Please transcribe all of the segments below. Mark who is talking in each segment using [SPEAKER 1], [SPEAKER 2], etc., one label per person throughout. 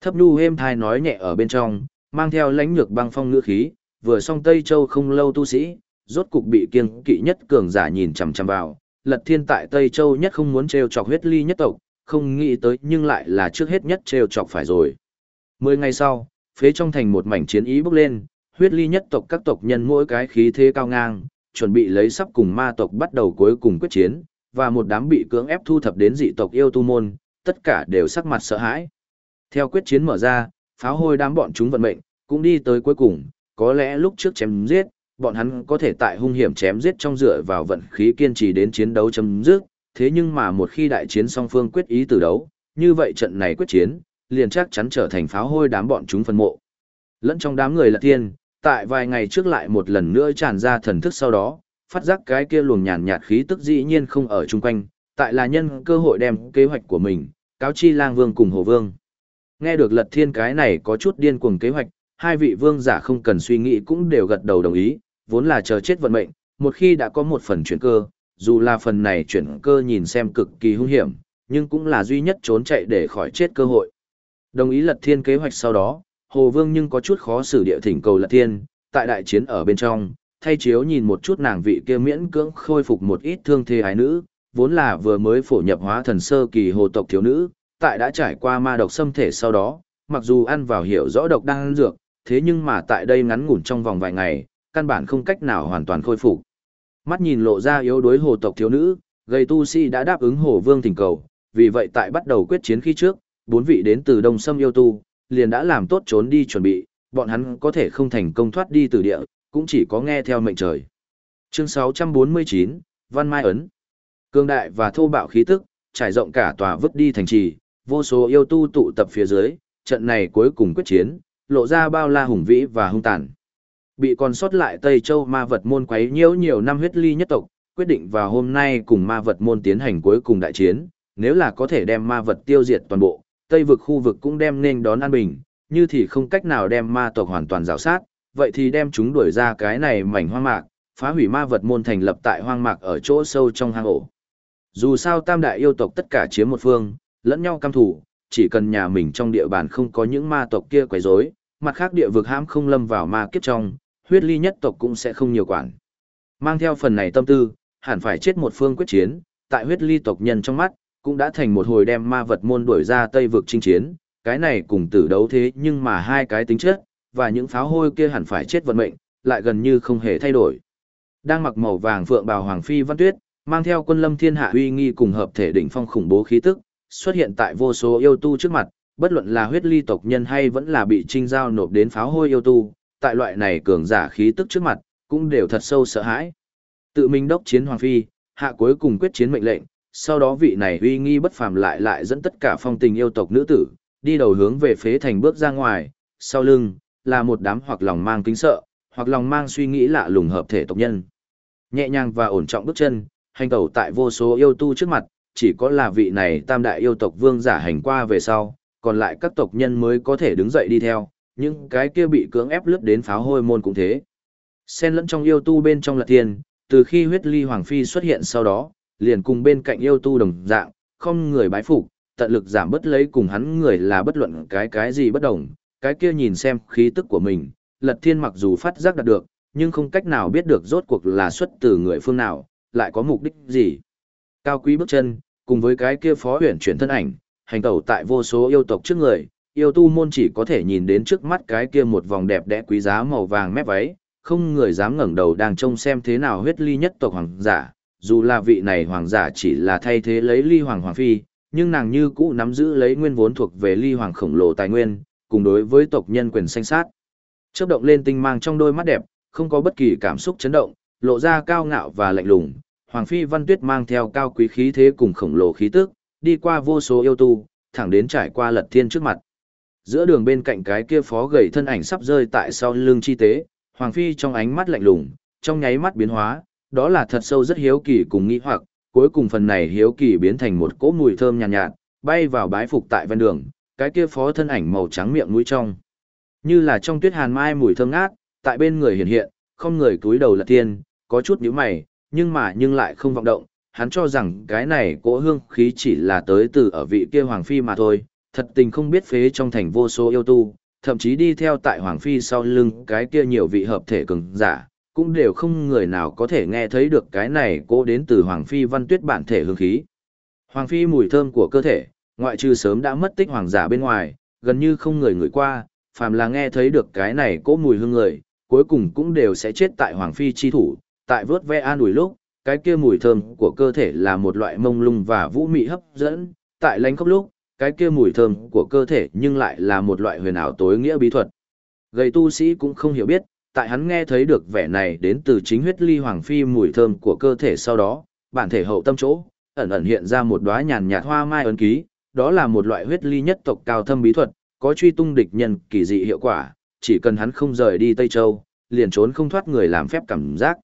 [SPEAKER 1] Thấp nhu êm thai nói nhẹ ở bên trong, mang theo lãnh nhược băng phong ngữ khí, vừa xong Tây Châu không lâu tu sĩ, rốt cục bị kiêng kỵ nhất cường giả nhìn chằm chằm vào, Lật Thiên tại Tây Châu nhất không muốn trêu chọc huyết ly nhất tộc, không nghĩ tới nhưng lại là trước hết nhất trêu chọc phải rồi. Mười ngày sau, phế trong thành một mảnh chiến ý bốc lên, huyết ly nhất tộc các tộc nhân mỗi cái khí thế cao ngang, chuẩn bị lấy sắp cùng ma tộc bắt đầu cuối cùng quyết chiến, và một đám bị cưỡng ép thu thập đến dị tộc yêu tu môn, tất cả đều sắc mặt sợ hãi. Theo quyết chiến mở ra, pháo hôi đám bọn chúng vận mệnh, cũng đi tới cuối cùng, có lẽ lúc trước chém giết, bọn hắn có thể tại hung hiểm chém giết trong dựa vào vận khí kiên trì đến chiến đấu chấm dứt, thế nhưng mà một khi đại chiến song phương quyết ý từ đấu, như vậy trận này quyết chiến, liền chắc chắn trở thành pháo hôi đám bọn chúng phân mộ. Lẫn trong đám người là thiên, tại vài ngày trước lại một lần nữa tràn ra thần thức sau đó, phát giác cái kia luồng nhàn nhạt khí tức dĩ nhiên không ở chung quanh, tại là nhân cơ hội đem kế hoạch của mình, cáo chi lang vương cùng hồ vương. Nghe được lật thiên cái này có chút điên cuồng kế hoạch, hai vị vương giả không cần suy nghĩ cũng đều gật đầu đồng ý, vốn là chờ chết vận mệnh, một khi đã có một phần chuyển cơ, dù là phần này chuyển cơ nhìn xem cực kỳ hung hiểm, nhưng cũng là duy nhất trốn chạy để khỏi chết cơ hội. Đồng ý lật thiên kế hoạch sau đó, Hồ Vương nhưng có chút khó xử địa thỉnh cầu lật thiên, tại đại chiến ở bên trong, thay chiếu nhìn một chút nàng vị kia miễn cưỡng khôi phục một ít thương thế ái nữ, vốn là vừa mới phổ nhập hóa thần sơ kỳ hồ tộc thiếu nữ, tại đã trải qua ma độc xâm thể sau đó, mặc dù ăn vào hiểu rõ độc đang ăn dược, thế nhưng mà tại đây ngắn ngủn trong vòng vài ngày, căn bản không cách nào hoàn toàn khôi phục. Mắt nhìn lộ ra yếu đuối hồ tộc thiếu nữ, gây tu si đã đáp ứng hồ vương thỉnh cầu, vì vậy tại bắt đầu quyết chiến khi trước, bốn vị đến từ đông sâm yêu tu, liền đã làm tốt trốn đi chuẩn bị, bọn hắn có thể không thành công thoát đi từ địa, cũng chỉ có nghe theo mệnh trời. Chương 649, Văn Mai Ấn Cương đại và thô bạo khí tức, trải rộng cả tòa vứt đi thành trì, vô số yêu tu tụ tập phía dưới, trận này cuối cùng quyết chiến, lộ ra bao la hùng vĩ và hung tàn. Bị còn sót lại Tây Châu ma vật môn quấy nhiễu nhiều năm huyết ly nhất tộc, quyết định vào hôm nay cùng ma vật môn tiến hành cuối cùng đại chiến, nếu là có thể đem ma vật tiêu diệt toàn bộ, Tây vực khu vực cũng đem nên đón an bình, như thì không cách nào đem ma tộc hoàn toàn rào sát, vậy thì đem chúng đuổi ra cái này mảnh hoang mạc, phá hủy ma vật môn thành lập tại hoang mạc ở chỗ sâu trong hang ổ. Dù sao tam đại yêu tộc tất cả chiếm một phương, lẫn nhau cam thủ, chỉ cần nhà mình trong địa bàn không có những ma tộc kia quấy rối, mặt khác địa vực hãm không lâm vào ma kiếp trong, huyết ly nhất tộc cũng sẽ không nhiều quản. Mang theo phần này tâm tư, hẳn phải chết một phương quyết chiến, tại huyết ly tộc nhân trong mắt, cũng đã thành một hồi đem ma vật môn đuổi ra tây vực chinh chiến, cái này cùng tử đấu thế nhưng mà hai cái tính chất, và những pháo hôi kia hẳn phải chết vận mệnh, lại gần như không hề thay đổi. Đang mặc màu vàng phượng bào hoàng phi văn tuyết, mang theo quân lâm thiên hạ uy nghi cùng hợp thể đỉnh phong khủng bố khí tức, xuất hiện tại vô số yêu tu trước mặt, bất luận là huyết ly tộc nhân hay vẫn là bị trinh giao nộp đến pháo hôi yêu tu, tại loại này cường giả khí tức trước mặt, cũng đều thật sâu sợ hãi. Tự mình đốc chiến hoàng phi, hạ cuối cùng quyết chiến mệnh lệnh, sau đó vị này uy nghi bất phàm lại lại dẫn tất cả phong tình yêu tộc nữ tử, đi đầu hướng về phế thành bước ra ngoài, sau lưng, là một đám hoặc lòng mang kính sợ, hoặc lòng mang suy nghĩ lạ lùng hợp thể tộc nhân. Nhẹ nhàng và ổn trọng bước chân, hành tẩu tại vô số yêu tu trước mặt, chỉ có là vị này tam đại yêu tộc vương giả hành qua về sau, còn lại các tộc nhân mới có thể đứng dậy đi theo, những cái kia bị cưỡng ép lướt đến pháo hôi môn cũng thế. Xen lẫn trong yêu tu bên trong là tiền, từ khi huyết ly hoàng phi xuất hiện sau đó, liền cùng bên cạnh yêu tu đồng dạng, không người bái phục, tận lực giảm bớt lấy cùng hắn người là bất luận cái cái gì bất đồng, cái kia nhìn xem khí tức của mình, lật thiên mặc dù phát giác đạt được, nhưng không cách nào biết được rốt cuộc là xuất từ người phương nào, lại có mục đích gì. Cao quý bước chân, cùng với cái kia phó huyền chuyển thân ảnh, hành tẩu tại vô số yêu tộc trước người, yêu tu môn chỉ có thể nhìn đến trước mắt cái kia một vòng đẹp đẽ quý giá màu vàng mép váy, không người dám ngẩng đầu đang trông xem thế nào huyết ly nhất tộc hoàng giả, dù là vị này hoàng giả chỉ là thay thế lấy ly hoàng hoàng phi, nhưng nàng như cũ nắm giữ lấy nguyên vốn thuộc về ly hoàng khổng lồ tài nguyên, cùng đối với tộc nhân quyền sanh sát. Chớp động lên tinh mang trong đôi mắt đẹp, không có bất kỳ cảm xúc chấn động, lộ ra cao ngạo và lạnh lùng. Hoàng phi Văn Tuyết mang theo cao quý khí thế cùng khổng lồ khí tức, đi qua vô số yêu tu, thẳng đến trải qua Lật Thiên trước mặt. Giữa đường bên cạnh cái kia phó gầy thân ảnh sắp rơi tại sau lưng chi tế, Hoàng phi trong ánh mắt lạnh lùng, trong nháy mắt biến hóa, đó là thật sâu rất hiếu kỳ cùng nghĩ hoặc, cuối cùng phần này hiếu kỳ biến thành một cỗ mùi thơm nhàn nhạt, nhạt, bay vào bái phục tại ven đường, cái kia phó thân ảnh màu trắng miệng mũi trong. Như là trong tuyết hàn mai mùi thơm ngát, tại bên người hiện hiện, không người cúi đầu là tiên, có chút nhíu mày, nhưng mà nhưng lại không vọng động, hắn cho rằng cái này cỗ hương khí chỉ là tới từ ở vị kia hoàng phi mà thôi, thật tình không biết phế trong thành vô số yêu tu, thậm chí đi theo tại Hoàng Phi sau lưng cái kia nhiều vị hợp thể cường giả, cũng đều không người nào có thể nghe thấy được cái này cỗ đến từ Hoàng Phi văn tuyết bản thể hương khí. Hoàng Phi mùi thơm của cơ thể, ngoại trừ sớm đã mất tích hoàng giả bên ngoài, gần như không người ngửi qua, phàm là nghe thấy được cái này cỗ mùi hương người, cuối cùng cũng đều sẽ chết tại Hoàng Phi chi thủ, tại vớt ve an ủi lúc, cái kia mùi thơm của cơ thể là một loại mông lung và vũ mị hấp dẫn, tại lánh khóc lúc, cái kia mùi thơm của cơ thể nhưng lại là một loại huyền ảo tối nghĩa bí thuật. Gầy tu sĩ cũng không hiểu biết, tại hắn nghe thấy được vẻ này đến từ chính huyết ly hoàng phi mùi thơm của cơ thể sau đó, bản thể hậu tâm chỗ, ẩn ẩn hiện ra một đóa nhàn nhạt hoa mai ấn ký, đó là một loại huyết ly nhất tộc cao thâm bí thuật, có truy tung địch nhân kỳ dị hiệu quả, chỉ cần hắn không rời đi Tây Châu, liền trốn không thoát người làm phép cảm giác.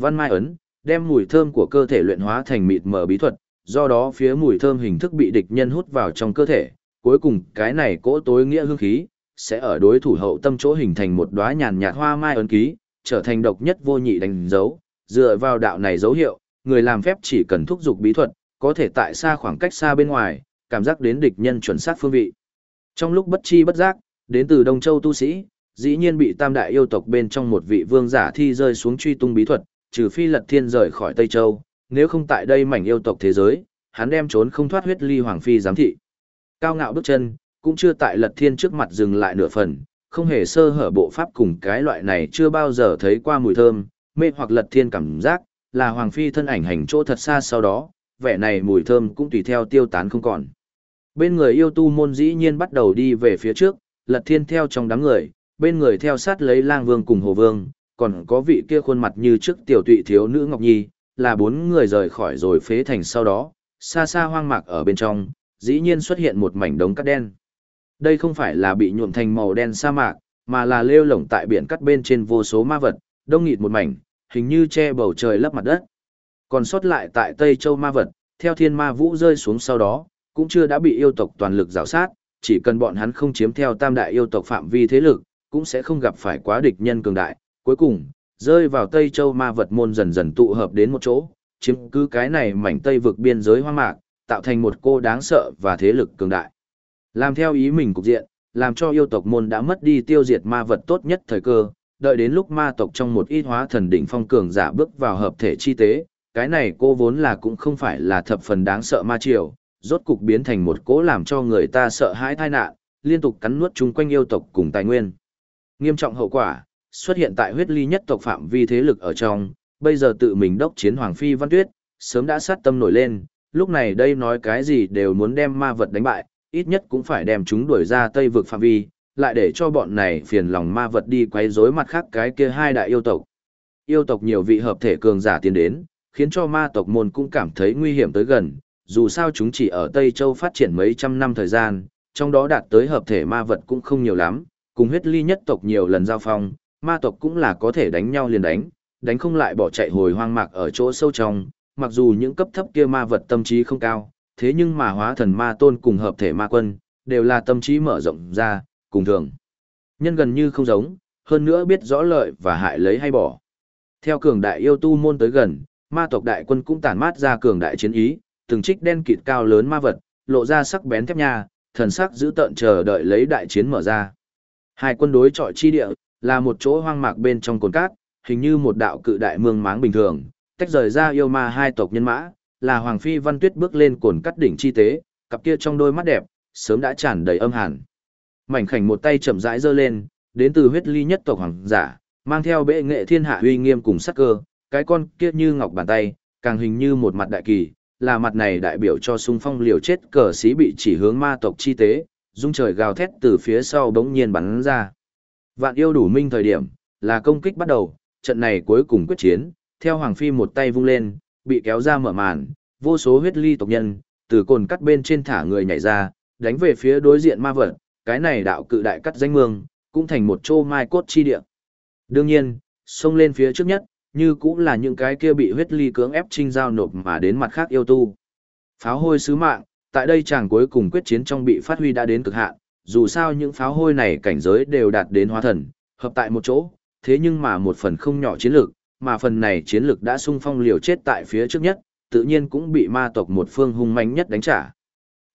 [SPEAKER 1] Văn Mai ấn, đem mùi thơm của cơ thể luyện hóa thành mịt mờ bí thuật, do đó phía mùi thơm hình thức bị địch nhân hút vào trong cơ thể, cuối cùng cái này cỗ tối nghĩa hương khí, sẽ ở đối thủ hậu tâm chỗ hình thành một đóa nhàn nhạt hoa mai ấn ký, trở thành độc nhất vô nhị đánh dấu, dựa vào đạo này dấu hiệu, người làm phép chỉ cần thúc giục bí thuật, có thể tại xa khoảng cách xa bên ngoài, cảm giác đến địch nhân chuẩn xác phương vị. Trong lúc bất chi bất giác, đến từ Đông Châu tu sĩ, dĩ nhiên bị tam đại yêu tộc bên trong một vị vương giả thi rơi xuống truy tung bí thuật, trừ phi lật thiên rời khỏi Tây Châu, nếu không tại đây mảnh yêu tộc thế giới, hắn đem trốn không thoát huyết ly hoàng phi giám thị. Cao ngạo bước chân, cũng chưa tại lật thiên trước mặt dừng lại nửa phần, không hề sơ hở bộ pháp cùng cái loại này chưa bao giờ thấy qua mùi thơm, mê hoặc lật thiên cảm giác, là hoàng phi thân ảnh hành chỗ thật xa sau đó, vẻ này mùi thơm cũng tùy theo tiêu tán không còn. Bên người yêu tu môn dĩ nhiên bắt đầu đi về phía trước, lật thiên theo trong đám người, bên người theo sát lấy lang vương cùng hồ vương, còn có vị kia khuôn mặt như trước tiểu tụy thiếu nữ Ngọc Nhi, là bốn người rời khỏi rồi phế thành sau đó, xa xa hoang mạc ở bên trong, dĩ nhiên xuất hiện một mảnh đống cát đen. Đây không phải là bị nhuộm thành màu đen sa mạc, mà là lêu lổng tại biển cắt bên trên vô số ma vật, đông nghịt một mảnh, hình như che bầu trời lấp mặt đất. Còn sót lại tại Tây Châu ma vật, theo thiên ma vũ rơi xuống sau đó, cũng chưa đã bị yêu tộc toàn lực rào sát, chỉ cần bọn hắn không chiếm theo tam đại yêu tộc phạm vi thế lực, cũng sẽ không gặp phải quá địch nhân cường đại. Cuối cùng, rơi vào Tây Châu ma vật môn dần dần tụ hợp đến một chỗ, chiếm cứ cái này mảnh Tây vực biên giới hoang mạc, tạo thành một cô đáng sợ và thế lực cường đại. Làm theo ý mình cục diện, làm cho yêu tộc môn đã mất đi tiêu diệt ma vật tốt nhất thời cơ, đợi đến lúc ma tộc trong một ít hóa thần đỉnh phong cường giả bước vào hợp thể chi tế, cái này cô vốn là cũng không phải là thập phần đáng sợ ma triều, rốt cục biến thành một cỗ làm cho người ta sợ hãi tai nạn, liên tục cắn nuốt chung quanh yêu tộc cùng tài nguyên. Nghiêm trọng hậu quả, xuất hiện tại huyết ly nhất tộc phạm vi thế lực ở trong, bây giờ tự mình đốc chiến Hoàng Phi Văn Tuyết, sớm đã sát tâm nổi lên, lúc này đây nói cái gì đều muốn đem ma vật đánh bại, ít nhất cũng phải đem chúng đuổi ra Tây vực phạm vi, lại để cho bọn này phiền lòng ma vật đi quấy rối mặt khác cái kia hai đại yêu tộc. Yêu tộc nhiều vị hợp thể cường giả tiến đến, khiến cho ma tộc môn cũng cảm thấy nguy hiểm tới gần, dù sao chúng chỉ ở Tây Châu phát triển mấy trăm năm thời gian, trong đó đạt tới hợp thể ma vật cũng không nhiều lắm, cùng huyết ly nhất tộc nhiều lần giao phong, ma tộc cũng là có thể đánh nhau liền đánh, đánh không lại bỏ chạy hồi hoang mạc ở chỗ sâu trong, mặc dù những cấp thấp kia ma vật tâm trí không cao, thế nhưng mà hóa thần ma tôn cùng hợp thể ma quân, đều là tâm trí mở rộng ra, cùng thường. Nhân gần như không giống, hơn nữa biết rõ lợi và hại lấy hay bỏ. Theo cường đại yêu tu môn tới gần, ma tộc đại quân cũng tản mát ra cường đại chiến ý, từng trích đen kịt cao lớn ma vật, lộ ra sắc bén thép nha, thần sắc giữ tợn chờ đợi lấy đại chiến mở ra. Hai quân đối trọi chi địa, là một chỗ hoang mạc bên trong cồn cát, hình như một đạo cự đại mương máng bình thường, tách rời ra yêu ma hai tộc nhân mã, là Hoàng Phi Văn Tuyết bước lên cồn cắt đỉnh chi tế, cặp kia trong đôi mắt đẹp, sớm đã tràn đầy âm hàn. Mảnh khảnh một tay chậm rãi giơ lên, đến từ huyết ly nhất tộc hoàng giả, mang theo bệ nghệ thiên hạ uy nghiêm cùng sắc cơ, cái con kia như ngọc bàn tay, càng hình như một mặt đại kỳ, là mặt này đại biểu cho sung phong liều chết cờ sĩ bị chỉ hướng ma tộc chi tế, dung trời gào thét từ phía sau bỗng nhiên bắn ra. Vạn yêu đủ minh thời điểm, là công kích bắt đầu, trận này cuối cùng quyết chiến, theo Hoàng Phi một tay vung lên, bị kéo ra mở màn, vô số huyết ly tộc nhân, từ cồn cắt bên trên thả người nhảy ra, đánh về phía đối diện ma vật, cái này đạo cự đại cắt danh mương, cũng thành một chô mai cốt chi địa. Đương nhiên, xông lên phía trước nhất, như cũng là những cái kia bị huyết ly cưỡng ép trinh giao nộp mà đến mặt khác yêu tu. Pháo hôi sứ mạng, tại đây chàng cuối cùng quyết chiến trong bị phát huy đã đến cực hạn, dù sao những pháo hôi này cảnh giới đều đạt đến hóa thần, hợp tại một chỗ, thế nhưng mà một phần không nhỏ chiến lược, mà phần này chiến lược đã sung phong liều chết tại phía trước nhất, tự nhiên cũng bị ma tộc một phương hung mãnh nhất đánh trả.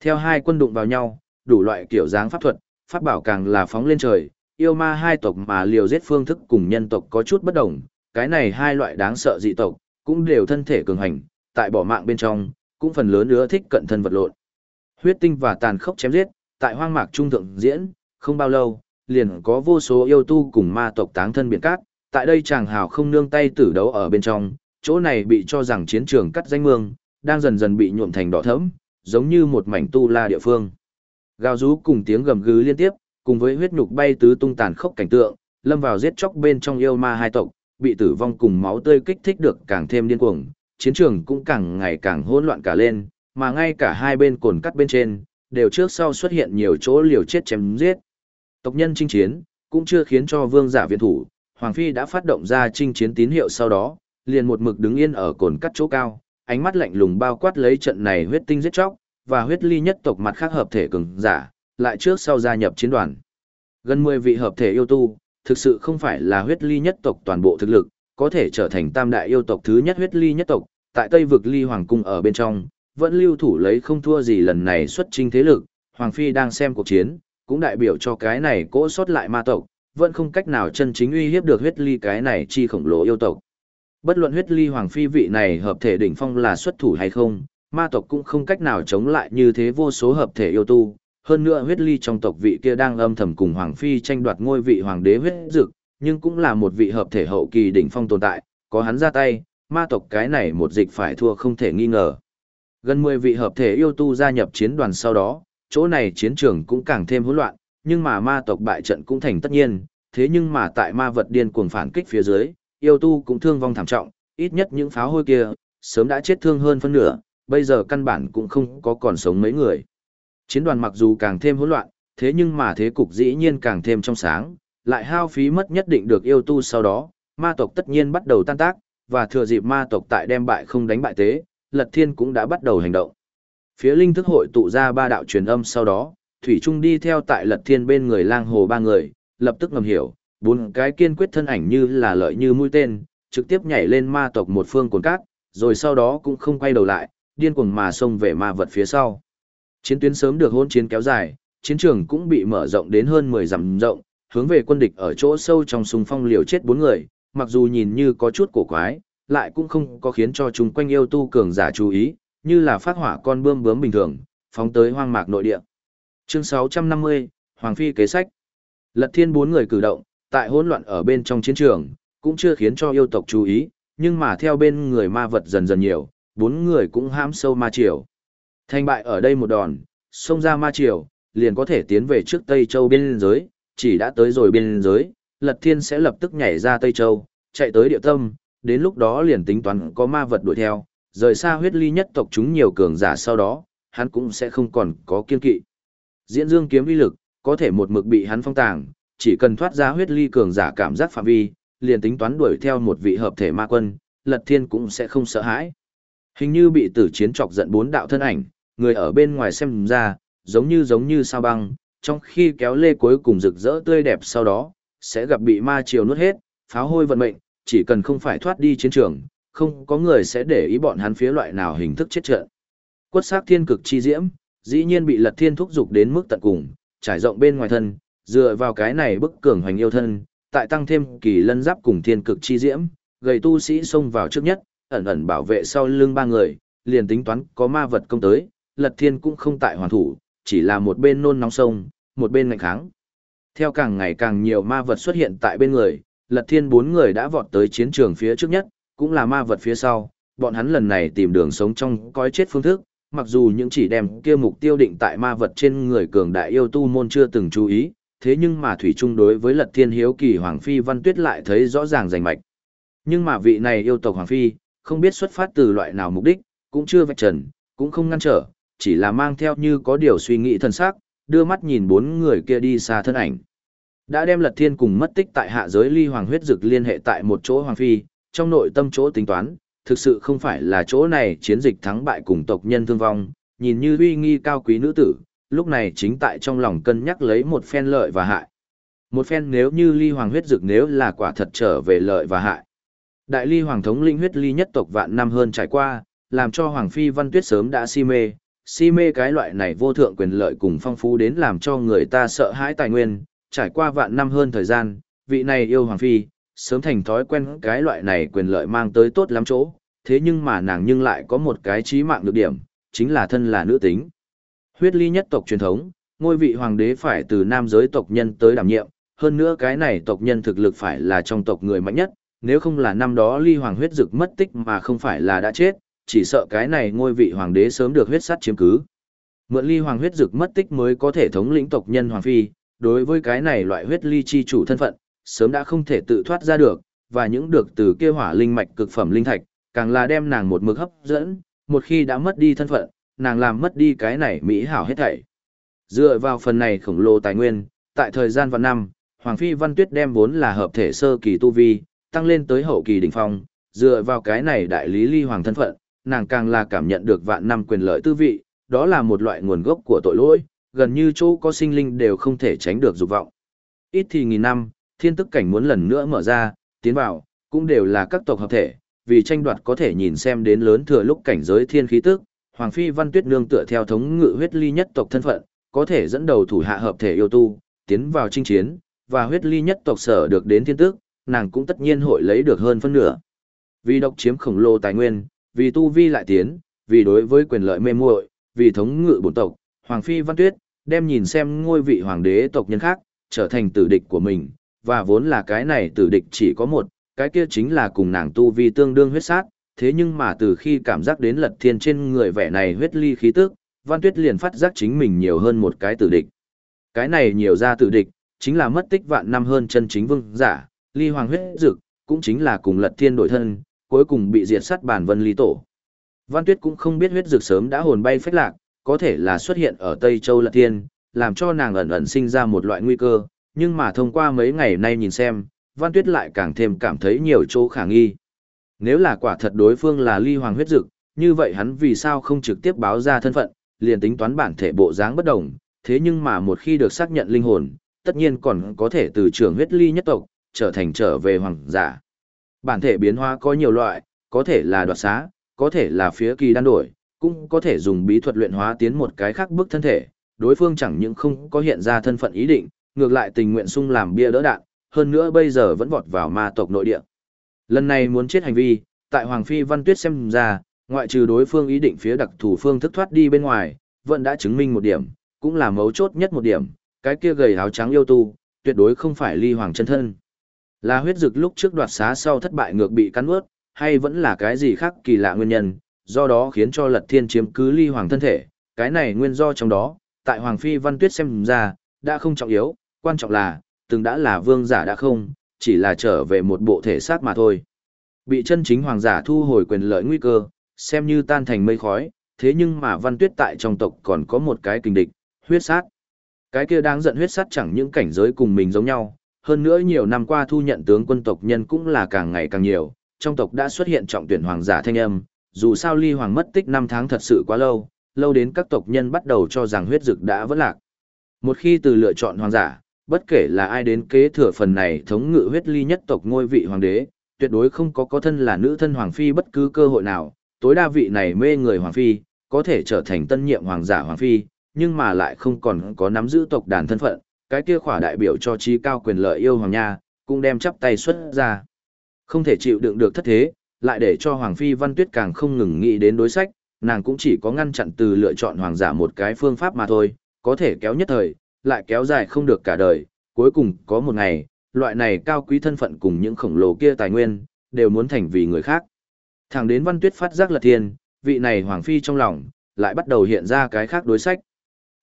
[SPEAKER 1] Theo hai quân đụng vào nhau, đủ loại kiểu dáng pháp thuật, pháp bảo càng là phóng lên trời, yêu ma hai tộc mà liều giết phương thức cùng nhân tộc có chút bất đồng, cái này hai loại đáng sợ dị tộc, cũng đều thân thể cường hành, tại bỏ mạng bên trong, cũng phần lớn ưa thích cận thân vật lộn. Huyết tinh và tàn khốc chém giết, tại hoang mạc trung thượng diễn, không bao lâu, liền có vô số yêu tu cùng ma tộc táng thân biển cát, tại đây chàng hào không nương tay tử đấu ở bên trong, chỗ này bị cho rằng chiến trường cắt danh mương, đang dần dần bị nhuộm thành đỏ thẫm, giống như một mảnh tu la địa phương. Gào rú cùng tiếng gầm gừ liên tiếp, cùng với huyết nhục bay tứ tung tàn khốc cảnh tượng, lâm vào giết chóc bên trong yêu ma hai tộc, bị tử vong cùng máu tươi kích thích được càng thêm điên cuồng, chiến trường cũng càng ngày càng hỗn loạn cả lên, mà ngay cả hai bên cồn cắt bên trên, đều trước sau xuất hiện nhiều chỗ liều chết chém giết. Tộc nhân chinh chiến, cũng chưa khiến cho vương giả viện thủ, Hoàng Phi đã phát động ra chinh chiến tín hiệu sau đó, liền một mực đứng yên ở cồn cắt chỗ cao, ánh mắt lạnh lùng bao quát lấy trận này huyết tinh giết chóc, và huyết ly nhất tộc mặt khác hợp thể cường giả, lại trước sau gia nhập chiến đoàn. Gần 10 vị hợp thể yêu tu, thực sự không phải là huyết ly nhất tộc toàn bộ thực lực, có thể trở thành tam đại yêu tộc thứ nhất huyết ly nhất tộc, tại Tây vực ly hoàng cung ở bên trong, vẫn lưu thủ lấy không thua gì lần này xuất chinh thế lực, Hoàng Phi đang xem cuộc chiến, cũng đại biểu cho cái này cỗ sót lại ma tộc, vẫn không cách nào chân chính uy hiếp được huyết ly cái này chi khổng lồ yêu tộc. Bất luận huyết ly Hoàng Phi vị này hợp thể đỉnh phong là xuất thủ hay không, ma tộc cũng không cách nào chống lại như thế vô số hợp thể yêu tu. Hơn nữa huyết ly trong tộc vị kia đang âm thầm cùng Hoàng Phi tranh đoạt ngôi vị Hoàng đế huyết dực, nhưng cũng là một vị hợp thể hậu kỳ đỉnh phong tồn tại, có hắn ra tay, ma tộc cái này một dịch phải thua không thể nghi ngờ. Gần 10 vị hợp thể yêu tu gia nhập chiến đoàn sau đó, chỗ này chiến trường cũng càng thêm hỗn loạn, nhưng mà ma tộc bại trận cũng thành tất nhiên, thế nhưng mà tại ma vật điên cuồng phản kích phía dưới, yêu tu cũng thương vong thảm trọng, ít nhất những pháo hôi kia, sớm đã chết thương hơn phân nửa, bây giờ căn bản cũng không có còn sống mấy người. Chiến đoàn mặc dù càng thêm hỗn loạn, thế nhưng mà thế cục dĩ nhiên càng thêm trong sáng, lại hao phí mất nhất định được yêu tu sau đó, ma tộc tất nhiên bắt đầu tan tác, và thừa dịp ma tộc tại đem bại không đánh bại tế, Lật Thiên cũng đã bắt đầu hành động. Phía linh thức hội tụ ra ba đạo truyền âm sau đó, Thủy Trung đi theo tại Lật Thiên bên người lang hồ ba người, lập tức ngầm hiểu, bốn cái kiên quyết thân ảnh như là lợi như mũi tên, trực tiếp nhảy lên ma tộc một phương cồn cát, rồi sau đó cũng không quay đầu lại, điên cuồng mà xông về ma vật phía sau. Chiến tuyến sớm được hôn chiến kéo dài, chiến trường cũng bị mở rộng đến hơn 10 dặm rộng, hướng về quân địch ở chỗ sâu trong sùng phong liều chết bốn người, mặc dù nhìn như có chút cổ quái, lại cũng không có khiến cho chúng quanh yêu tu cường giả chú ý, như là phát hỏa con bươm bướm bình thường, phóng tới hoang mạc nội địa. Chương 650, Hoàng Phi kế sách. Lật thiên bốn người cử động, tại hỗn loạn ở bên trong chiến trường, cũng chưa khiến cho yêu tộc chú ý, nhưng mà theo bên người ma vật dần dần nhiều, bốn người cũng hãm sâu ma triều. Thành bại ở đây một đòn, xông ra ma triều, liền có thể tiến về trước Tây Châu biên giới, chỉ đã tới rồi biên giới, Lật Thiên sẽ lập tức nhảy ra Tây Châu, chạy tới địa tâm, đến lúc đó liền tính toán có ma vật đuổi theo, rời xa huyết ly nhất tộc chúng nhiều cường giả sau đó, hắn cũng sẽ không còn có kiên kỵ. Diễn dương kiếm uy lực, có thể một mực bị hắn phong tàng, chỉ cần thoát ra huyết ly cường giả cảm giác phạm vi, liền tính toán đuổi theo một vị hợp thể ma quân, Lật Thiên cũng sẽ không sợ hãi. Hình như bị tử chiến chọc giận bốn đạo thân ảnh, người ở bên ngoài xem ra, giống như giống như sao băng, trong khi kéo lê cuối cùng rực rỡ tươi đẹp sau đó, sẽ gặp bị ma triều nuốt hết, pháo hôi vận mệnh, chỉ cần không phải thoát đi chiến trường, không có người sẽ để ý bọn hắn phía loại nào hình thức chết trận. Quất sắc thiên cực chi diễm, dĩ nhiên bị lật thiên thúc dục đến mức tận cùng, trải rộng bên ngoài thân, dựa vào cái này bức cường hoành yêu thân, tại tăng thêm kỳ lân giáp cùng thiên cực chi diễm, gầy tu sĩ xông vào trước nhất, ẩn ẩn bảo vệ sau lưng ba người, liền tính toán có ma vật công tới, lật thiên cũng không tại hoàn thủ, chỉ là một bên nôn nóng sông, một bên ngạnh kháng. Theo càng ngày càng nhiều ma vật xuất hiện tại bên người, lật thiên bốn người đã vọt tới chiến trường phía trước nhất, cũng là ma vật phía sau, bọn hắn lần này tìm đường sống trong coi chết phương thức, mặc dù những chỉ đem kia mục tiêu định tại ma vật trên người cường đại yêu tu môn chưa từng chú ý, thế nhưng mà thủy chung đối với lật thiên hiếu kỳ hoàng phi văn tuyết lại thấy rõ ràng rành mạch. Nhưng mà vị này yêu tộc hoàng phi, không biết xuất phát từ loại nào mục đích, cũng chưa vạch trần, cũng không ngăn trở, chỉ là mang theo như có điều suy nghĩ thần sắc, đưa mắt nhìn bốn người kia đi xa thân ảnh. Đã đem Lật Thiên cùng mất tích tại hạ giới ly hoàng huyết dực liên hệ tại một chỗ hoàng phi, trong nội tâm chỗ tính toán, thực sự không phải là chỗ này chiến dịch thắng bại cùng tộc nhân thương vong, nhìn như uy nghi cao quý nữ tử, lúc này chính tại trong lòng cân nhắc lấy một phen lợi và hại. Một phen nếu như ly hoàng huyết dực nếu là quả thật trở về lợi và hại. Đại ly hoàng thống linh huyết ly nhất tộc vạn năm hơn trải qua, làm cho hoàng phi văn tuyết sớm đã si mê, si mê cái loại này vô thượng quyền lợi cùng phong phú đến làm cho người ta sợ hãi tài nguyên, trải qua vạn năm hơn thời gian, vị này yêu hoàng phi, sớm thành thói quen cái loại này quyền lợi mang tới tốt lắm chỗ, thế nhưng mà nàng nhưng lại có một cái trí mạng được điểm, chính là thân là nữ tính. Huyết ly nhất tộc truyền thống, ngôi vị hoàng đế phải từ nam giới tộc nhân tới đảm nhiệm, hơn nữa cái này tộc nhân thực lực phải là trong tộc người mạnh nhất, nếu không là năm đó ly hoàng huyết dực mất tích mà không phải là đã chết, chỉ sợ cái này ngôi vị hoàng đế sớm được huyết sắt chiếm cứ. Mượn ly hoàng huyết dực mất tích mới có thể thống lĩnh tộc nhân hoàng phi, đối với cái này loại huyết ly chi chủ thân phận, sớm đã không thể tự thoát ra được, và những được từ kia hỏa linh mạch cực phẩm linh thạch, càng là đem nàng một mực hấp dẫn, một khi đã mất đi thân phận, nàng làm mất đi cái này mỹ hảo hết thảy. Dựa vào phần này khổng lồ tài nguyên, tại thời gian vạn năm, Hoàng Phi Văn Tuyết đem vốn là hợp thể sơ kỳ tu vi, tăng lên tới hậu kỳ đỉnh phong, dựa vào cái này đại lý ly hoàng thân phận, nàng càng là cảm nhận được vạn năm quyền lợi tư vị, đó là một loại nguồn gốc của tội lỗi, gần như chỗ có sinh linh đều không thể tránh được dục vọng. Ít thì nghìn năm, thiên tức cảnh muốn lần nữa mở ra, tiến vào, cũng đều là các tộc hợp thể, vì tranh đoạt có thể nhìn xem đến lớn thừa lúc cảnh giới thiên khí tức, Hoàng Phi Văn Tuyết nương tựa theo thống ngự huyết ly nhất tộc thân phận, có thể dẫn đầu thủ hạ hợp thể yêu tu, tiến vào chinh chiến, và huyết ly nhất tộc sở được đến thiên tức, nàng cũng tất nhiên hội lấy được hơn phân nửa. Vì độc chiếm khổng lồ tài nguyên, vì tu vi lại tiến, vì đối với quyền lợi mê muội, vì thống ngự bổn tộc, Hoàng Phi Văn Tuyết, đem nhìn xem ngôi vị hoàng đế tộc nhân khác, trở thành tử địch của mình, và vốn là cái này tử địch chỉ có một, cái kia chính là cùng nàng tu vi tương đương huyết sát, thế nhưng mà từ khi cảm giác đến lật thiên trên người vẻ này huyết ly khí tức, Văn Tuyết liền phát giác chính mình nhiều hơn một cái tử địch. Cái này nhiều ra tử địch, chính là mất tích vạn năm hơn chân chính vương giả, ly hoàng huyết dực, cũng chính là cùng lật thiên đổi thân, cuối cùng bị diệt sát bản vân ly tổ. Văn Tuyết cũng không biết huyết dực sớm đã hồn bay phách lạc, có thể là xuất hiện ở Tây Châu Lật Thiên, làm cho nàng ẩn ẩn sinh ra một loại nguy cơ, nhưng mà thông qua mấy ngày nay nhìn xem, Văn Tuyết lại càng thêm cảm thấy nhiều chỗ khả nghi. Nếu là quả thật đối phương là ly hoàng huyết dực, như vậy hắn vì sao không trực tiếp báo ra thân phận, liền tính toán bản thể bộ dáng bất đồng, thế nhưng mà một khi được xác nhận linh hồn, tất nhiên còn có thể từ trường huyết ly nhất tộc, trở thành trở về hoàng giả. Bản thể biến hóa có nhiều loại, có thể là đoạt xá, có thể là phía kỳ đan đổi, cũng có thể dùng bí thuật luyện hóa tiến một cái khác bức thân thể, đối phương chẳng những không có hiện ra thân phận ý định, ngược lại tình nguyện sung làm bia đỡ đạn, hơn nữa bây giờ vẫn vọt vào ma tộc nội địa. Lần này muốn chết hành vi, tại Hoàng Phi Văn Tuyết xem ra, ngoại trừ đối phương ý định phía đặc thủ phương thức thoát đi bên ngoài, vẫn đã chứng minh một điểm, cũng là mấu chốt nhất một điểm, cái kia gầy áo trắng yêu tu, tuyệt đối không phải ly hoàng chân thân. Là huyết dực lúc trước đoạt xá sau thất bại ngược bị cắn ướt, hay vẫn là cái gì khác kỳ lạ nguyên nhân, do đó khiến cho lật thiên chiếm cứ ly hoàng thân thể, cái này nguyên do trong đó, tại Hoàng Phi Văn Tuyết xem ra, đã không trọng yếu, quan trọng là, từng đã là vương giả đã không, chỉ là trở về một bộ thể xác mà thôi. Bị chân chính hoàng giả thu hồi quyền lợi nguy cơ, xem như tan thành mây khói, thế nhưng mà Văn Tuyết tại trong tộc còn có một cái kinh địch, huyết sát. Cái kia đáng giận huyết sát chẳng những cảnh giới cùng mình giống nhau, hơn nữa nhiều năm qua thu nhận tướng quân tộc nhân cũng là càng ngày càng nhiều, trong tộc đã xuất hiện trọng tuyển hoàng giả thanh âm, dù sao ly hoàng mất tích 5 tháng thật sự quá lâu, lâu đến các tộc nhân bắt đầu cho rằng huyết dực đã vỡ lạc. Một khi từ lựa chọn hoàng giả, bất kể là ai đến kế thừa phần này thống ngự huyết ly nhất tộc ngôi vị hoàng đế, tuyệt đối không có có thân là nữ thân hoàng phi bất cứ cơ hội nào, tối đa vị này mê người hoàng phi, có thể trở thành tân nhiệm hoàng giả hoàng phi, nhưng mà lại không còn có nắm giữ tộc đàn thân phận, cái kia khỏa đại biểu cho trí cao quyền lợi yêu hoàng nha, cũng đem chắp tay xuất ra. Không thể chịu đựng được thất thế, lại để cho hoàng phi văn tuyết càng không ngừng nghĩ đến đối sách, nàng cũng chỉ có ngăn chặn từ lựa chọn hoàng giả một cái phương pháp mà thôi, có thể kéo nhất thời, lại kéo dài không được cả đời, cuối cùng có một ngày, loại này cao quý thân phận cùng những khổng lồ kia tài nguyên, đều muốn thành vì người khác. Thẳng đến văn tuyết phát giác lật thiên, vị này hoàng phi trong lòng, lại bắt đầu hiện ra cái khác đối sách.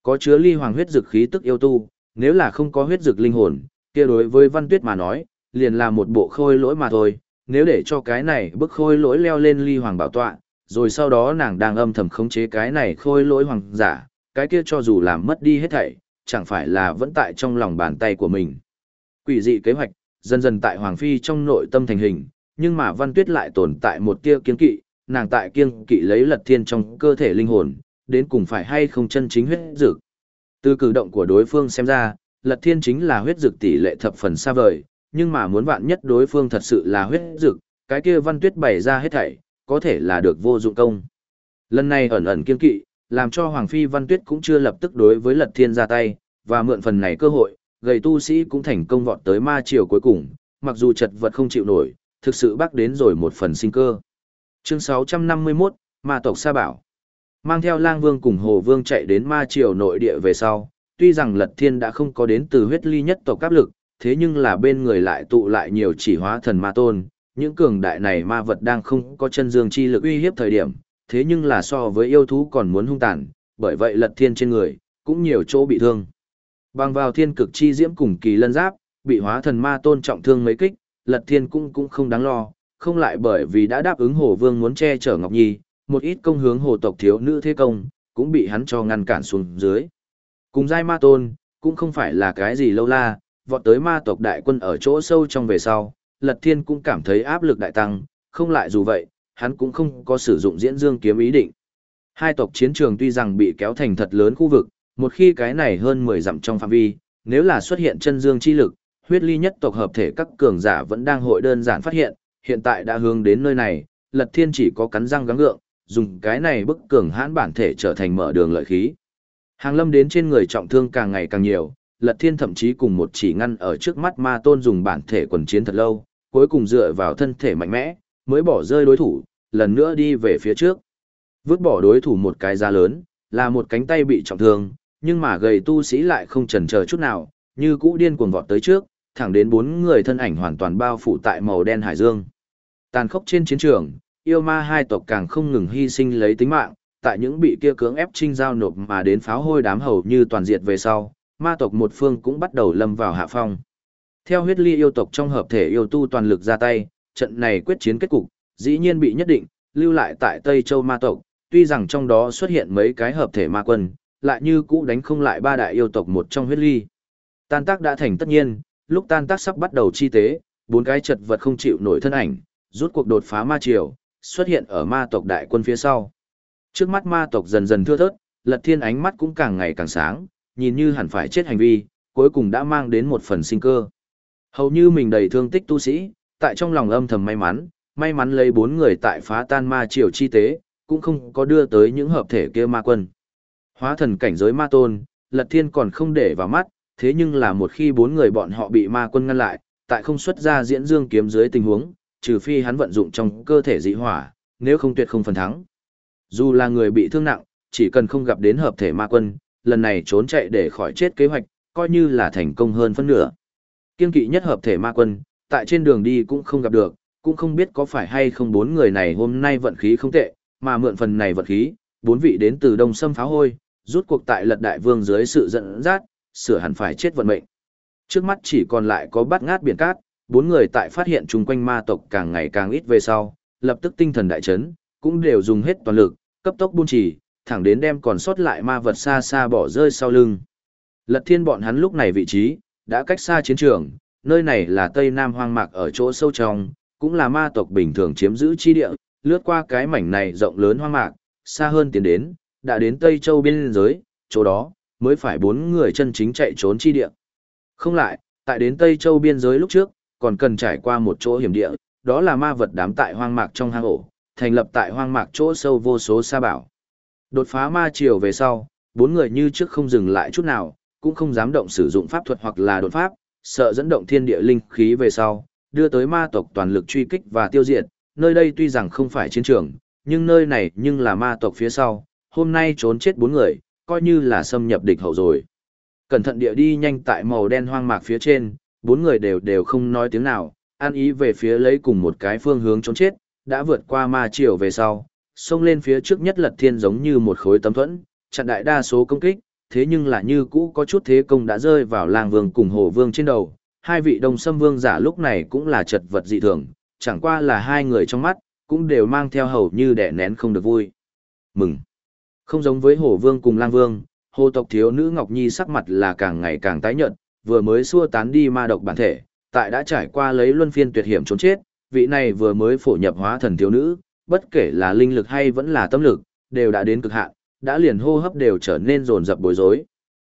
[SPEAKER 1] Có chứa ly hoàng huyết dực khí tức yêu tu, nếu là không có huyết dực linh hồn, kia đối với văn tuyết mà nói, liền là một bộ khôi lỗi mà thôi, nếu để cho cái này bức khôi lỗi leo lên ly hoàng bảo tọa, rồi sau đó nàng đang âm thầm khống chế cái này khôi lỗi hoàng giả, cái kia cho dù làm mất đi hết thảy, chẳng phải là vẫn tại trong lòng bàn tay của mình. Quỷ dị kế hoạch, dần dần tại Hoàng Phi trong nội tâm thành hình, nhưng mà Văn Tuyết lại tồn tại một tia kiên kỵ, nàng tại kiên kỵ lấy lật thiên trong cơ thể linh hồn, đến cùng phải hay không chân chính huyết dược. Từ cử động của đối phương xem ra, lật thiên chính là huyết dược tỷ lệ thập phần xa vời, nhưng mà muốn vạn nhất đối phương thật sự là huyết dược, cái kia Văn Tuyết bày ra hết thảy, có thể là được vô dụng công. Lần này ẩn ẩn kiên kỵ, làm cho Hoàng Phi Văn Tuyết cũng chưa lập tức đối với Lật Thiên ra tay, và mượn phần này cơ hội, gầy tu sĩ cũng thành công vọt tới ma triều cuối cùng, mặc dù chật vật không chịu nổi, thực sự bác đến rồi một phần sinh cơ. Chương 651, Ma tộc Sa Bảo Mang theo lang vương cùng hồ vương chạy đến ma triều nội địa về sau, tuy rằng Lật Thiên đã không có đến từ huyết ly nhất tộc áp lực, thế nhưng là bên người lại tụ lại nhiều chỉ hóa thần ma tôn, những cường đại này ma vật đang không có chân dương chi lực uy hiếp thời điểm, thế nhưng là so với yêu thú còn muốn hung tàn, bởi vậy Lật Thiên trên người cũng nhiều chỗ bị thương. Bằng vào thiên cực chi diễm cùng kỳ lân giáp, bị hóa thần ma tôn trọng thương mấy kích, Lật Thiên cũng cũng không đáng lo, không lại bởi vì đã đáp ứng Hồ Vương muốn che chở Ngọc Nhi, một ít công hướng hồ tộc thiếu nữ thế công, cũng bị hắn cho ngăn cản xuống dưới. Cùng giai ma tôn, cũng không phải là cái gì lâu la, vọt tới ma tộc đại quân ở chỗ sâu trong về sau, Lật Thiên cũng cảm thấy áp lực đại tăng, không lại dù vậy, hắn cũng không có sử dụng diễn dương kiếm ý định. Hai tộc chiến trường tuy rằng bị kéo thành thật lớn khu vực, một khi cái này hơn 10 dặm trong phạm vi, nếu là xuất hiện chân dương chi lực, huyết ly nhất tộc hợp thể các cường giả vẫn đang hội đơn giản phát hiện, hiện tại đã hướng đến nơi này, Lật Thiên chỉ có cắn răng gắng gượng, dùng cái này bức cường hãn bản thể trở thành mở đường lợi khí. Hàng lâm đến trên người trọng thương càng ngày càng nhiều, Lật Thiên thậm chí cùng một chỉ ngăn ở trước mắt ma tôn dùng bản thể quần chiến thật lâu, cuối cùng dựa vào thân thể mạnh mẽ, mới bỏ rơi đối thủ, lần nữa đi về phía trước. Vứt bỏ đối thủ một cái giá lớn, là một cánh tay bị trọng thương, nhưng mà gầy tu sĩ lại không chần chờ chút nào, như cũ điên cuồng vọt tới trước, thẳng đến bốn người thân ảnh hoàn toàn bao phủ tại màu đen hải dương. Tàn khốc trên chiến trường, yêu ma hai tộc càng không ngừng hy sinh lấy tính mạng, tại những bị kia cưỡng ép trinh giao nộp mà đến pháo hôi đám hầu như toàn diệt về sau, ma tộc một phương cũng bắt đầu lâm vào hạ phong. Theo huyết ly yêu tộc trong hợp thể yêu tu toàn lực ra tay, trận này quyết chiến kết cục, dĩ nhiên bị nhất định, lưu lại tại Tây Châu ma tộc, tuy rằng trong đó xuất hiện mấy cái hợp thể ma quân, lại như cũ đánh không lại ba đại yêu tộc một trong huyết ly. Tan tác đã thành tất nhiên, lúc tan tác sắp bắt đầu chi tế, bốn cái chật vật không chịu nổi thân ảnh, rút cuộc đột phá ma triều, xuất hiện ở ma tộc đại quân phía sau. Trước mắt ma tộc dần dần thưa thớt, lật thiên ánh mắt cũng càng ngày càng sáng, nhìn như hẳn phải chết hành vi, cuối cùng đã mang đến một phần sinh cơ. Hầu như mình đầy thương tích tu sĩ, tại trong lòng âm thầm may mắn, may mắn lấy bốn người tại phá tan ma triều chi tế, cũng không có đưa tới những hợp thể kia ma quân. Hóa thần cảnh giới ma tôn, lật thiên còn không để vào mắt, thế nhưng là một khi bốn người bọn họ bị ma quân ngăn lại, tại không xuất ra diễn dương kiếm dưới tình huống, trừ phi hắn vận dụng trong cơ thể dị hỏa, nếu không tuyệt không phần thắng. Dù là người bị thương nặng, chỉ cần không gặp đến hợp thể ma quân, lần này trốn chạy để khỏi chết kế hoạch, coi như là thành công hơn phân nửa. Kiên kỵ nhất hợp thể ma quân, tại trên đường đi cũng không gặp được, cũng không biết có phải hay không bốn người này hôm nay vận khí không tệ, mà mượn phần này vận khí, bốn vị đến từ đông sâm phá hôi, rút cuộc tại lật đại vương dưới sự dẫn dắt, sửa hẳn phải chết vận mệnh. Trước mắt chỉ còn lại có bát ngát biển cát, bốn người tại phát hiện chung quanh ma tộc càng ngày càng ít về sau, lập tức tinh thần đại chấn, cũng đều dùng hết toàn lực, cấp tốc buôn chỉ, thẳng đến đem còn sót lại ma vật xa xa bỏ rơi sau lưng. Lật thiên bọn hắn lúc này vị trí, đã cách xa chiến trường, nơi này là Tây Nam hoang mạc ở chỗ sâu trong, cũng là ma tộc bình thường chiếm giữ chi địa, lướt qua cái mảnh này rộng lớn hoang mạc, xa hơn tiến đến, đã đến Tây Châu biên giới, chỗ đó, mới phải bốn người chân chính chạy trốn chi địa. Không lại, tại đến Tây Châu biên giới lúc trước, còn cần trải qua một chỗ hiểm địa, đó là ma vật đám tại hoang mạc trong hang ổ, thành lập tại hoang mạc chỗ sâu vô số sa bảo. Đột phá ma triều về sau, bốn người như trước không dừng lại chút nào, cũng không dám động sử dụng pháp thuật hoặc là đột pháp, sợ dẫn động thiên địa linh khí về sau, đưa tới ma tộc toàn lực truy kích và tiêu diệt. Nơi đây tuy rằng không phải chiến trường, nhưng nơi này nhưng là ma tộc phía sau, hôm nay trốn chết bốn người, coi như là xâm nhập địch hậu rồi. Cẩn thận địa đi nhanh tại màu đen hoang mạc phía trên, bốn người đều đều không nói tiếng nào, an ý về phía lấy cùng một cái phương hướng trốn chết, đã vượt qua ma triều về sau, xông lên phía trước nhất lật thiên giống như một khối tấm thuẫn, chặn đại đa số công kích, thế nhưng là như cũ có chút thế công đã rơi vào làng vương cùng hồ vương trên đầu. Hai vị đồng xâm vương giả lúc này cũng là chật vật dị thường, chẳng qua là hai người trong mắt, cũng đều mang theo hầu như đẻ nén không được vui. Mừng! Không giống với hồ vương cùng lang vương, hồ tộc thiếu nữ Ngọc Nhi sắc mặt là càng ngày càng tái nhợt, vừa mới xua tán đi ma độc bản thể, tại đã trải qua lấy luân phiên tuyệt hiểm trốn chết, vị này vừa mới phổ nhập hóa thần thiếu nữ, bất kể là linh lực hay vẫn là tâm lực, đều đã đến cực hạn, đã liền hô hấp đều trở nên rồn rập bối rối.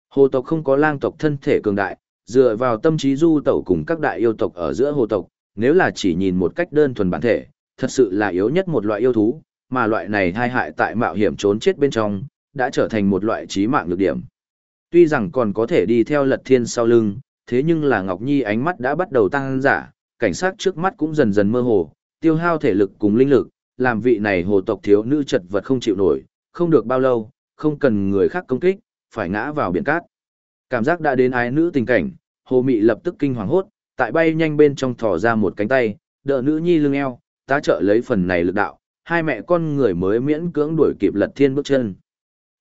[SPEAKER 1] Hồ tộc không có lang tộc thân thể cường đại, dựa vào tâm trí du tẩu cùng các đại yêu tộc ở giữa hồ tộc, nếu là chỉ nhìn một cách đơn thuần bản thể, thật sự là yếu nhất một loại yêu thú, mà loại này thai hại tại mạo hiểm trốn chết bên trong, đã trở thành một loại trí mạng nhược điểm. Tuy rằng còn có thể đi theo lật thiên sau lưng, thế nhưng là Ngọc Nhi ánh mắt đã bắt đầu tăng giả, cảnh sát trước mắt cũng dần dần mơ hồ, tiêu hao thể lực cùng linh lực, làm vị này hồ tộc thiếu nữ chật vật không chịu nổi, không được bao lâu, không cần người khác công kích, phải ngã vào biển cát. Cảm giác đã đến ái nữ tình cảnh, hồ mị lập tức kinh hoàng hốt, tại bay nhanh bên trong thò ra một cánh tay, đỡ nữ nhi lưng eo, tá trợ lấy phần này lực đạo, hai mẹ con người mới miễn cưỡng đuổi kịp lật thiên bước chân.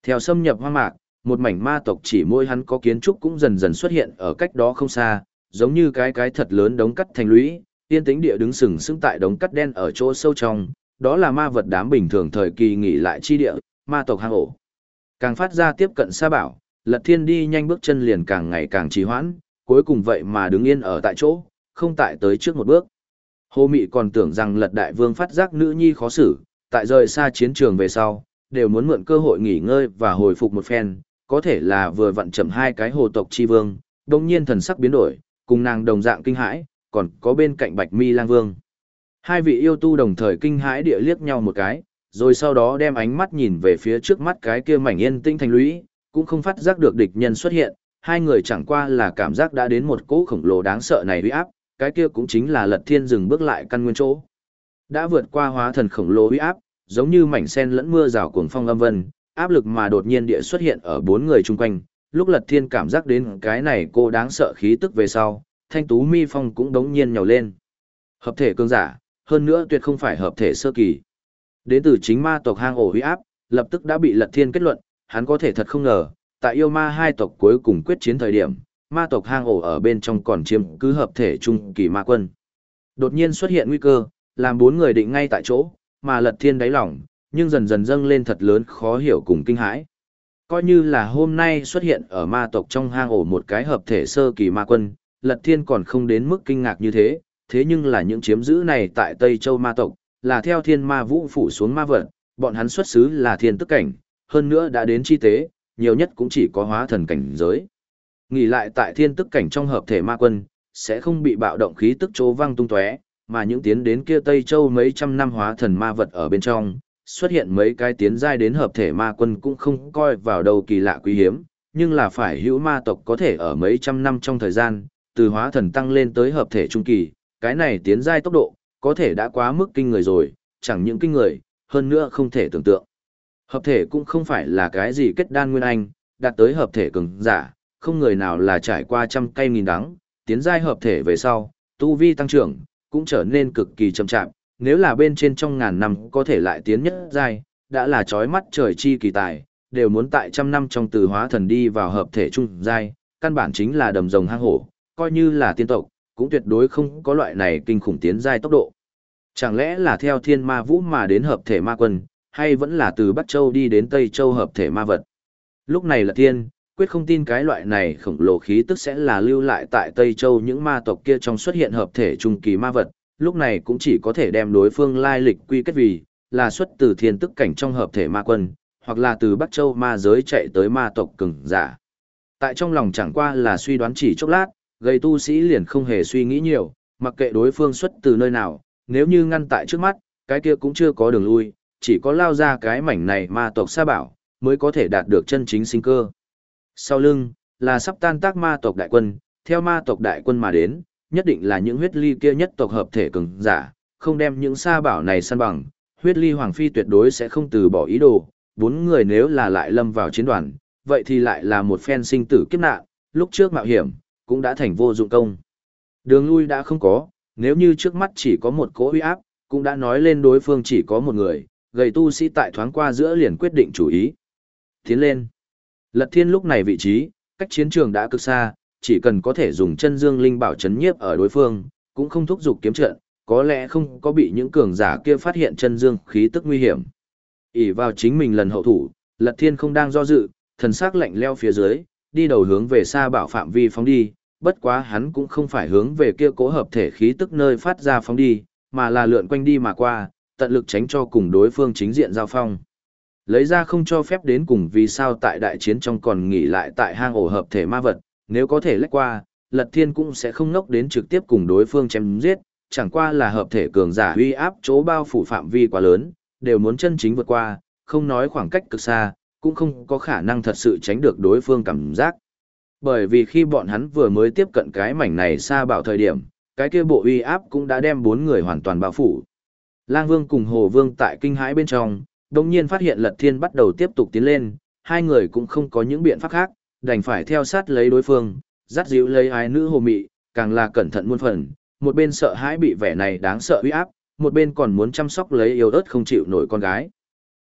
[SPEAKER 1] Theo xâm nhập hoang mạc, một mảnh ma tộc chỉ môi hắn có kiến trúc cũng dần dần xuất hiện ở cách đó không xa, giống như cái cái thật lớn đống cắt thành lũy, tiên tĩnh địa đứng sừng sững tại đống cắt đen ở chỗ sâu trong, đó là ma vật đám bình thường thời kỳ nghỉ lại chi địa, ma tộc hang ổ. Càng phát ra tiếp cận xa bảo, Lật Thiên đi nhanh bước chân liền càng ngày càng trì hoãn, cuối cùng vậy mà đứng yên ở tại chỗ, không tại tới trước một bước. Hồ Mị còn tưởng rằng Lật Đại Vương phát giác nữ nhi khó xử, tại rời xa chiến trường về sau, đều muốn mượn cơ hội nghỉ ngơi và hồi phục một phen, có thể là vừa vặn chậm hai cái hồ tộc chi vương, đồng nhiên thần sắc biến đổi, cùng nàng đồng dạng kinh hãi, còn có bên cạnh Bạch Mi Lang Vương. Hai vị yêu tu đồng thời kinh hãi địa liếc nhau một cái, rồi sau đó đem ánh mắt nhìn về phía trước mắt cái kia mảnh yên tinh thành lũy, cũng không phát giác được địch nhân xuất hiện, hai người chẳng qua là cảm giác đã đến một cỗ khổng lồ đáng sợ này uy áp, cái kia cũng chính là Lật Thiên dừng bước lại căn nguyên chỗ. Đã vượt qua hóa thần khổng lồ uy áp, giống như mảnh sen lẫn mưa rào cuồng phong âm vân, áp lực mà đột nhiên địa xuất hiện ở bốn người chung quanh, lúc Lật Thiên cảm giác đến cái này cô đáng sợ khí tức về sau, thanh tú mi phong cũng đống nhiên nhào lên. Hợp thể cương giả, hơn nữa tuyệt không phải hợp thể sơ kỳ. Đến từ chính ma tộc hang ổ huy áp, lập tức đã bị Lật Thiên kết luận, hắn có thể thật không ngờ, tại yêu ma hai tộc cuối cùng quyết chiến thời điểm, ma tộc hang ổ ở bên trong còn chiếm cứ hợp thể trung kỳ ma quân. Đột nhiên xuất hiện nguy cơ, làm bốn người định ngay tại chỗ, mà Lật Thiên đáy lòng, nhưng dần dần dâng lên thật lớn khó hiểu cùng kinh hãi. Coi như là hôm nay xuất hiện ở ma tộc trong hang ổ một cái hợp thể sơ kỳ ma quân, Lật Thiên còn không đến mức kinh ngạc như thế, thế nhưng là những chiếm giữ này tại Tây Châu ma tộc, là theo thiên ma vũ phủ xuống ma vật, bọn hắn xuất xứ là thiên tức cảnh, hơn nữa đã đến chi tế, nhiều nhất cũng chỉ có hóa thần cảnh giới. Nghỉ lại tại thiên tức cảnh trong hợp thể ma quân, sẽ không bị bạo động khí tức chố văng tung tóe, mà những tiến đến kia Tây Châu mấy trăm năm hóa thần ma vật ở bên trong, xuất hiện mấy cái tiến giai đến hợp thể ma quân cũng không coi vào đâu kỳ lạ quý hiếm, nhưng là phải hữu ma tộc có thể ở mấy trăm năm trong thời gian, từ hóa thần tăng lên tới hợp thể trung kỳ, cái này tiến giai tốc độ, có thể đã quá mức kinh người rồi, chẳng những kinh người, hơn nữa không thể tưởng tượng. Hợp thể cũng không phải là cái gì kết đan nguyên anh, đạt tới hợp thể cường giả, không người nào là trải qua trăm cây nghìn đắng, tiến giai hợp thể về sau, tu vi tăng trưởng, cũng trở nên cực kỳ chậm chạp, nếu là bên trên trong ngàn năm có thể lại tiến nhất giai, đã là chói mắt trời chi kỳ tài, đều muốn tại trăm năm trong từ hóa thần đi vào hợp thể trung giai, căn bản chính là đầm rồng hang hổ, coi như là tiên tộc, cũng tuyệt đối không có loại này kinh khủng tiến giai tốc độ. Chẳng lẽ là theo thiên ma vũ mà đến hợp thể ma quân, hay vẫn là từ Bắc Châu đi đến Tây Châu hợp thể ma vật? Lúc này là thiên, quyết không tin cái loại này khổng lồ khí tức sẽ là lưu lại tại Tây Châu những ma tộc kia trong xuất hiện hợp thể trung kỳ ma vật, lúc này cũng chỉ có thể đem đối phương lai lịch quy kết vì, là xuất từ thiên tức cảnh trong hợp thể ma quân, hoặc là từ Bắc Châu ma giới chạy tới ma tộc cường giả. Tại trong lòng chẳng qua là suy đoán chỉ chốc lát, gây tu sĩ liền không hề suy nghĩ nhiều, mặc kệ đối phương xuất từ nơi nào, nếu như ngăn tại trước mắt, cái kia cũng chưa có đường lui, chỉ có lao ra cái mảnh này ma tộc sa bảo, mới có thể đạt được chân chính sinh cơ. Sau lưng, là sắp tan tác ma tộc đại quân, theo ma tộc đại quân mà đến, nhất định là những huyết ly kia nhất tộc hợp thể cường giả, không đem những sa bảo này săn bằng, huyết ly hoàng phi tuyệt đối sẽ không từ bỏ ý đồ, bốn người nếu là lại lâm vào chiến đoàn, vậy thì lại là một phen sinh tử kiếp nạn, lúc trước mạo hiểm, cũng đã thành vô dụng công. Đường lui đã không có, nếu như trước mắt chỉ có một cỗ uy áp, cũng đã nói lên đối phương chỉ có một người, gầy tu sĩ tại thoáng qua giữa liền quyết định chủ ý. Tiến lên. Lật thiên lúc này vị trí, cách chiến trường đã cực xa, chỉ cần có thể dùng chân dương linh bảo chấn nhiếp ở đối phương, cũng không thúc giục kiếm trận, có lẽ không có bị những cường giả kia phát hiện chân dương khí tức nguy hiểm. ỉ vào chính mình lần hậu thủ, Lật Thiên không đang do dự, thần sắc lạnh leo phía dưới, đi đầu hướng về xa bảo phạm vi phóng đi, bất quá hắn cũng không phải hướng về kia cố hợp thể khí tức nơi phát ra phóng đi, mà là lượn quanh đi mà qua, tận lực tránh cho cùng đối phương chính diện giao phong. Lấy ra không cho phép đến cùng vì sao tại đại chiến trong còn nghỉ lại tại hang ổ hợp thể ma vật, nếu có thể lách qua, Lật Thiên cũng sẽ không ngốc đến trực tiếp cùng đối phương chém giết, chẳng qua là hợp thể cường giả uy áp chỗ bao phủ phạm vi quá lớn, đều muốn chân chính vượt qua, không nói khoảng cách cực xa, cũng không có khả năng thật sự tránh được đối phương cảm giác. Bởi vì khi bọn hắn vừa mới tiếp cận cái mảnh này xa bảo thời điểm, cái kia bộ uy áp cũng đã đem bốn người hoàn toàn bao phủ. Lang Vương cùng Hồ Vương tại kinh hãi bên trong, đồng nhiên phát hiện Lật Thiên bắt đầu tiếp tục tiến lên, hai người cũng không có những biện pháp khác, đành phải theo sát lấy đối phương, dắt dịu lấy ái nữ hồ mị, càng là cẩn thận muôn phần, một bên sợ hãi bị vẻ này đáng sợ uy áp, một bên còn muốn chăm sóc lấy yêu ớt không chịu nổi con gái.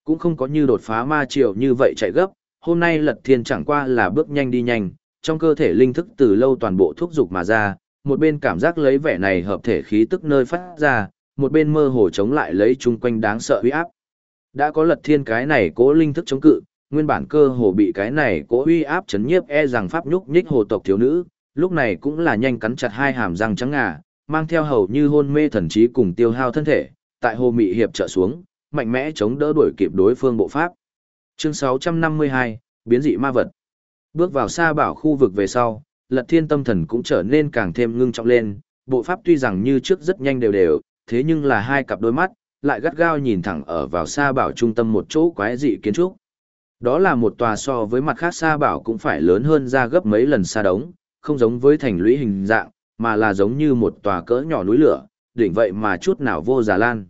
[SPEAKER 1] Cũng không có như đột phá ma triều như vậy chạy gấp, hôm nay Lật Thiên chẳng qua là bước nhanh đi nhanh, trong cơ thể linh thức từ lâu toàn bộ thúc dục mà ra, một bên cảm giác lấy vẻ này hợp thể khí tức nơi phát ra, một bên mơ hồ chống lại lấy chung quanh đáng sợ uy áp. Đã có lật thiên cái này cố linh thức chống cự, nguyên bản cơ hồ bị cái này cố uy áp chấn nhiếp e rằng pháp nhúc nhích hồ tộc thiếu nữ, lúc này cũng là nhanh cắn chặt hai hàm răng trắng ngà, mang theo hầu như hôn mê thần trí cùng tiêu hao thân thể, tại hồ mị hiệp trợ xuống, mạnh mẽ chống đỡ đuổi kịp đối phương bộ pháp. Chương 652, biến dị ma vật. Bước vào xa bảo khu vực về sau, lật thiên tâm thần cũng trở nên càng thêm ngưng trọng lên, bộ pháp tuy rằng như trước rất nhanh đều đều, thế nhưng là hai cặp đôi mắt, lại gắt gao nhìn thẳng ở vào xa bảo trung tâm một chỗ quái dị kiến trúc. Đó là một tòa so với mặt khác xa bảo cũng phải lớn hơn ra gấp mấy lần xa đống, không giống với thành lũy hình dạng, mà là giống như một tòa cỡ nhỏ núi lửa, đỉnh vậy mà chút nào vô giả lan.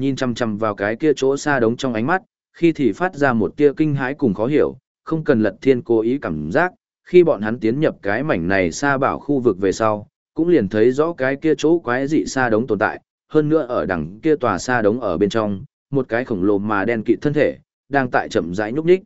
[SPEAKER 1] Nhìn chăm chăm vào cái kia chỗ xa đống trong ánh mắt, khi thì phát ra một tia kinh hãi cùng khó hiểu, không cần lật thiên cố ý cảm giác, khi bọn hắn tiến nhập cái mảnh này xa bảo khu vực về sau, cũng liền thấy rõ cái kia chỗ quái dị xa đống tồn tại, hơn nữa ở đằng kia tòa xa đống ở bên trong, một cái khổng lồ mà đen kịt thân thể, đang tại chậm rãi nhúc nhích.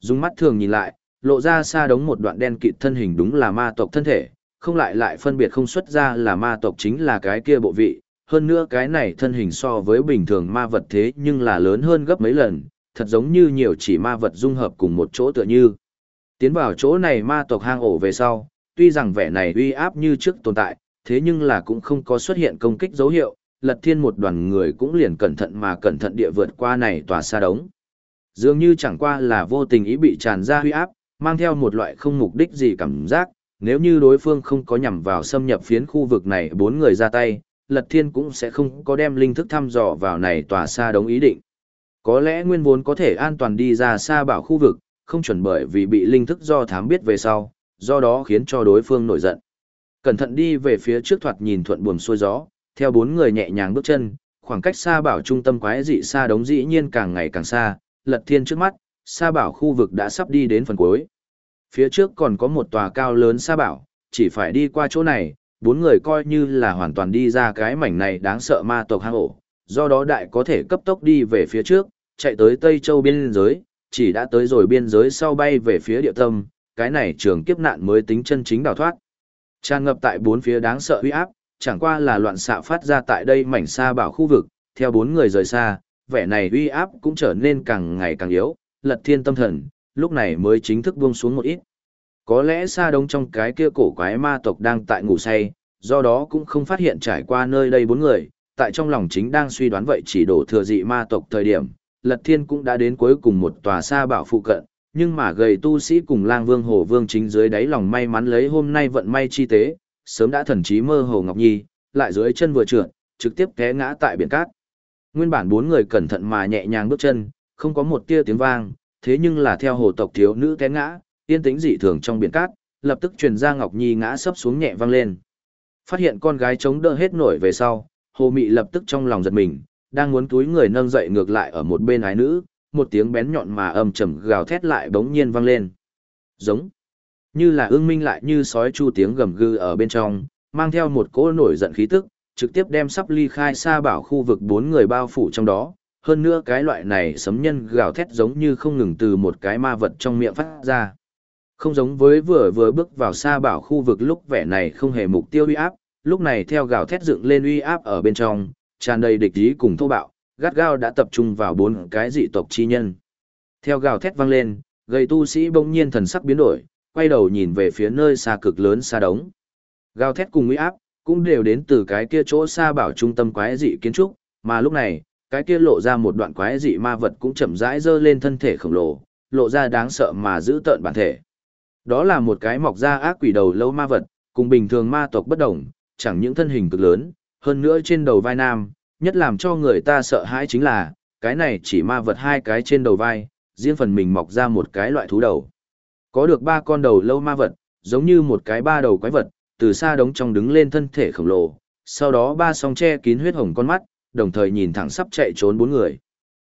[SPEAKER 1] Dùng mắt thường nhìn lại, lộ ra xa đống một đoạn đen kịt thân hình đúng là ma tộc thân thể, không lại lại phân biệt không xuất ra là ma tộc chính là cái kia bộ vị, hơn nữa cái này thân hình so với bình thường ma vật thế nhưng là lớn hơn gấp mấy lần, thật giống như nhiều chỉ ma vật dung hợp cùng một chỗ tựa như. Tiến vào chỗ này ma tộc hang ổ về sau, tuy rằng vẻ này uy áp như trước tồn tại, thế nhưng là cũng không có xuất hiện công kích dấu hiệu, lật thiên một đoàn người cũng liền cẩn thận mà cẩn thận địa vượt qua này tòa xa đống. Dường như chẳng qua là vô tình ý bị tràn ra huy áp, mang theo một loại không mục đích gì cảm giác, nếu như đối phương không có nhằm vào xâm nhập phiến khu vực này bốn người ra tay, lật thiên cũng sẽ không có đem linh thức thăm dò vào này tòa xa đống ý định. Có lẽ nguyên vốn có thể an toàn đi ra xa bảo khu vực, không chuẩn bởi vì bị linh thức do thám biết về sau, do đó khiến cho đối phương nổi giận. Cẩn thận đi về phía trước thoạt nhìn thuận buồm xuôi gió, theo bốn người nhẹ nhàng bước chân, khoảng cách xa bảo trung tâm quái dị xa đống dĩ nhiên càng ngày càng xa, lật thiên trước mắt, xa bảo khu vực đã sắp đi đến phần cuối. Phía trước còn có một tòa cao lớn xa bảo, chỉ phải đi qua chỗ này, bốn người coi như là hoàn toàn đi ra cái mảnh này đáng sợ ma tộc hang ổ, do đó đại có thể cấp tốc đi về phía trước, chạy tới Tây Châu biên giới, chỉ đã tới rồi biên giới sau bay về phía địa tâm, cái này trường kiếp nạn mới tính chân chính đào thoát. Tràn ngập tại bốn phía đáng sợ uy áp, chẳng qua là loạn xạ phát ra tại đây mảnh xa bảo khu vực, theo bốn người rời xa, vẻ này uy áp cũng trở nên càng ngày càng yếu, lật thiên tâm thần, lúc này mới chính thức buông xuống một ít. Có lẽ xa đông trong cái kia cổ quái ma tộc đang tại ngủ say, do đó cũng không phát hiện trải qua nơi đây bốn người, tại trong lòng chính đang suy đoán vậy chỉ đổ thừa dị ma tộc thời điểm, lật thiên cũng đã đến cuối cùng một tòa xa bảo phụ cận, nhưng mà gầy tu sĩ cùng lang vương hồ vương chính dưới đáy lòng may mắn lấy hôm nay vận may chi tế, sớm đã thần trí mơ hồ Ngọc Nhi, lại dưới chân vừa trượt, trực tiếp té ngã tại biển cát. Nguyên bản bốn người cẩn thận mà nhẹ nhàng bước chân, không có một tia tiếng vang, thế nhưng là theo hồ tộc thiếu nữ té ngã, yên tĩnh dị thường trong biển cát, lập tức truyền ra Ngọc Nhi ngã sấp xuống nhẹ vang lên. Phát hiện con gái chống đỡ hết nổi về sau, Hồ Mị lập tức trong lòng giật mình, đang muốn túi người nâng dậy ngược lại ở một bên ái nữ, một tiếng bén nhọn mà âm trầm gào thét lại bỗng nhiên vang lên. Giống. Như là ương minh lại như sói chu tiếng gầm gừ ở bên trong, mang theo một cỗ nổi giận khí tức, trực tiếp đem sắp ly khai xa bảo khu vực bốn người bao phủ trong đó. Hơn nữa cái loại này sấm nhân gào thét giống như không ngừng từ một cái ma vật trong miệng phát ra. Không giống với vừa vừa bước vào xa bảo khu vực lúc vẻ này không hề mục tiêu uy áp, lúc này theo gào thét dựng lên uy áp ở bên trong, tràn đầy địch ý cùng thô bạo, gắt gao đã tập trung vào bốn cái dị tộc chi nhân. Theo gào thét vang lên, gầy tu sĩ bỗng nhiên thần sắc biến đổi, quay đầu nhìn về phía nơi xa cực lớn xa đống. Gào thét cùng uy áp, cũng đều đến từ cái kia chỗ xa bảo trung tâm quái dị kiến trúc, mà lúc này, cái kia lộ ra một đoạn quái dị ma vật cũng chậm rãi dơ lên thân thể khổng lồ, lộ ra đáng sợ mà giữ tợn bản thể. Đó là một cái mọc ra ác quỷ đầu lâu ma vật, cùng bình thường ma tộc bất đồng, chẳng những thân hình cực lớn, hơn nữa trên đầu vai nam, nhất làm cho người ta sợ hãi chính là, cái này chỉ ma vật hai cái trên đầu vai, riêng phần mình mọc ra một cái loại thú đầu. Có được ba con đầu lâu ma vật, giống như một cái ba đầu quái vật, từ xa đống trong đứng lên thân thể khổng lồ, sau đó ba song che kín huyết hồng con mắt, đồng thời nhìn thẳng sắp chạy trốn bốn người.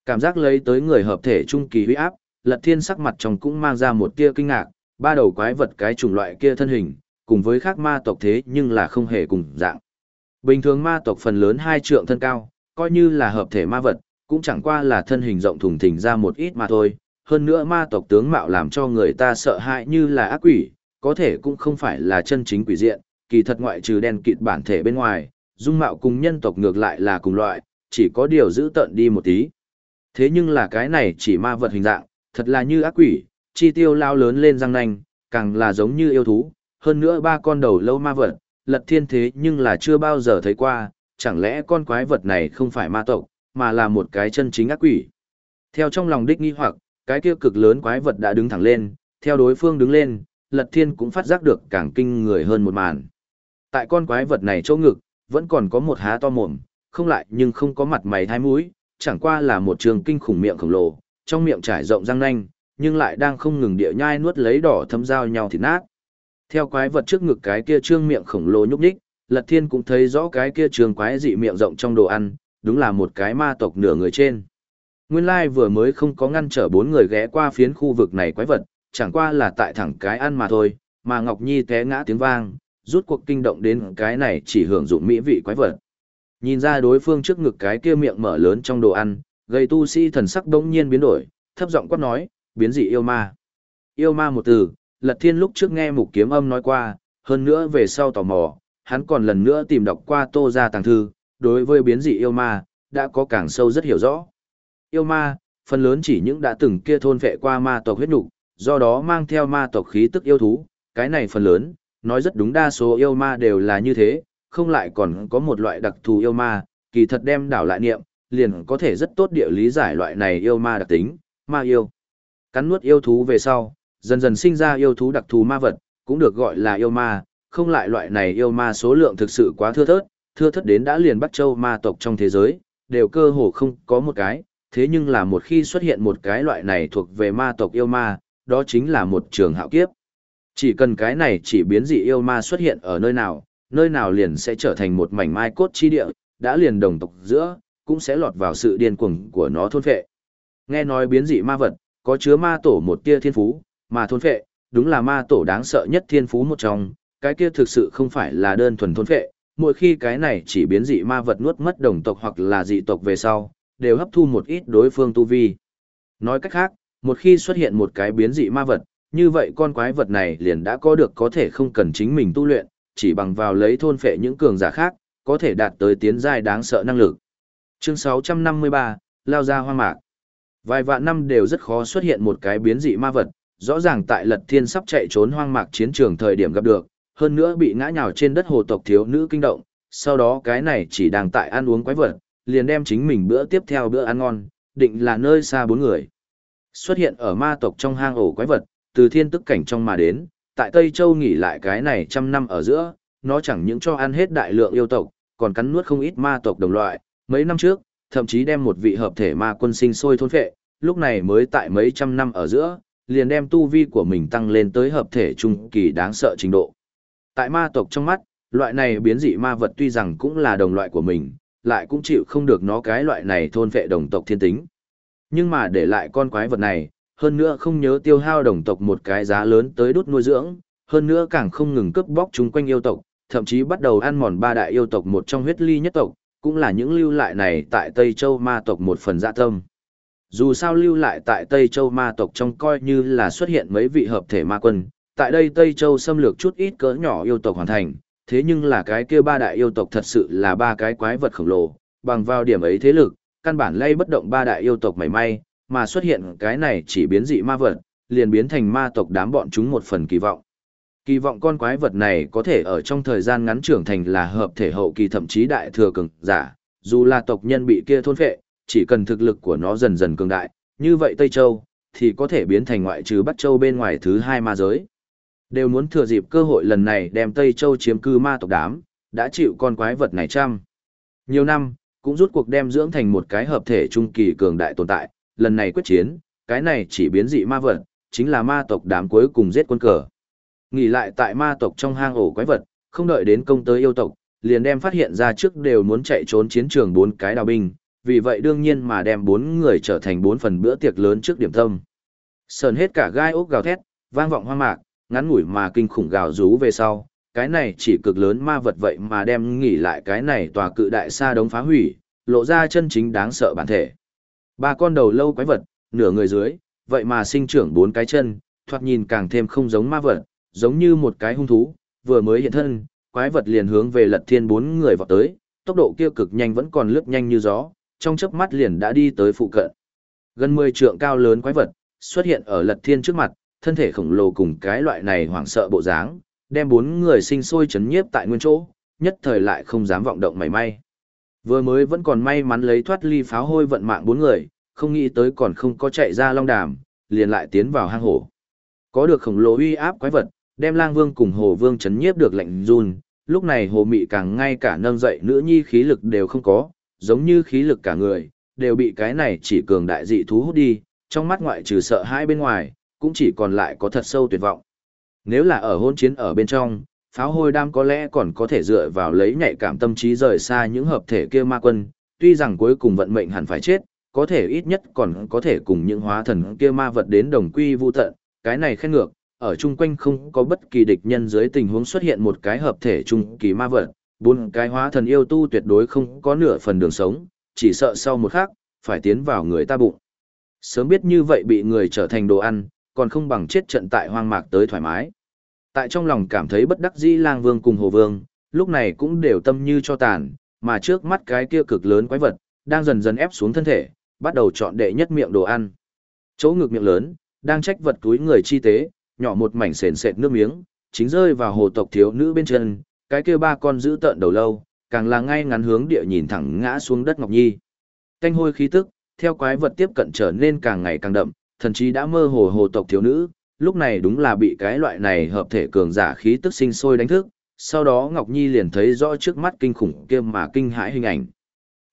[SPEAKER 1] Cảm giác lấy tới người hợp thể trung kỳ huy áp, lật thiên sắc mặt trong cũng mang ra một tia kinh ngạc, ba đầu quái vật cái chủng loại kia thân hình, cùng với khác ma tộc thế nhưng là không hề cùng dạng. Bình thường ma tộc phần lớn hai trượng thân cao, coi như là hợp thể ma vật, cũng chẳng qua là thân hình rộng thùng thình ra một ít mà thôi. Hơn nữa ma tộc tướng mạo làm cho người ta sợ hãi như là ác quỷ, có thể cũng không phải là chân chính quỷ diện, kỳ thật ngoại trừ đen kịt bản thể bên ngoài, dung mạo cùng nhân tộc ngược lại là cùng loại, chỉ có điều giữ tận đi một tí. Thế nhưng là cái này chỉ ma vật hình dạng, thật là như ác quỷ, chi tiêu lao lớn lên răng nanh, càng là giống như yêu thú, hơn nữa ba con đầu lâu ma vật, lật thiên thế nhưng là chưa bao giờ thấy qua, chẳng lẽ con quái vật này không phải ma tộc, mà là một cái chân chính ác quỷ. Theo trong lòng đích nghi hoặc, cái kia cực lớn quái vật đã đứng thẳng lên, theo đối phương đứng lên, lật thiên cũng phát giác được càng kinh người hơn một màn. Tại con quái vật này chỗ ngực, vẫn còn có một há to mồm, không lại nhưng không có mặt mày thái mũi, chẳng qua là một trường kinh khủng miệng khổng lồ, trong miệng trải rộng răng nanh, nhưng lại đang không ngừng địa nhai nuốt lấy đỏ thấm dao nhau thịt nát. Theo quái vật trước ngực cái kia trương miệng khổng lồ nhúc nhích, Lật Thiên cũng thấy rõ cái kia trường quái dị miệng rộng trong đồ ăn, đúng là một cái ma tộc nửa người trên. Nguyên lai vừa mới không có ngăn trở bốn người ghé qua phiến khu vực này quái vật, chẳng qua là tại thẳng cái ăn mà thôi, mà Ngọc Nhi té ngã tiếng vang, rút cuộc kinh động đến cái này chỉ hưởng dụng mỹ vị quái vật. Nhìn ra đối phương trước ngực cái kia miệng mở lớn trong đồ ăn, gây tu sĩ thần sắc đống nhiên biến đổi, thấp giọng quát nói, biến dị yêu ma. Yêu ma một từ, Lật Thiên lúc trước nghe mục kiếm âm nói qua, hơn nữa về sau tò mò, hắn còn lần nữa tìm đọc qua tô ra tàng thư, đối với biến dị yêu ma, đã có càng sâu rất hiểu rõ. Yêu ma, phần lớn chỉ những đã từng kia thôn vệ qua ma tộc huyết nục, do đó mang theo ma tộc khí tức yêu thú, cái này phần lớn, nói rất đúng đa số yêu ma đều là như thế, không lại còn có một loại đặc thù yêu ma, kỳ thật đem đảo lại niệm, liền có thể rất tốt địa lý giải loại này yêu ma đặc tính, ma yêu. Cắn nuốt yêu thú về sau, dần dần sinh ra yêu thú đặc thù ma vật, cũng được gọi là yêu ma, không lại loại này yêu ma số lượng thực sự quá thưa thớt, thưa thớt đến đã liền bắt châu ma tộc trong thế giới, đều cơ hồ không có một cái, thế nhưng là một khi xuất hiện một cái loại này thuộc về ma tộc yêu ma, đó chính là một trường hạo kiếp. Chỉ cần cái này chỉ biến dị yêu ma xuất hiện ở nơi nào, nơi nào liền sẽ trở thành một mảnh mai cốt chi địa, đã liền đồng tộc giữa, cũng sẽ lọt vào sự điên cuồng của nó thôn phệ. Nghe nói biến dị ma vật, có chứa ma tổ một tia thiên phú, mà thôn phệ, đúng là ma tổ đáng sợ nhất thiên phú một trong, cái kia thực sự không phải là đơn thuần thôn phệ, mỗi khi cái này chỉ biến dị ma vật nuốt mất đồng tộc hoặc là dị tộc về sau, đều hấp thu một ít đối phương tu vi. Nói cách khác, một khi xuất hiện một cái biến dị ma vật, như vậy con quái vật này liền đã có được có thể không cần chính mình tu luyện, chỉ bằng vào lấy thôn phệ những cường giả khác, có thể đạt tới tiến giai đáng sợ năng lực. Chương 653, lao ra hoang mạc. Vài vạn năm đều rất khó xuất hiện một cái biến dị ma vật, rõ ràng tại Lật Thiên sắp chạy trốn hoang mạc chiến trường thời điểm gặp được, hơn nữa bị ngã nhào trên đất hồ tộc thiếu nữ kinh động, sau đó cái này chỉ đang tại ăn uống quái vật, liền đem chính mình bữa tiếp theo bữa ăn ngon, định là nơi xa bốn người. Xuất hiện ở ma tộc trong hang ổ quái vật, từ thiên tức cảnh trong mà đến, tại Tây Châu nghỉ lại cái này trăm năm ở giữa, nó chẳng những cho ăn hết đại lượng yêu tộc, còn cắn nuốt không ít ma tộc đồng loại, mấy năm trước, thậm chí đem một vị hợp thể ma quân sinh sôi thôn phệ, lúc này mới tại mấy trăm năm ở giữa, liền đem tu vi của mình tăng lên tới hợp thể trung kỳ đáng sợ trình độ. Tại ma tộc trong mắt, loại này biến dị ma vật tuy rằng cũng là đồng loại của mình, lại cũng chịu không được nó cái loại này thôn phệ đồng tộc thiên tính. Nhưng mà để lại con quái vật này, hơn nữa không nhớ tiêu hao đồng tộc một cái giá lớn tới đốt nuôi dưỡng, hơn nữa càng không ngừng cướp bóc chúng quanh yêu tộc, thậm chí bắt đầu ăn mòn ba đại yêu tộc một trong huyết ly nhất tộc, cũng là những lưu lại này tại Tây Châu ma tộc một phần dạ tâm. Dù sao lưu lại tại Tây Châu ma tộc trong coi như là xuất hiện mấy vị hợp thể ma quân, tại đây Tây Châu xâm lược chút ít cỡ nhỏ yêu tộc hoàn thành, thế nhưng là cái kia ba đại yêu tộc thật sự là ba cái quái vật khổng lồ, bằng vào điểm ấy thế lực, căn bản lay bất động ba đại yêu tộc mảy may, mà xuất hiện cái này chỉ biến dị ma vật, liền biến thành ma tộc đám bọn chúng một phần kỳ vọng. Kỳ vọng con quái vật này có thể ở trong thời gian ngắn trưởng thành là hợp thể hậu kỳ thậm chí đại thừa cường giả, dù là tộc nhân bị kia thôn phệ, chỉ cần thực lực của nó dần dần cường đại, như vậy Tây Châu thì có thể biến thành ngoại trừ Bắc Châu bên ngoài thứ hai ma giới. Đều muốn thừa dịp cơ hội lần này đem Tây Châu chiếm cư ma tộc đám, đã chịu con quái vật này trăm. Nhiều năm, cũng rút cuộc đem dưỡng thành một cái hợp thể trung kỳ cường đại tồn tại, lần này quyết chiến, cái này chỉ biến dị ma vật, chính là ma tộc đám cuối cùng giết quân cờ. Nghỉ lại tại ma tộc trong hang ổ quái vật, không đợi đến công tới yêu tộc, liền đem phát hiện ra trước đều muốn chạy trốn chiến trường bốn cái đào binh, vì vậy đương nhiên mà đem bốn người trở thành bốn phần bữa tiệc lớn trước điểm tâm. Sờn hết cả gai ốc gào thét, vang vọng hoang mạc, ngắn ngủi mà kinh khủng gào rú về sau, cái này chỉ cực lớn ma vật vậy mà đem nghỉ lại cái này tòa cự đại xa đống phá hủy, lộ ra chân chính đáng sợ bản thể. Ba con đầu lâu quái vật, nửa người dưới, vậy mà sinh trưởng bốn cái chân, thoạt nhìn càng thêm không giống ma vật, giống như một cái hung thú, vừa mới hiện thân, quái vật liền hướng về lật thiên bốn người vọt tới, tốc độ kia cực nhanh vẫn còn lướt nhanh như gió, trong chớp mắt liền đã đi tới phụ cận. Gần 10 trượng cao lớn quái vật, xuất hiện ở lật thiên trước mặt, thân thể khổng lồ cùng cái loại này hoảng sợ bộ dáng, đem bốn người sinh sôi chấn nhiếp tại nguyên chỗ, nhất thời lại không dám vọng động mảy may. Vừa mới vẫn còn may mắn lấy thoát ly pháo hôi vận mạng bốn người, không nghĩ tới còn không có chạy ra long đàm, liền lại tiến vào hang hổ. Có được khổng lồ uy áp quái vật, đem lang vương cùng hồ vương chấn nhiếp được lạnh run, lúc này hồ mị càng ngay cả nâng dậy nữ nhi khí lực đều không có, giống như khí lực cả người, đều bị cái này chỉ cường đại dị thú hút đi, trong mắt ngoại trừ sợ hai bên ngoài, cũng chỉ còn lại có thật sâu tuyệt vọng. Nếu là ở hôn chiến ở bên trong, pháo hôi đam có lẽ còn có thể dựa vào lấy nhạy cảm tâm trí rời xa những hợp thể kia ma quân, tuy rằng cuối cùng vận mệnh hẳn phải chết, có thể ít nhất còn có thể cùng những hóa thần kia ma vật đến đồng quy vu tận, cái này khen ngược, ở chung quanh không có bất kỳ địch nhân dưới tình huống xuất hiện một cái hợp thể trung kỳ ma vật, bốn cái hóa thần yêu tu tuyệt đối không có nửa phần đường sống, chỉ sợ sau một khắc, phải tiến vào người ta bụng. Sớm biết như vậy bị người trở thành đồ ăn, còn không bằng chết trận tại hoang mạc tới thoải mái. Tại trong lòng cảm thấy bất đắc dĩ lang vương cùng hồ vương, lúc này cũng đều tâm như cho tàn, mà trước mắt cái kia cực lớn quái vật, đang dần dần ép xuống thân thể, bắt đầu chọn đệ nhất miệng đồ ăn. Chỗ ngực miệng lớn, đang trách vật túi người chi tế, nhỏ một mảnh sền sệt nước miếng, chính rơi vào hồ tộc thiếu nữ bên chân, cái kia ba con giữ tợn đầu lâu, càng là ngay ngắn hướng địa nhìn thẳng ngã xuống đất Ngọc Nhi. thanh hôi khí tức, theo quái vật tiếp cận trở nên càng ngày càng đậm, thần chí đã mơ hồ hồ tộc thiếu nữ, lúc này đúng là bị cái loại này hợp thể cường giả khí tức sinh sôi đánh thức, sau đó Ngọc Nhi liền thấy rõ trước mắt kinh khủng kia mà kinh hãi hình ảnh.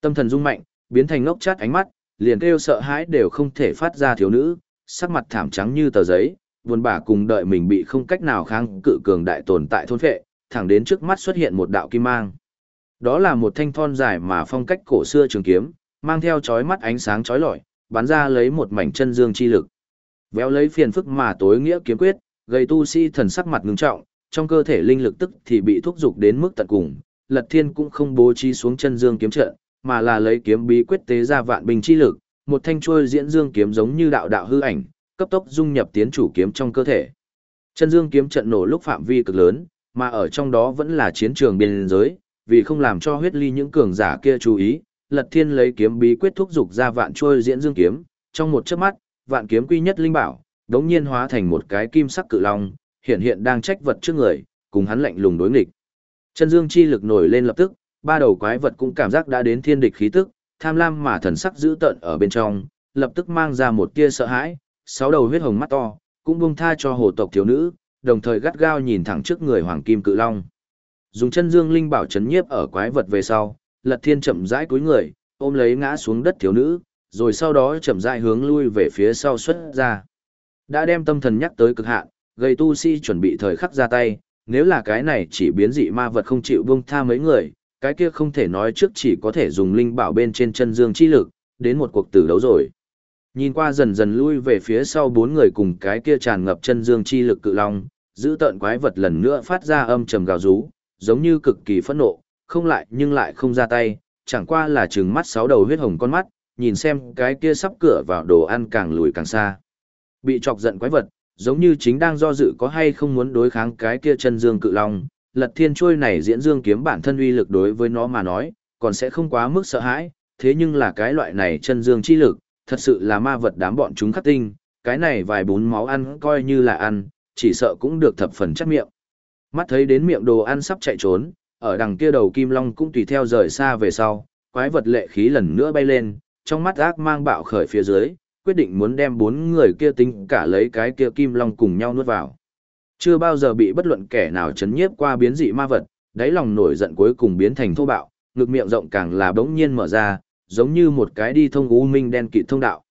[SPEAKER 1] Tâm thần rung mạnh, biến thành ngốc chát ánh mắt, liền kêu sợ hãi đều không thể phát ra thiếu nữ, sắc mặt thảm trắng như tờ giấy, buồn bã cùng đợi mình bị không cách nào kháng cự cường đại tồn tại thôn phệ, thẳng đến trước mắt xuất hiện một đạo kim mang. Đó là một thanh thon dài mà phong cách cổ xưa trường kiếm, mang theo chói mắt ánh sáng chói lọi, bắn ra lấy một mảnh chân dương chi lực. Véo lấy phiền phức mà tối nghĩa kiếm quyết, gây tu si thần sắc mặt ngưng trọng, trong cơ thể linh lực tức thì bị thúc dục đến mức tận cùng. Lật Thiên cũng không bố trí xuống chân dương kiếm trận, mà là lấy kiếm bí quyết tế ra vạn bình chi lực, một thanh chuôi diễn dương kiếm giống như đạo đạo hư ảnh, cấp tốc dung nhập tiến chủ kiếm trong cơ thể. Chân dương kiếm trận nổ lúc phạm vi cực lớn, mà ở trong đó vẫn là chiến trường biên giới, vì không làm cho huyết ly những cường giả kia chú ý, Lật Thiên lấy kiếm bí quyết thúc dục ra vạn chuôi diễn dương kiếm, trong một chớp mắt, vạn kiếm quy nhất linh bảo, đống nhiên hóa thành một cái kim sắc cự long, hiện hiện đang trách vật trước người, cùng hắn lạnh lùng đối nghịch. Chân dương chi lực nổi lên lập tức, ba đầu quái vật cũng cảm giác đã đến thiên địch khí tức, tham lam mà thần sắc dữ tợn ở bên trong, lập tức mang ra một tia sợ hãi, sáu đầu huyết hồng mắt to, cũng buông tha cho hồ tộc thiếu nữ, đồng thời gắt gao nhìn thẳng trước người hoàng kim cự long. Dùng chân dương linh bảo chấn nhiếp ở quái vật về sau, Lật Thiên chậm rãi cúi người, ôm lấy ngã xuống đất thiếu nữ, rồi sau đó chậm rãi hướng lui về phía sau xuất ra. Đã đem tâm thần nhắc tới cực hạn, gây tu si chuẩn bị thời khắc ra tay, nếu là cái này chỉ biến dị ma vật không chịu buông tha mấy người, cái kia không thể nói trước chỉ có thể dùng linh bảo bên trên chân dương chi lực, đến một cuộc tử đấu rồi. Nhìn qua dần dần lui về phía sau bốn người cùng cái kia tràn ngập chân dương chi lực cự long, giữ tợn quái vật lần nữa phát ra âm trầm gào rú, giống như cực kỳ phẫn nộ, không lại nhưng lại không ra tay, chẳng qua là trừng mắt sáu đầu huyết hồng con mắt, nhìn xem cái kia sắp cửa vào đồ ăn càng lùi càng xa. Bị chọc giận quái vật, giống như chính đang do dự có hay không muốn đối kháng cái kia chân dương cự long, lật thiên trôi này diễn dương kiếm bản thân uy lực đối với nó mà nói, còn sẽ không quá mức sợ hãi, thế nhưng là cái loại này chân dương chi lực, thật sự là ma vật đám bọn chúng khắc tinh, cái này vài bún máu ăn coi như là ăn, chỉ sợ cũng được thập phần chắc miệng. Mắt thấy đến miệng đồ ăn sắp chạy trốn, ở đằng kia đầu kim long cũng tùy theo rời xa về sau, quái vật lệ khí lần nữa bay lên, trong mắt ác mang bạo khởi phía dưới, quyết định muốn đem bốn người kia tính cả lấy cái kia kim long cùng nhau nuốt vào. Chưa bao giờ bị bất luận kẻ nào chấn nhiếp qua biến dị ma vật, đáy lòng nổi giận cuối cùng biến thành thô bạo, ngực miệng rộng càng là bỗng nhiên mở ra, giống như một cái đi thông u minh đen kịt thông đạo.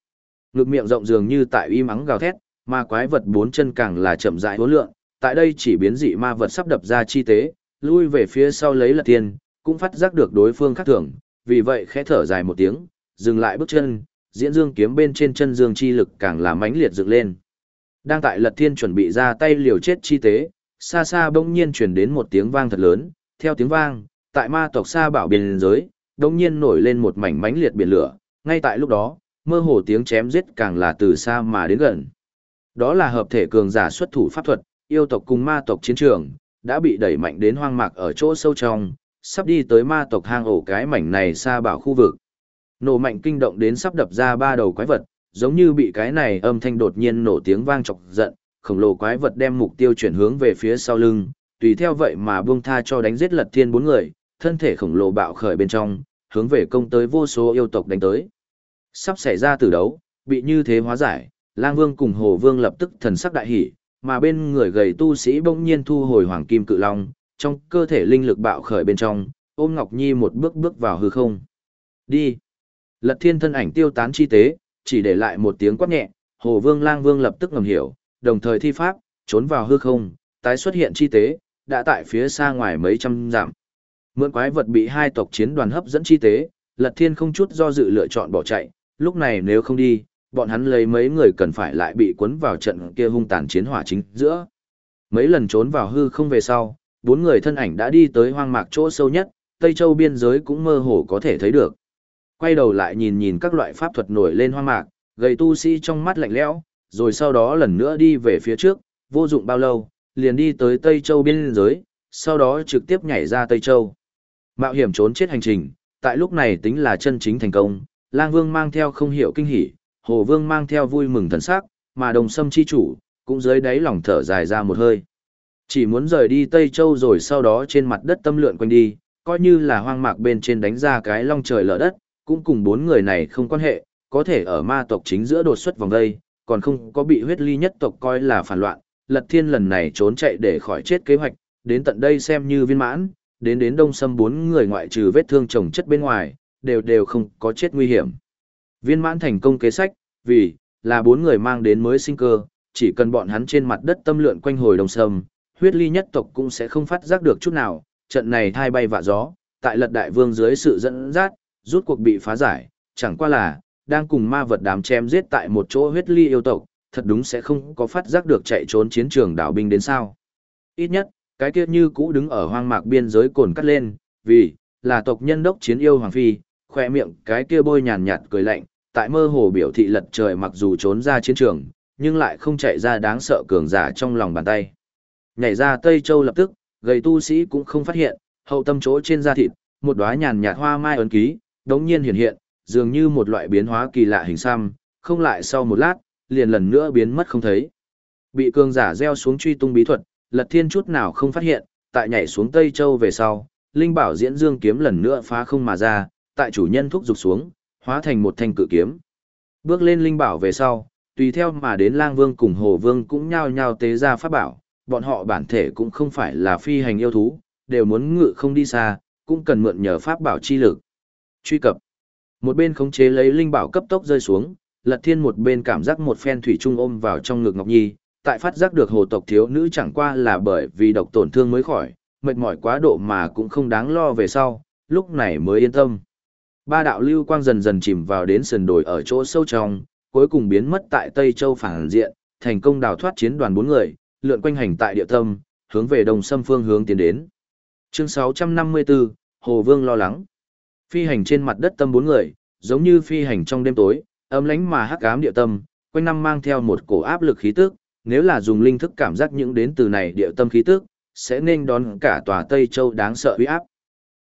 [SPEAKER 1] ngực miệng rộng dường như tại uy mắng gào thét, mà quái vật bốn chân càng là chậm rãi hối lượng, tại đây chỉ biến dị ma vật sắp đập ra chi tế, lui về phía sau lấy lật tiền, cũng phát giác được đối phương khác thường, vì vậy khẽ thở dài một tiếng, dừng lại bước chân, diễn dương kiếm bên trên chân dương chi lực càng là mãnh liệt dựng lên. Đang tại lật thiên chuẩn bị ra tay liều chết chi tế, xa xa bỗng nhiên truyền đến một tiếng vang thật lớn, theo tiếng vang, tại ma tộc xa bảo biên giới, đông nhiên nổi lên một mảnh mãnh liệt biển lửa, ngay tại lúc đó, mơ hồ tiếng chém giết càng là từ xa mà đến gần. Đó là hợp thể cường giả xuất thủ pháp thuật, yêu tộc cùng ma tộc chiến trường, đã bị đẩy mạnh đến hoang mạc ở chỗ sâu trong, sắp đi tới ma tộc hang ổ cái mảnh này xa bảo khu vực. Nổ mạnh kinh động đến sắp đập ra ba đầu quái vật, giống như bị cái này âm thanh đột nhiên nổ tiếng vang chọc giận, khổng lồ quái vật đem mục tiêu chuyển hướng về phía sau lưng, tùy theo vậy mà buông tha cho đánh giết lật thiên bốn người, thân thể khổng lồ bạo khởi bên trong, hướng về công tới vô số yêu tộc đánh tới. Sắp xảy ra tử đấu, bị như thế hóa giải, Lang Vương cùng Hồ Vương lập tức thần sắc đại hỉ, mà bên người gầy tu sĩ bỗng nhiên thu hồi hoàng kim cự long, trong cơ thể linh lực bạo khởi bên trong, ôm Ngọc Nhi một bước bước vào hư không. Đi. Lật Thiên thân ảnh tiêu tán chi tế, chỉ để lại một tiếng quát nhẹ, Hồ Vương Lang Vương lập tức ngầm hiểu, đồng thời thi pháp, trốn vào hư không, tái xuất hiện chi tế, đã tại phía xa ngoài mấy trăm dặm. Mượn quái vật bị hai tộc chiến đoàn hấp dẫn chi tế, Lật Thiên không chút do dự lựa chọn bỏ chạy, lúc này nếu không đi, bọn hắn lấy mấy người cần phải lại bị cuốn vào trận kia hung tàn chiến hỏa chính giữa. Mấy lần trốn vào hư không về sau, bốn người thân ảnh đã đi tới hoang mạc chỗ sâu nhất, Tây Châu biên giới cũng mơ hồ có thể thấy được. Quay đầu lại nhìn nhìn các loại pháp thuật nổi lên hoang mạc, gầy tu sĩ trong mắt lạnh lẽo, rồi sau đó lần nữa đi về phía trước, vô dụng bao lâu, liền đi tới Tây Châu biên giới, sau đó trực tiếp nhảy ra Tây Châu. Mạo hiểm trốn chết hành trình, tại lúc này tính là chân chính thành công, Lang Vương mang theo không hiểu kinh hỉ, Hồ Vương mang theo vui mừng thần sắc, mà Đồng Sâm chi chủ cũng dưới đáy lòng thở dài ra một hơi. Chỉ muốn rời đi Tây Châu rồi sau đó trên mặt đất tâm lượn quanh đi, coi như là hoang mạc bên trên đánh ra cái long trời lở đất, cũng cùng bốn người này không quan hệ, có thể ở ma tộc chính giữa đột xuất vòng đây, còn không có bị huyết ly nhất tộc coi là phản loạn, Lật Thiên lần này trốn chạy để khỏi chết kế hoạch, đến tận đây xem như viên mãn, đến đến đông sâm bốn người ngoại trừ vết thương chồng chất bên ngoài, đều đều không có chết nguy hiểm. Viên mãn thành công kế sách, vì, là bốn người mang đến mới sinh cơ, chỉ cần bọn hắn trên mặt đất tâm lượn quanh hồi đông sâm, huyết ly nhất tộc cũng sẽ không phát giác được chút nào, trận này thai bay vạ gió, tại lật đại vương dưới sự dẫn dắt, rút cuộc bị phá giải, chẳng qua là, đang cùng ma vật đám chém giết tại một chỗ huyết ly yêu tộc, thật đúng sẽ không có phát giác được chạy trốn chiến trường đảo binh đến sao. Ít nhất, cái kia như cũ đứng ở hoang mạc biên giới cồn cắt lên, vì, là tộc nhân đốc chiến yêu Hoàng Phi, khoe miệng cái kia bôi nhàn nhạt cười lạnh, tại mơ hồ biểu thị lật trời mặc dù trốn ra chiến trường, nhưng lại không chạy ra đáng sợ cường giả trong lòng bàn tay. Nhảy ra Tây Châu lập tức, gầy tu sĩ cũng không phát hiện, hậu tâm chỗ trên da thịt, một đóa nhàn nhạt hoa mai ấn ký, đống nhiên hiện hiện, dường như một loại biến hóa kỳ lạ hình xăm, không lại sau một lát, liền lần nữa biến mất không thấy. Bị cường giả gieo xuống truy tung bí thuật, Lật Thiên chút nào không phát hiện, tại nhảy xuống Tây Châu về sau, Linh Bảo Diễn Dương kiếm lần nữa phá không mà ra, tại chủ nhân thúc dục xuống, hóa thành một thanh cự kiếm. Bước lên Linh Bảo về sau, tùy theo mà đến Lang Vương cùng Hồ Vương cũng nhao nhao tế ra pháp bảo, bọn họ bản thể cũng không phải là phi hành yêu thú, đều muốn ngự không đi xa, cũng cần mượn nhờ pháp bảo chi lực. Truy cập. Một bên khống chế lấy linh bảo cấp tốc rơi xuống, Lật Thiên một bên cảm giác một phen thủy trung ôm vào trong ngực Ngọc Nhi, tại phát giác được hồ tộc thiếu nữ chẳng qua là bởi vì độc tổn thương mới khỏi, mệt mỏi quá độ mà cũng không đáng lo về sau, lúc này mới yên tâm. Ba đạo lưu quang dần dần chìm vào đến sườn đồi ở chỗ sâu trong, cuối cùng biến mất tại Tây Châu phản diện, thành công đào thoát chiến đoàn bốn người, lượn quanh hành tại địa tâm, hướng về đồng sâm phương hướng tiến đến. Chương 654, Hồ Vương lo lắng. Phi hành trên mặt đất tâm bốn người, giống như phi hành trong đêm tối, ấm lánh mà hắc ám địa tâm, quanh năm mang theo một cổ áp lực khí tức, nếu là dùng linh thức cảm giác những đến từ này địa tâm khí tức, sẽ nên đón cả tòa Tây Châu đáng sợ uy áp.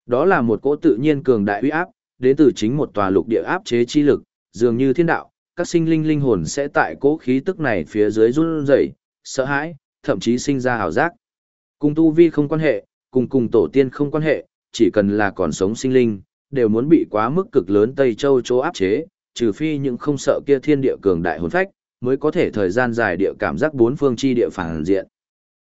[SPEAKER 1] Đó là một cỗ tự nhiên cường đại uy áp, đến từ chính một tòa lục địa áp chế chi lực, dường như thiên đạo, các sinh linh linh hồn sẽ tại cỗ khí tức này phía dưới run rẩy, sợ hãi, thậm chí sinh ra hào giác. Cùng tu vi không quan hệ, cùng cùng tổ tiên không quan hệ, chỉ cần là còn sống sinh linh, đều muốn bị quá mức cực lớn Tây Châu chỗ áp chế, trừ phi những không sợ kia thiên địa cường đại hồn phách, mới có thể thời gian dài địa cảm giác bốn phương chi địa phản diện.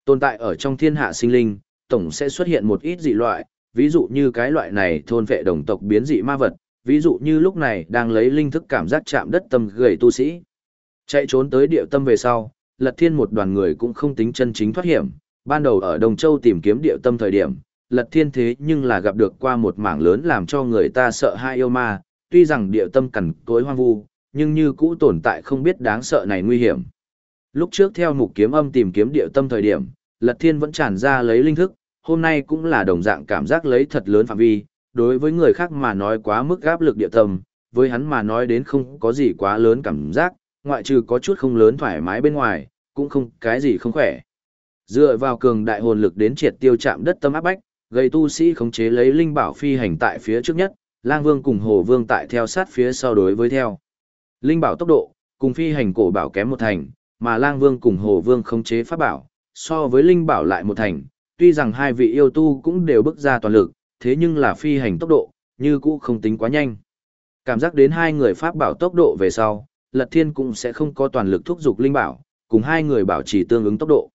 [SPEAKER 1] Tồn tại ở trong thiên hạ sinh linh, tổng sẽ xuất hiện một ít dị loại, ví dụ như cái loại này thôn vệ đồng tộc biến dị ma vật, ví dụ như lúc này đang lấy linh thức cảm giác chạm đất tâm gầy tu sĩ. Chạy trốn tới địa tâm về sau, Lật Thiên một đoàn người cũng không tính chân chính thoát hiểm, ban đầu ở Đồng Châu tìm kiếm địa tâm thời điểm, Lật Thiên thế nhưng là gặp được qua một mảng lớn làm cho người ta sợ hai yêu ma, tuy rằng địa tâm cằn tối hoang vu, nhưng như cũ tồn tại không biết đáng sợ này nguy hiểm. Lúc trước theo mục kiếm âm tìm kiếm địa tâm thời điểm, Lật Thiên vẫn tràn ra lấy linh thức, hôm nay cũng là đồng dạng cảm giác lấy thật lớn phạm vi, đối với người khác mà nói quá mức áp lực địa tâm, với hắn mà nói đến không có gì quá lớn cảm giác, ngoại trừ có chút không lớn thoải mái bên ngoài, cũng không cái gì không khỏe. Dựa vào cường đại hồn lực đến triệt tiêu chạm đất tâm áp bách, gây tu sĩ khống chế lấy linh bảo phi hành tại phía trước nhất, Lang Vương cùng Hồ Vương tại theo sát phía sau đối với theo. Linh bảo tốc độ, cùng phi hành cổ bảo kém một thành, mà Lang Vương cùng Hồ Vương khống chế pháp bảo, so với linh bảo lại một thành, tuy rằng hai vị yêu tu cũng đều bước ra toàn lực, thế nhưng là phi hành tốc độ, như cũ không tính quá nhanh. Cảm giác đến hai người pháp bảo tốc độ về sau, Lật Thiên cũng sẽ không có toàn lực thúc giục linh bảo, cùng hai người bảo trì tương ứng tốc độ.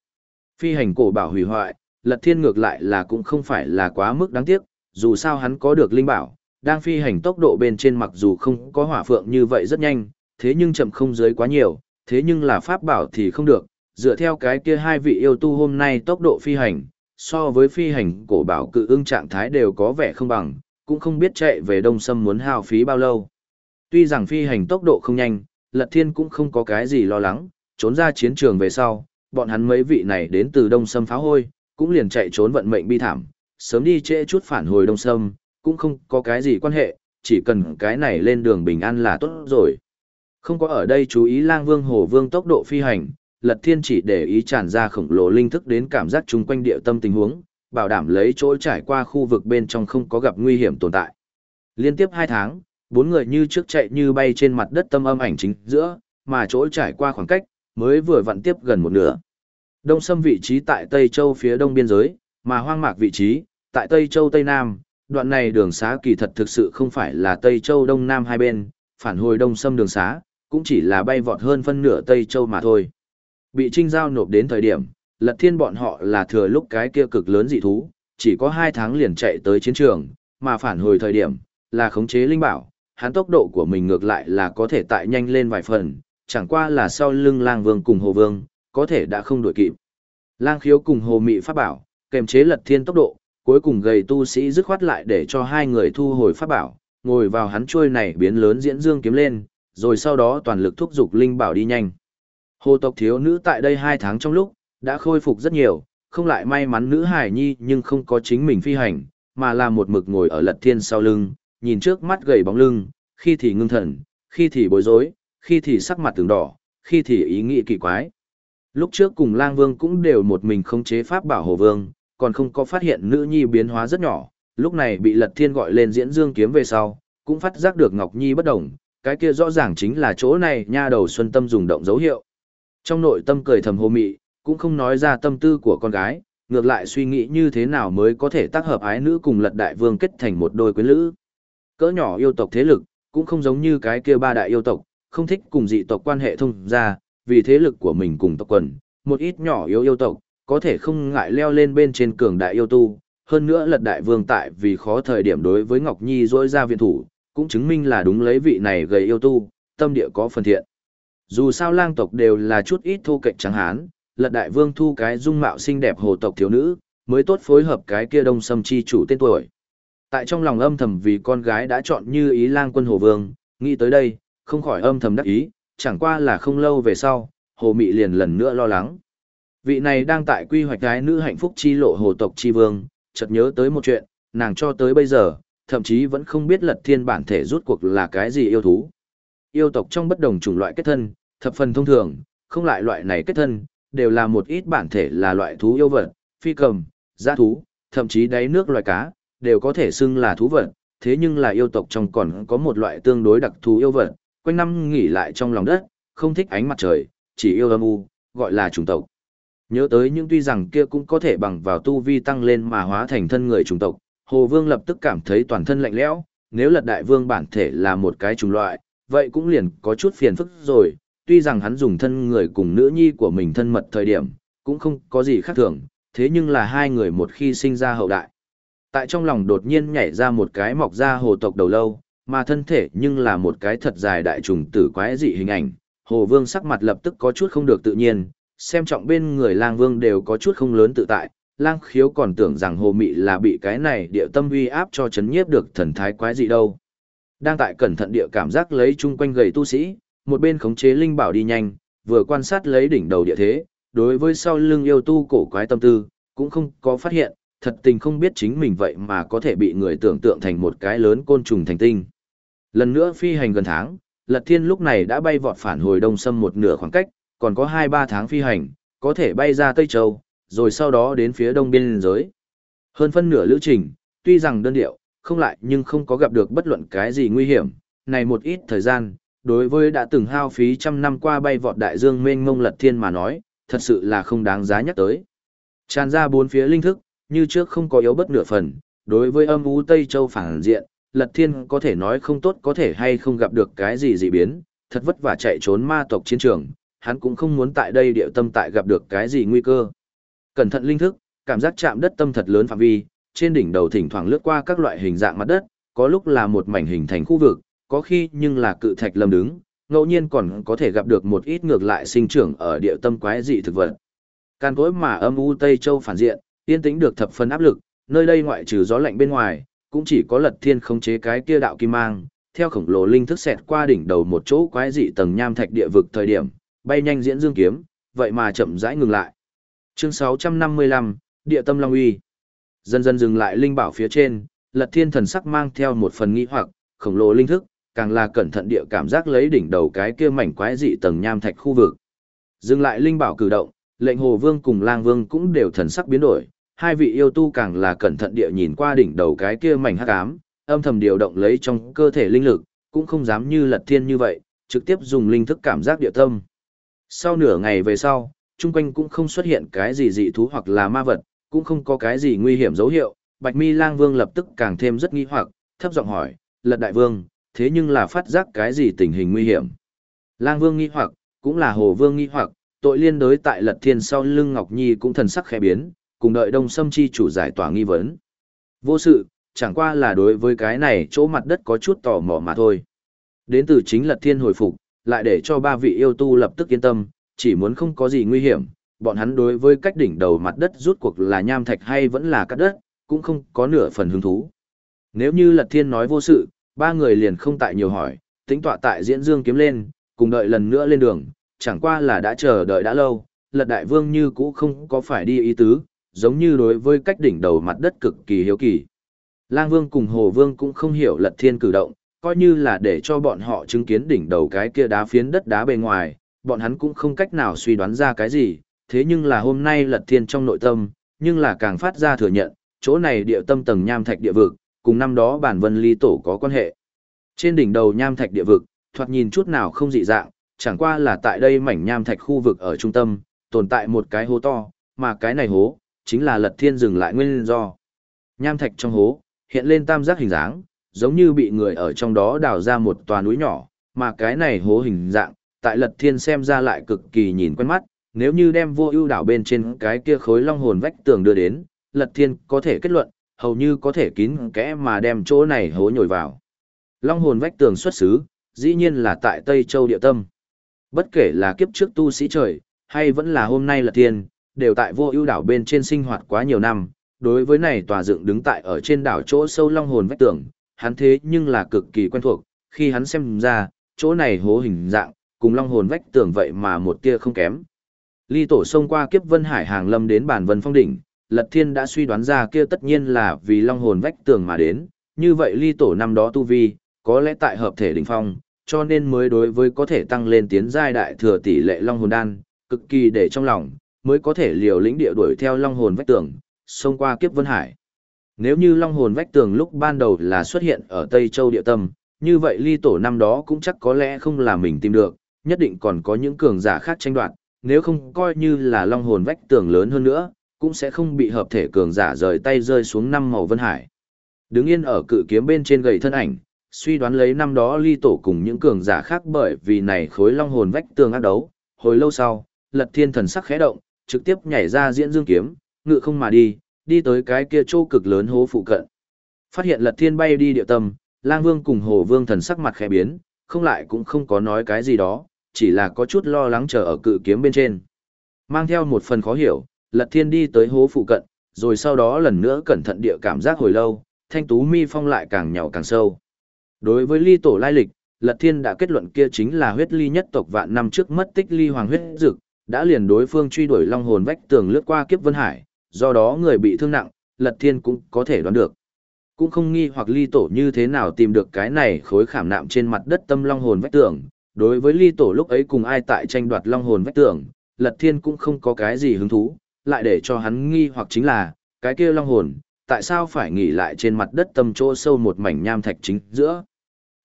[SPEAKER 1] Phi hành cổ bảo hủy hoại, Lật Thiên ngược lại là cũng không phải là quá mức đáng tiếc, dù sao hắn có được linh bảo, đang phi hành tốc độ bên trên mặc dù không có hỏa phượng như vậy rất nhanh, thế nhưng chậm không dưới quá nhiều, thế nhưng là pháp bảo thì không được, dựa theo cái kia hai vị yêu tu hôm nay tốc độ phi hành, so với phi hành cổ bảo cự ưng trạng thái đều có vẻ không bằng, cũng không biết chạy về đông sâm muốn hao phí bao lâu. Tuy rằng phi hành tốc độ không nhanh, Lật Thiên cũng không có cái gì lo lắng, trốn ra chiến trường về sau, bọn hắn mấy vị này đến từ đông sâm pháo hôi, cũng liền chạy trốn vận mệnh bi thảm, sớm đi trễ chút phản hồi đông sâm, cũng không có cái gì quan hệ, chỉ cần cái này lên đường bình an là tốt rồi. Không có ở đây chú ý lang vương hồ vương tốc độ phi hành, lật thiên chỉ để ý tràn ra khổng lồ linh thức đến cảm giác chung quanh địa tâm tình huống, bảo đảm lấy chỗ trải qua khu vực bên trong không có gặp nguy hiểm tồn tại. Liên tiếp hai tháng, bốn người như trước chạy như bay trên mặt đất tâm âm ảnh chính giữa, mà chỗ trải qua khoảng cách, mới vừa vặn tiếp gần một nửa. Đông Sâm vị trí tại Tây Châu phía đông biên giới, mà hoang mạc vị trí, tại Tây Châu Tây Nam, đoạn này đường xá kỳ thật thực sự không phải là Tây Châu Đông Nam hai bên, phản hồi Đông Sâm đường xá, cũng chỉ là bay vọt hơn phân nửa Tây Châu mà thôi. Bị trinh giao nộp đến thời điểm, lật thiên bọn họ là thừa lúc cái kia cực lớn dị thú, chỉ có hai tháng liền chạy tới chiến trường, mà phản hồi thời điểm, là khống chế linh bảo, hắn tốc độ của mình ngược lại là có thể tại nhanh lên vài phần, chẳng qua là sau lưng lang vương cùng hồ vương, có thể đã không đuổi kịp. Lang khiếu cùng hồ mị pháp bảo, kềm chế lật thiên tốc độ, cuối cùng gầy tu sĩ dứt khoát lại để cho hai người thu hồi pháp bảo, ngồi vào hắn chuôi này biến lớn diễn dương kiếm lên, rồi sau đó toàn lực thúc giục linh bảo đi nhanh. Hồ tộc thiếu nữ tại đây hai tháng trong lúc, đã khôi phục rất nhiều, không lại may mắn nữ hải nhi nhưng không có chính mình phi hành, mà là một mực ngồi ở lật thiên sau lưng, nhìn trước mắt gầy bóng lưng, khi thì ngưng thần, khi thì bối rối, khi thì sắc mặt từng đỏ, khi thì ý nghĩ kỳ quái. Lúc trước cùng lang vương cũng đều một mình không chế pháp bảo hồ vương, còn không có phát hiện nữ nhi biến hóa rất nhỏ, lúc này bị lật thiên gọi lên diễn dương kiếm về sau, cũng phát giác được Ngọc Nhi bất đồng, cái kia rõ ràng chính là chỗ này nha đầu xuân tâm dùng động dấu hiệu. Trong nội tâm cười thầm hồ mị, cũng không nói ra tâm tư của con gái, ngược lại suy nghĩ như thế nào mới có thể tác hợp ái nữ cùng lật đại vương kết thành một đôi quyến lữ. Cỡ nhỏ yêu tộc thế lực, cũng không giống như cái kia ba đại yêu tộc, không thích cùng dị tộc quan hệ thông ra, vì thế lực của mình cùng tộc quần, một ít nhỏ yêu yêu tộc, có thể không ngại leo lên bên trên cường đại yêu tu. Hơn nữa lật đại vương tại vì khó thời điểm đối với Ngọc Nhi dối ra viện thủ, cũng chứng minh là đúng lấy vị này gầy yêu tu, tâm địa có phần thiện. Dù sao lang tộc đều là chút ít thô cạnh trắng hán, lật đại vương thu cái dung mạo xinh đẹp hồ tộc thiếu nữ, mới tốt phối hợp cái kia đông sâm chi chủ tên tuổi. Tại trong lòng âm thầm vì con gái đã chọn như ý lang quân hồ vương, nghĩ tới đây, không khỏi âm thầm đắc ý, chẳng qua là không lâu về sau, hồ mị liền lần nữa lo lắng. Vị này đang tại quy hoạch gái nữ hạnh phúc chi lộ hồ tộc chi vương, chợt nhớ tới một chuyện, nàng cho tới bây giờ, thậm chí vẫn không biết lật thiên bản thể rút cuộc là cái gì yêu thú. Yêu tộc trong bất đồng chủng loại kết thân, thập phần thông thường, không lại loại này kết thân, đều là một ít bản thể là loại thú yêu vật, phi cầm, giã thú, thậm chí đáy nước loài cá, đều có thể xưng là thú vật, thế nhưng là yêu tộc trong còn có một loại tương đối đặc thù yêu vật, quanh năm nghỉ lại trong lòng đất, không thích ánh mặt trời, chỉ yêu âm u, gọi là chủng tộc. Nhớ tới những tuy rằng kia cũng có thể bằng vào tu vi tăng lên mà hóa thành thân người chủng tộc, Hồ Vương lập tức cảm thấy toàn thân lạnh lẽo, nếu lật đại vương bản thể là một cái chủng loại, vậy cũng liền có chút phiền phức rồi, tuy rằng hắn dùng thân người cùng nữ nhi của mình thân mật thời điểm, cũng không có gì khác thường, thế nhưng là hai người một khi sinh ra hậu đại. Tại trong lòng đột nhiên nhảy ra một cái mọc ra hồ tộc đầu lâu, mà thân thể nhưng là một cái thật dài đại trùng tử quái dị hình ảnh, Hồ Vương sắc mặt lập tức có chút không được tự nhiên, xem trọng bên người lang vương đều có chút không lớn tự tại, lang khiếu còn tưởng rằng hồ mị là bị cái này địa tâm uy áp cho chấn nhiếp được thần thái quái gì đâu. Đang tại cẩn thận địa cảm giác lấy chung quanh gầy tu sĩ, một bên khống chế linh bảo đi nhanh, vừa quan sát lấy đỉnh đầu địa thế, đối với sau lưng yêu tu cổ quái tâm tư, cũng không có phát hiện, thật tình không biết chính mình vậy mà có thể bị người tưởng tượng thành một cái lớn côn trùng thành tinh. Lần nữa phi hành gần tháng, Lật Thiên lúc này đã bay vọt phản hồi đông sâm một nửa khoảng cách, còn có 2-3 tháng phi hành, có thể bay ra Tây Châu, rồi sau đó đến phía đông biên giới. Hơn phân nửa lữ trình, tuy rằng đơn điệu, không lại nhưng không có gặp được bất luận cái gì nguy hiểm, này một ít thời gian, đối với đã từng hao phí trăm năm qua bay vọt đại dương mênh mông lật thiên mà nói, thật sự là không đáng giá nhắc tới. Tràn ra bốn phía linh thức, như trước không có yếu bất nửa phần, đối với âm u Tây Châu phản diện, lật thiên có thể nói không tốt có thể hay không gặp được cái gì dị biến, thật vất vả chạy trốn ma tộc chiến trường, hắn cũng không muốn tại đây điệu tâm tại gặp được cái gì nguy cơ. Cẩn thận linh thức, cảm giác chạm đất tâm thật lớn phạm vi, trên đỉnh đầu thỉnh thoảng lướt qua các loại hình dạng mặt đất, có lúc là một mảnh hình thành khu vực, có khi nhưng là cự thạch lâm đứng, ngẫu nhiên còn có thể gặp được một ít ngược lại sinh trưởng ở địa tâm quái dị thực vật. Can cối mà âm u Tây Châu phản diện, yên tĩnh được thập phần áp lực, nơi đây ngoại trừ gió lạnh bên ngoài, cũng chỉ có lật thiên khống chế cái kia đạo kim mang, theo khổng lồ linh thức xẹt qua đỉnh đầu một chỗ quái dị tầng nham thạch địa vực thời điểm, bay nhanh diễn dương kiếm, vậy mà chậm rãi ngừng lại. Chương 655, Địa tâm Long Uy. Dần dần dừng lại linh bảo phía trên, Lật Thiên thần sắc mang theo một phần nghi hoặc, khổng lồ linh thức, càng là cẩn thận địa cảm giác lấy đỉnh đầu cái kia mảnh quái dị tầng nham thạch khu vực. Dừng lại linh bảo cử động, lệnh Hồ Vương cùng Lang Vương cũng đều thần sắc biến đổi, hai vị yêu tu càng là cẩn thận địa nhìn qua đỉnh đầu cái kia mảnh hắc ám, âm thầm điều động lấy trong cơ thể linh lực, cũng không dám như Lật Thiên như vậy, trực tiếp dùng linh thức cảm giác địa tâm. Sau nửa ngày về sau, chung quanh cũng không xuất hiện cái gì dị thú hoặc là ma vật, cũng không có cái gì nguy hiểm dấu hiệu. Bạch Mi Lang Vương lập tức càng thêm rất nghi hoặc, thấp giọng hỏi, "Lật đại vương, thế nhưng là phát giác cái gì tình hình nguy hiểm?" Lang Vương nghi hoặc, cũng là Hồ Vương nghi hoặc, tội liên đối tại Lật Thiên sau lưng Ngọc Nhi cũng thần sắc khẽ biến, cùng đợi Đông Sâm chi chủ giải tỏa nghi vấn. Vô sự, chẳng qua là đối với cái này chỗ mặt đất có chút tò mò mà thôi. Đến từ chính Lật Thiên hồi phục, lại để cho ba vị yêu tu lập tức yên tâm, chỉ muốn không có gì nguy hiểm, bọn hắn đối với cách đỉnh đầu mặt đất rút cuộc là nham thạch hay vẫn là cắt đất, cũng không có nửa phần hứng thú. Nếu như Lật Thiên nói vô sự, ba người liền không tại nhiều hỏi, tính tọa tại diễn dương kiếm lên, cùng đợi lần nữa lên đường, chẳng qua là đã chờ đợi đã lâu, Lật Đại Vương như cũ không có phải đi ý tứ, giống như đối với cách đỉnh đầu mặt đất cực kỳ hiếu kỳ. Lang Vương cùng Hồ Vương cũng không hiểu Lật Thiên cử động, coi như là để cho bọn họ chứng kiến đỉnh đầu cái kia đá phiến đất đá bề ngoài, bọn hắn cũng không cách nào suy đoán ra cái gì, thế nhưng là hôm nay lật thiên trong nội tâm, nhưng là càng phát ra thừa nhận, chỗ này địa tâm tầng nham thạch địa vực, cùng năm đó bản vân ly tổ có quan hệ. Trên đỉnh đầu nham thạch địa vực, thoạt nhìn chút nào không dị dạng, chẳng qua là tại đây mảnh nham thạch khu vực ở trung tâm, tồn tại một cái hố to, mà cái này hố, chính là lật thiên dừng lại nguyên do. Nham thạch trong hố, hiện lên tam giác hình dáng, giống như bị người ở trong đó đào ra một tòa núi nhỏ, mà cái này hố hình dạng, tại lật thiên xem ra lại cực kỳ nhìn quen mắt, nếu như đem vô ưu đảo bên trên cái kia khối long hồn vách tường đưa đến, lật thiên có thể kết luận, hầu như có thể kín kẽ mà đem chỗ này hố nhồi vào. Long hồn vách tường xuất xứ, dĩ nhiên là tại Tây Châu địa tâm. Bất kể là kiếp trước tu sĩ trời, hay vẫn là hôm nay lật thiên, đều tại vô ưu đảo bên trên sinh hoạt quá nhiều năm, đối với này tòa dựng đứng tại ở trên đảo chỗ sâu long hồn vách tường, hắn thế nhưng là cực kỳ quen thuộc, khi hắn xem ra, chỗ này hố hình dạng, cùng long hồn vách tường vậy mà một tia không kém. Ly tổ xông qua kiếp vân hải hàng lâm đến bản vân phong đỉnh, Lật Thiên đã suy đoán ra kia tất nhiên là vì long hồn vách tường mà đến, như vậy ly tổ năm đó tu vi, có lẽ tại hợp thể đỉnh phong, cho nên mới đối với có thể tăng lên tiến giai đại thừa tỷ lệ long hồn đan, cực kỳ để trong lòng, mới có thể liều lĩnh địa đuổi theo long hồn vách tường, xông qua kiếp vân hải. Nếu như long hồn vách tường lúc ban đầu là xuất hiện ở Tây Châu địa tâm, như vậy ly tổ năm đó cũng chắc có lẽ không là mình tìm được, nhất định còn có những cường giả khác tranh đoạt, nếu không coi như là long hồn vách tường lớn hơn nữa, cũng sẽ không bị hợp thể cường giả rời tay rơi xuống năm màu vân hải. Đứng yên ở cự kiếm bên trên gầy thân ảnh, suy đoán lấy năm đó ly tổ cùng những cường giả khác bởi vì này khối long hồn vách tường ác đấu, hồi lâu sau, lật thiên thần sắc khẽ động, trực tiếp nhảy ra diễn dương kiếm, ngự không mà đi, đi tới cái kia châu cực lớn hố phụ cận. Phát hiện lật thiên bay đi địa tâm, lang vương cùng hồ vương thần sắc mặt khẽ biến, không lại cũng không có nói cái gì đó, chỉ là có chút lo lắng chờ ở cự kiếm bên trên. Mang theo một phần khó hiểu, Lật Thiên đi tới hố phụ cận, rồi sau đó lần nữa cẩn thận địa cảm giác hồi lâu, thanh tú mi phong lại càng nhỏ càng sâu. Đối với ly tổ lai lịch, Lật Thiên đã kết luận kia chính là huyết ly nhất tộc vạn năm trước mất tích ly hoàng huyết dực, đã liền đối phương truy đuổi long hồn vách tường lướt qua kiếp vân hải, do đó người bị thương nặng, Lật Thiên cũng có thể đoán được. Cũng không nghi hoặc ly tổ như thế nào tìm được cái này khối khảm nạm trên mặt đất tâm long hồn vách tường. Đối với ly tổ lúc ấy cùng ai tại tranh đoạt long hồn vách tường, Lật Thiên cũng không có cái gì hứng thú, lại để cho hắn nghi hoặc chính là, cái kia long hồn, tại sao phải nghỉ lại trên mặt đất tâm chỗ sâu một mảnh nham thạch chính giữa.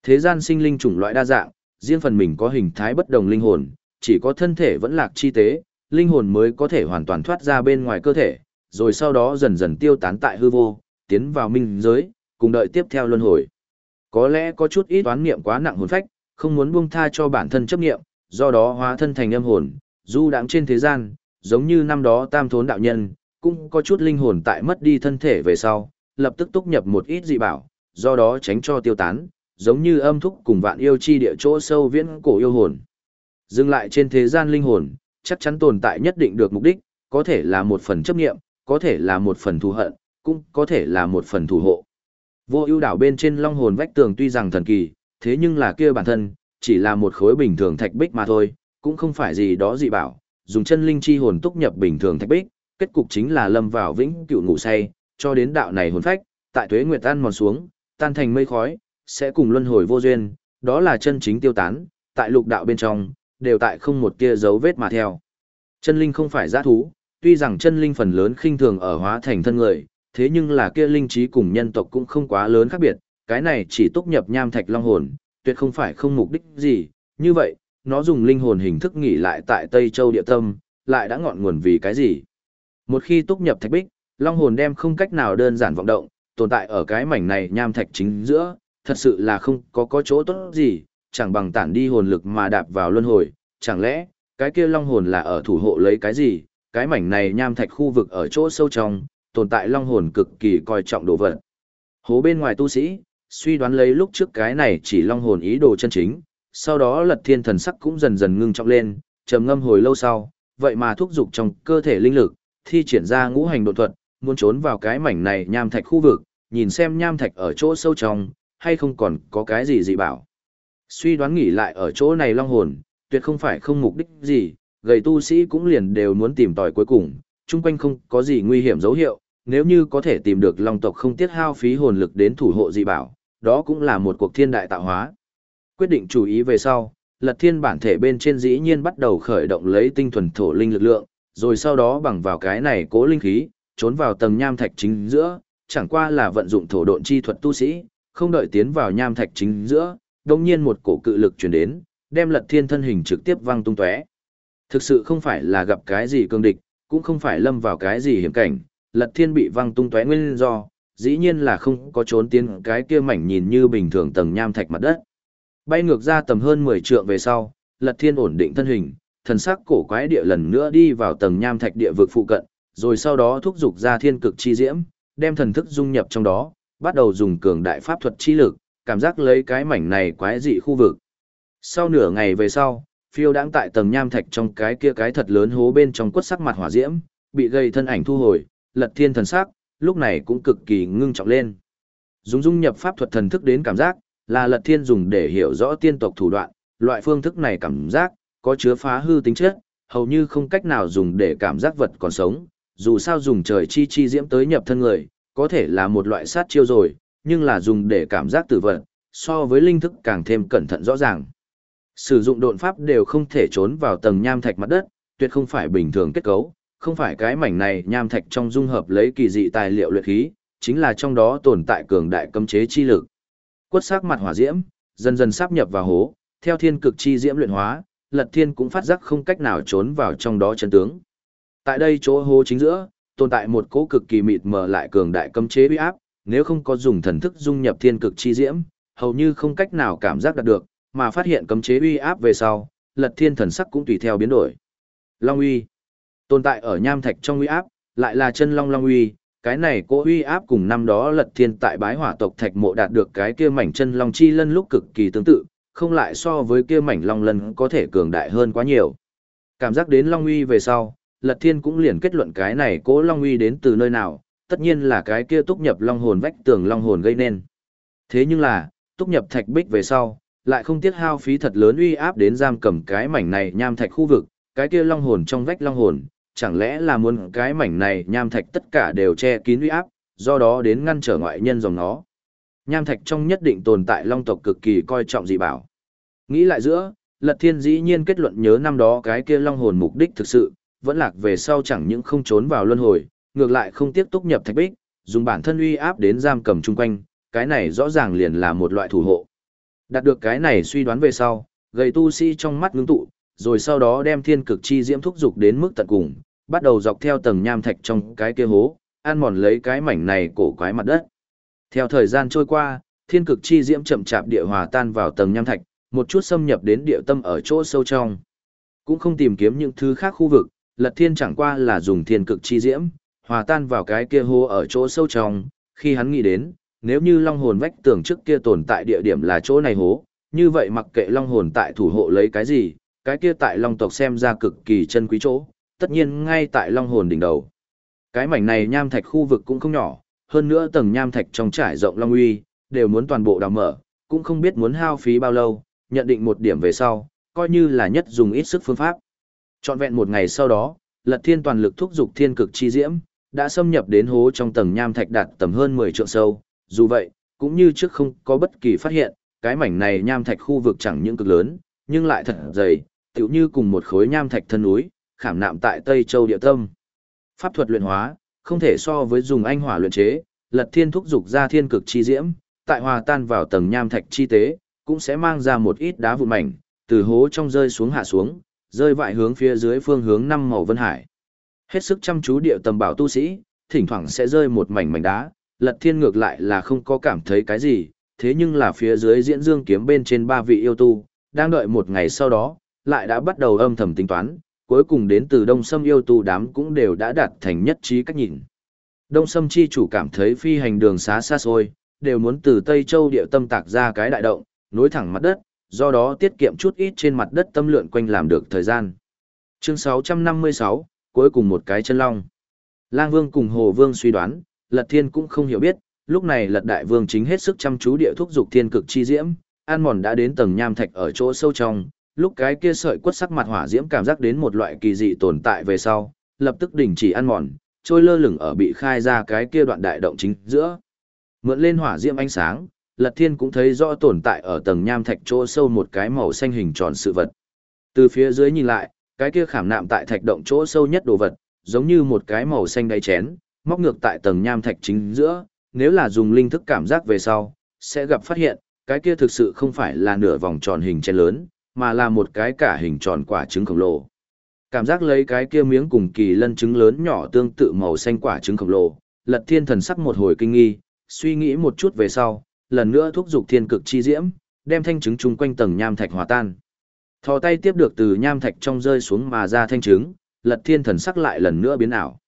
[SPEAKER 1] Thế gian sinh linh chủng loại đa dạng, riêng phần mình có hình thái bất đồng linh hồn, chỉ có thân thể vẫn lạc chi tế, linh hồn mới có thể hoàn toàn thoát ra bên ngoài cơ thể, rồi sau đó dần dần tiêu tán tại hư vô, tiến vào minh giới, cùng đợi tiếp theo luân hồi. Có lẽ có chút ít toán niệm quá nặng hồn phách, không muốn buông tha cho bản thân chấp niệm, do đó hóa thân thành âm hồn, du đãng trên thế gian, giống như năm đó tam thốn đạo nhân, cũng có chút linh hồn tại mất đi thân thể về sau, lập tức túc nhập một ít dị bảo, do đó tránh cho tiêu tán, giống như âm thúc cùng vạn yêu chi địa chỗ sâu viễn cổ yêu hồn. Dừng lại trên thế gian linh hồn, chắc chắn tồn tại nhất định được mục đích, có thể là một phần chấp nghiệm, có thể là một phần thù hận, cũng có thể là một phần thủ hộ. Vô ưu đảo bên trên long hồn vách tường tuy rằng thần kỳ, thế nhưng là kia bản thân, chỉ là một khối bình thường thạch bích mà thôi, cũng không phải gì đó dị bảo, dùng chân linh chi hồn túc nhập bình thường thạch bích, kết cục chính là lâm vào vĩnh cựu ngủ say, cho đến đạo này hồn phách, tại tuế nguyệt tan mòn xuống, tan thành mây khói, sẽ cùng luân hồi vô duyên, đó là chân chính tiêu tán, tại lục đạo bên trong, đều tại không một tia dấu vết mà theo. Chân linh không phải giã thú, tuy rằng chân linh phần lớn khinh thường ở hóa thành thân người, thế nhưng là kia linh trí cùng nhân tộc cũng không quá lớn khác biệt, cái này chỉ túc nhập nham thạch long hồn, tuyệt không phải không mục đích gì, như vậy, nó dùng linh hồn hình thức nghỉ lại tại Tây Châu địa tâm, lại đã ngọn nguồn vì cái gì? Một khi túc nhập thạch bích, long hồn đem không cách nào đơn giản vọng động, tồn tại ở cái mảnh này nham thạch chính giữa, thật sự là không có có chỗ tốt gì, chẳng bằng tản đi hồn lực mà đạp vào luân hồi, chẳng lẽ, cái kia long hồn là ở thủ hộ lấy cái gì, cái mảnh này nham thạch khu vực ở chỗ sâu trong, tồn tại long hồn cực kỳ coi trọng đồ vật. Hố bên ngoài tu sĩ, suy đoán lấy lúc trước cái này chỉ long hồn ý đồ chân chính, sau đó lật thiên thần sắc cũng dần dần ngưng trọng lên, trầm ngâm hồi lâu sau, vậy mà thúc dục trong cơ thể linh lực, thi triển ra ngũ hành độn thuật, muốn trốn vào cái mảnh này nham thạch khu vực, nhìn xem nham thạch ở chỗ sâu trong, hay không còn có cái gì dị bảo. Suy đoán nghỉ lại ở chỗ này long hồn, tuyệt không phải không mục đích gì, gầy tu sĩ cũng liền đều muốn tìm tòi cuối cùng, chung quanh không có gì nguy hiểm dấu hiệu, nếu như có thể tìm được long tộc không tiết hao phí hồn lực đến thủ hộ dị bảo, đó cũng là một cuộc thiên đại tạo hóa. Quyết định chú ý về sau, lật thiên bản thể bên trên dĩ nhiên bắt đầu khởi động lấy tinh thuần thổ linh lực lượng, rồi sau đó bằng vào cái này cố linh khí, trốn vào tầng nham thạch chính giữa, chẳng qua là vận dụng thổ độn chi thuật tu sĩ, không đợi tiến vào nham thạch chính giữa, đồng nhiên một cổ cự lực truyền đến, đem lật thiên thân hình trực tiếp văng tung tóe. Thực sự không phải là gặp cái gì cương địch, cũng không phải lâm vào cái gì hiểm cảnh, lật thiên bị văng tung tóe nguyên do, dĩ nhiên là không có trốn tiến cái kia mảnh nhìn như bình thường tầng nham thạch mặt đất. Bay ngược ra tầm hơn 10 trượng về sau, lật thiên ổn định thân hình, thần sắc cổ quái địa lần nữa đi vào tầng nham thạch địa vực phụ cận, rồi sau đó thúc dục ra thiên cực chi diễm, đem thần thức dung nhập trong đó, bắt đầu dùng cường đại pháp thuật chi lực, cảm giác lấy cái mảnh này quái dị khu vực. Sau nửa ngày về sau, phiêu đang tại tầng nham thạch trong cái kia cái thật lớn hố bên trong quất sắc mặt hỏa diễm, bị gây thân ảnh thu hồi, lật thiên thần sắc, lúc này cũng cực kỳ ngưng trọng lên. Dùng dung nhập pháp thuật thần thức đến cảm giác, là lật thiên dùng để hiểu rõ tiên tộc thủ đoạn, loại phương thức này cảm giác, có chứa phá hư tính chất, hầu như không cách nào dùng để cảm giác vật còn sống, dù sao dùng trời chi chi diễm tới nhập thân người, có thể là một loại sát chiêu rồi, nhưng là dùng để cảm giác tử vật, so với linh thức càng thêm cẩn thận rõ ràng. Sử dụng độn pháp đều không thể trốn vào tầng nham thạch mặt đất, tuyệt không phải bình thường kết cấu, không phải cái mảnh này nham thạch trong dung hợp lấy kỳ dị tài liệu luyện khí, chính là trong đó tồn tại cường đại cấm chế chi lực. Quất sắc mặt hỏa diễm, dần dần sáp nhập vào hố, theo thiên cực chi diễm luyện hóa, Lật Thiên cũng phát giác không cách nào trốn vào trong đó chân tướng. Tại đây chỗ hố chính giữa, tồn tại một cỗ cực kỳ mịt mờ lại cường đại cấm chế uy áp, nếu không có dùng thần thức dung nhập thiên cực chi diễm, hầu như không cách nào cảm giác đạt được, mà phát hiện cấm chế uy áp về sau, Lật Thiên thần sắc cũng tùy theo biến đổi. Long uy, tồn tại ở nham thạch trong uy áp, lại là chân long long uy, cái này cố uy áp cùng năm đó Lật Thiên tại Bái Hỏa tộc Thạch Mộ đạt được cái kia mảnh chân long chi lân lúc cực kỳ tương tự, không lại so với kia mảnh long lân có thể cường đại hơn quá nhiều. Cảm giác đến long uy về sau, Lật Thiên cũng liền kết luận cái này cố long uy đến từ nơi nào, tất nhiên là cái kia túc nhập long hồn vách tường long hồn gây nên. Thế nhưng là, túc nhập thạch bích về sau, lại không tiếc hao phí thật lớn uy áp đến giam cầm cái mảnh này nham thạch khu vực, cái kia long hồn trong vách long hồn, chẳng lẽ là muốn cái mảnh này nham thạch tất cả đều che kín uy áp, do đó đến ngăn trở ngoại nhân dòng nó. Nham thạch trong nhất định tồn tại long tộc cực kỳ coi trọng dị bảo. Nghĩ lại giữa, Lật Thiên dĩ nhiên kết luận nhớ năm đó cái kia long hồn mục đích thực sự, vẫn lạc về sau chẳng những không trốn vào luân hồi, ngược lại không tiếp tục nhập thạch bích, dùng bản thân uy áp đến giam cầm chung quanh, cái này rõ ràng liền là một loại thủ hộ. Đạt được cái này suy đoán về sau, gầy tu sĩ trong mắt ngưng tụ, rồi sau đó đem thiên cực chi diễm thúc dục đến mức tận cùng, bắt đầu dọc theo tầng nham thạch trong cái kia hố, ăn mòn lấy cái mảnh này cổ quái mặt đất. Theo thời gian trôi qua, thiên cực chi diễm chậm chạp địa hòa tan vào tầng nham thạch, một chút xâm nhập đến địa tâm ở chỗ sâu trong. Cũng không tìm kiếm những thứ khác khu vực, Lật Thiên chẳng qua là dùng thiên cực chi diễm, hòa tan vào cái kia hố ở chỗ sâu trong, khi hắn nghĩ đến, nếu như long hồn vách tường trước kia tồn tại địa điểm là chỗ này hố, như vậy mặc kệ long hồn tại thủ hộ lấy cái gì, cái kia tại long tộc xem ra cực kỳ chân quý chỗ, tất nhiên ngay tại long hồn đỉnh đầu. Cái mảnh này nham thạch khu vực cũng không nhỏ, hơn nữa tầng nham thạch trong trải rộng long uy, đều muốn toàn bộ đào mở, cũng không biết muốn hao phí bao lâu, nhận định một điểm về sau, coi như là nhất dùng ít sức phương pháp. Trọn vẹn một ngày sau đó, Lật Thiên toàn lực thúc dục thiên cực chi diễm, đã xâm nhập đến hố trong tầng nham thạch đạt tầm hơn 10 trượng sâu, dù vậy, cũng như trước không có bất kỳ phát hiện, cái mảnh này nham thạch khu vực chẳng những cực lớn, nhưng lại thật dày, tựu như cùng một khối nham thạch thân núi, khảm nạm tại Tây Châu địa tâm. Pháp thuật luyện hóa, không thể so với dùng anh hỏa luyện chế, Lật Thiên thúc dục ra thiên cực chi diễm, tại hòa tan vào tầng nham thạch chi tế, cũng sẽ mang ra một ít đá vụn mảnh, từ hố trong rơi xuống hạ xuống, rơi vại hướng phía dưới phương hướng năm màu vân hải. Hết sức chăm chú địa tầm bảo tu sĩ, thỉnh thoảng sẽ rơi một mảnh mảnh đá, lật thiên ngược lại là không có cảm thấy cái gì, thế nhưng là phía dưới diễn dương kiếm bên trên ba vị yêu tu, đang đợi một ngày sau đó, lại đã bắt đầu âm thầm tính toán, cuối cùng đến từ đông sâm yêu tu đám cũng đều đã đạt thành nhất trí cách nhìn. Đông sâm chi chủ cảm thấy phi hành đường xá xa xôi, đều muốn từ Tây Châu địa tâm tạc ra cái đại động, nối thẳng mặt đất, do đó tiết kiệm chút ít trên mặt đất tâm lượn quanh làm được thời gian. Chương 656, cuối cùng một cái chân long. Lang Vương cùng Hồ Vương suy đoán, Lật Thiên cũng không hiểu biết, lúc này Lật Đại Vương chính hết sức chăm chú địa thúc dục thiên cực chi diễm, an mòn đã đến tầng nham thạch ở chỗ sâu trong, lúc cái kia sợi quất sắc mặt hỏa diễm cảm giác đến một loại kỳ dị tồn tại về sau, lập tức đình chỉ ăn mòn, trôi lơ lửng ở bị khai ra cái kia đoạn đại động chính giữa. Mượn lên hỏa diễm ánh sáng, Lật Thiên cũng thấy rõ tồn tại ở tầng nham thạch chỗ sâu một cái màu xanh hình tròn sự vật. Từ phía dưới nhìn lại, cái kia khảm nạm tại thạch động chỗ sâu nhất đồ vật, giống như một cái màu xanh đáy chén, móc ngược tại tầng nham thạch chính giữa, nếu là dùng linh thức cảm giác về sau, sẽ gặp phát hiện, cái kia thực sự không phải là nửa vòng tròn hình chén lớn, mà là một cái cả hình tròn quả trứng khổng lồ. Cảm giác lấy cái kia miếng cùng kỳ lân trứng lớn nhỏ tương tự màu xanh quả trứng khổng lồ, Lật Thiên thần sắc một hồi kinh nghi, suy nghĩ một chút về sau, lần nữa thúc giục thiên cực chi diễm, đem thanh trứng chung quanh tầng nham thạch hòa tan. Thò tay tiếp được từ nham thạch trong rơi xuống mà ra thanh trứng, lật thiên thần sắc lại lần nữa biến ảo.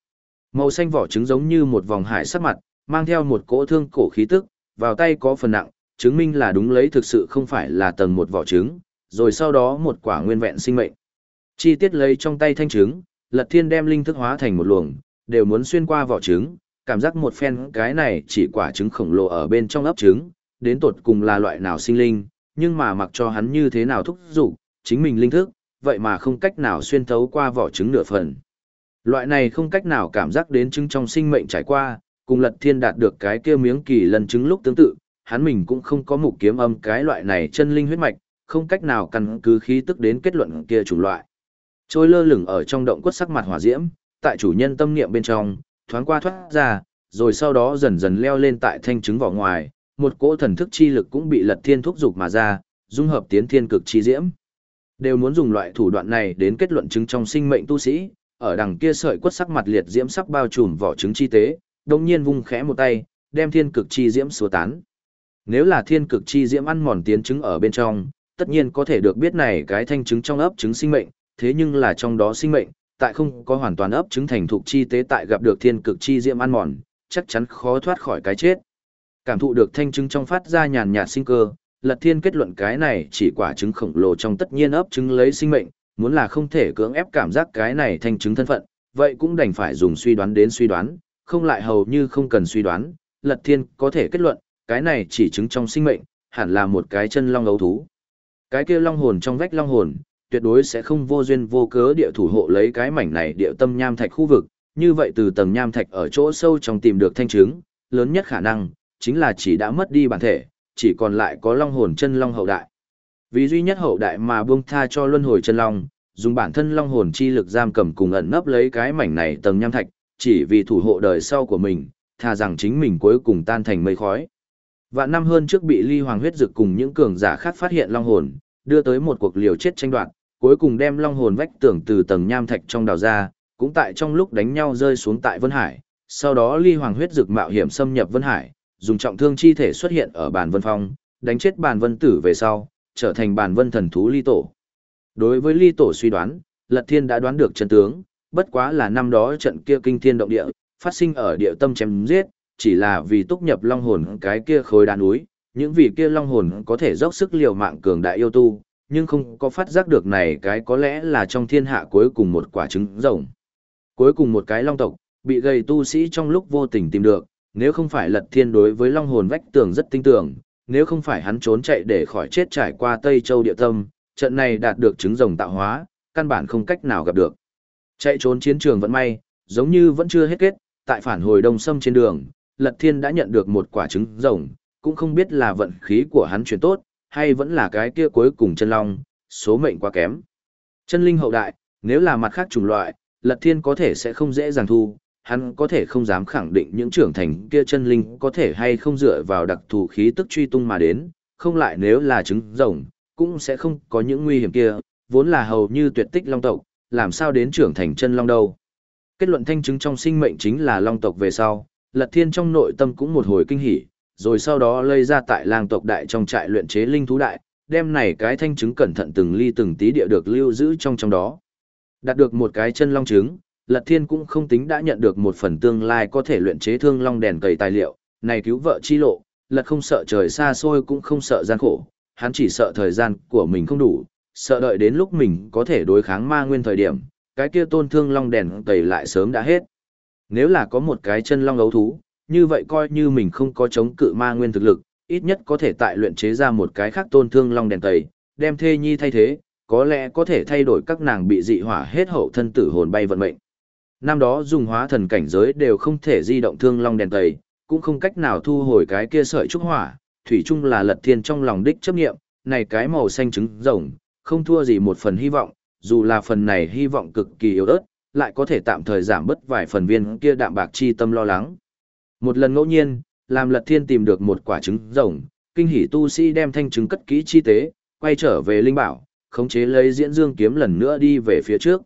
[SPEAKER 1] Màu xanh vỏ trứng giống như một vòng hải sắc mặt, mang theo một cỗ thương cổ khí tức, vào tay có phần nặng, chứng minh là đúng lấy thực sự không phải là tầng một vỏ trứng, rồi sau đó một quả nguyên vẹn sinh mệnh. Chi tiết lấy trong tay thanh trứng, lật thiên đem linh thức hóa thành một luồng, đều muốn xuyên qua vỏ trứng, cảm giác một phen cái này chỉ quả trứng khổng lồ ở bên trong ấp trứng, đến tột cùng là loại nào sinh linh, nhưng mà mặc cho hắn như thế nào thúc giục, chính mình linh thức, vậy mà không cách nào xuyên thấu qua vỏ trứng nửa phần. Loại này không cách nào cảm giác đến trứng trong sinh mệnh trải qua, cùng lật thiên đạt được cái kia miếng kỳ lần trứng lúc tương tự, hắn mình cũng không có mục kiếm âm cái loại này chân linh huyết mạch, không cách nào căn cứ khí tức đến kết luận kia chủng loại. Trôi lơ lửng ở trong động quất sắc mặt hỏa diễm, tại chủ nhân tâm niệm bên trong, thoáng qua thoát ra, rồi sau đó dần dần leo lên tại thanh trứng vỏ ngoài, một cỗ thần thức chi lực cũng bị lật thiên thúc dục mà ra, dung hợp tiến thiên cực chi diễm. Đều muốn dùng loại thủ đoạn này đến kết luận chứng trong sinh mệnh tu sĩ, ở đằng kia sợi quất sắc mặt liệt diễm sắc bao trùm vỏ trứng chi tế, đồng nhiên vung khẽ một tay, đem thiên cực chi diễm xua tán. Nếu là thiên cực chi diễm ăn mòn tiến trứng ở bên trong, tất nhiên có thể được biết này cái thanh trứng trong ấp trứng sinh mệnh, thế nhưng là trong đó sinh mệnh, tại không có hoàn toàn ấp trứng thành thục chi tế tại gặp được thiên cực chi diễm ăn mòn, chắc chắn khó thoát khỏi cái chết. Cảm thụ được thanh trứng trong phát ra nhàn nhạt sinh cơ, Lật Thiên kết luận cái này chỉ quả trứng khổng lồ trong tất nhiên ấp trứng lấy sinh mệnh, muốn là không thể cưỡng ép cảm giác cái này thanh trứng thân phận, vậy cũng đành phải dùng suy đoán đến suy đoán, không lại hầu như không cần suy đoán, Lật Thiên có thể kết luận, cái này chỉ trứng trong sinh mệnh, hẳn là một cái chân long ấu thú. Cái kia long hồn trong vách long hồn, tuyệt đối sẽ không vô duyên vô cớ địa thủ hộ lấy cái mảnh này địa tâm nham thạch khu vực, như vậy từ tầng nham thạch ở chỗ sâu trong tìm được thanh chứng lớn nhất khả năng chính là chỉ đã mất đi bản thể, chỉ còn lại có long hồn chân long hậu đại. Vì duy nhất hậu đại mà buông tha cho luân hồi chân long, dùng bản thân long hồn chi lực giam cầm cùng ẩn nấp lấy cái mảnh này tầng nham thạch, chỉ vì thủ hộ đời sau của mình, tha rằng chính mình cuối cùng tan thành mây khói. Vạn năm hơn trước bị ly hoàng huyết dực cùng những cường giả khác phát hiện long hồn, đưa tới một cuộc liều chết tranh đoạt, cuối cùng đem long hồn vách tưởng từ tầng nham thạch trong đào ra, cũng tại trong lúc đánh nhau rơi xuống tại Vân Hải, sau đó ly hoàng huyết dực mạo hiểm xâm nhập Vân Hải, dùng trọng thương chi thể xuất hiện ở bàn vân phong, đánh chết bàn vân tử về sau, trở thành bàn vân thần thú ly tổ. Đối với ly tổ suy đoán, Lật Thiên đã đoán được chân tướng, bất quá là năm đó trận kia kinh thiên động địa, phát sinh ở địa tâm chém giết, chỉ là vì túc nhập long hồn cái kia khối đá núi, những vị kia long hồn có thể dốc sức liều mạng cường đại yêu tu, nhưng không có phát giác được này cái có lẽ là trong thiên hạ cuối cùng một quả trứng rồng. Cuối cùng một cái long tộc, bị gầy tu sĩ trong lúc vô tình tìm được, nếu không phải lật thiên đối với long hồn vách tường rất tinh tưởng, nếu không phải hắn trốn chạy để khỏi chết trải qua Tây Châu địa tâm, trận này đạt được trứng rồng tạo hóa, căn bản không cách nào gặp được. Chạy trốn chiến trường vẫn may, giống như vẫn chưa hết kết, tại phản hồi đông sâm trên đường, Lật Thiên đã nhận được một quả trứng rồng, cũng không biết là vận khí của hắn chuyển tốt, hay vẫn là cái kia cuối cùng chân long, số mệnh quá kém. Chân linh hậu đại, nếu là mặt khác chủng loại, Lật Thiên có thể sẽ không dễ dàng thu, hắn có thể không dám khẳng định những trưởng thành kia chân linh có thể hay không dựa vào đặc thù khí tức truy tung mà đến, không lại nếu là trứng rồng, cũng sẽ không có những nguy hiểm kia, vốn là hầu như tuyệt tích long tộc, làm sao đến trưởng thành chân long đâu. Kết luận thanh chứng trong sinh mệnh chính là long tộc về sau, Lật Thiên trong nội tâm cũng một hồi kinh hỉ, rồi sau đó lây ra tại lang tộc đại trong trại luyện chế linh thú đại, đem này cái thanh chứng cẩn thận từng ly từng tí địa được lưu giữ trong trong đó. Đạt được một cái chân long trứng, Lật Thiên cũng không tính đã nhận được một phần tương lai có thể luyện chế thương long đèn cầy tài liệu, này cứu vợ chi lộ, Lật không sợ trời xa xôi cũng không sợ gian khổ, hắn chỉ sợ thời gian của mình không đủ, sợ đợi đến lúc mình có thể đối kháng ma nguyên thời điểm, cái kia tôn thương long đèn cầy lại sớm đã hết. Nếu là có một cái chân long ấu thú, như vậy coi như mình không có chống cự ma nguyên thực lực, ít nhất có thể tại luyện chế ra một cái khác tôn thương long đèn tẩy đem thê nhi thay thế, có lẽ có thể thay đổi các nàng bị dị hỏa hết hậu thân tử hồn bay vận mệnh. Năm đó dùng hóa thần cảnh giới đều không thể di động thương long đèn tẩy cũng không cách nào thu hồi cái kia sợi trúc hỏa, thủy chung là lật thiên trong lòng đích chấp nghiệm, này cái màu xanh trứng rồng, không thua gì một phần hy vọng, dù là phần này hy vọng cực kỳ yếu ớt, lại có thể tạm thời giảm bớt vài phần viên kia đạm bạc chi tâm lo lắng. Một lần ngẫu nhiên, làm lật thiên tìm được một quả trứng rồng, kinh hỉ tu sĩ đem thanh trứng cất kỹ chi tế, quay trở về linh bảo, khống chế lấy diễn dương kiếm lần nữa đi về phía trước.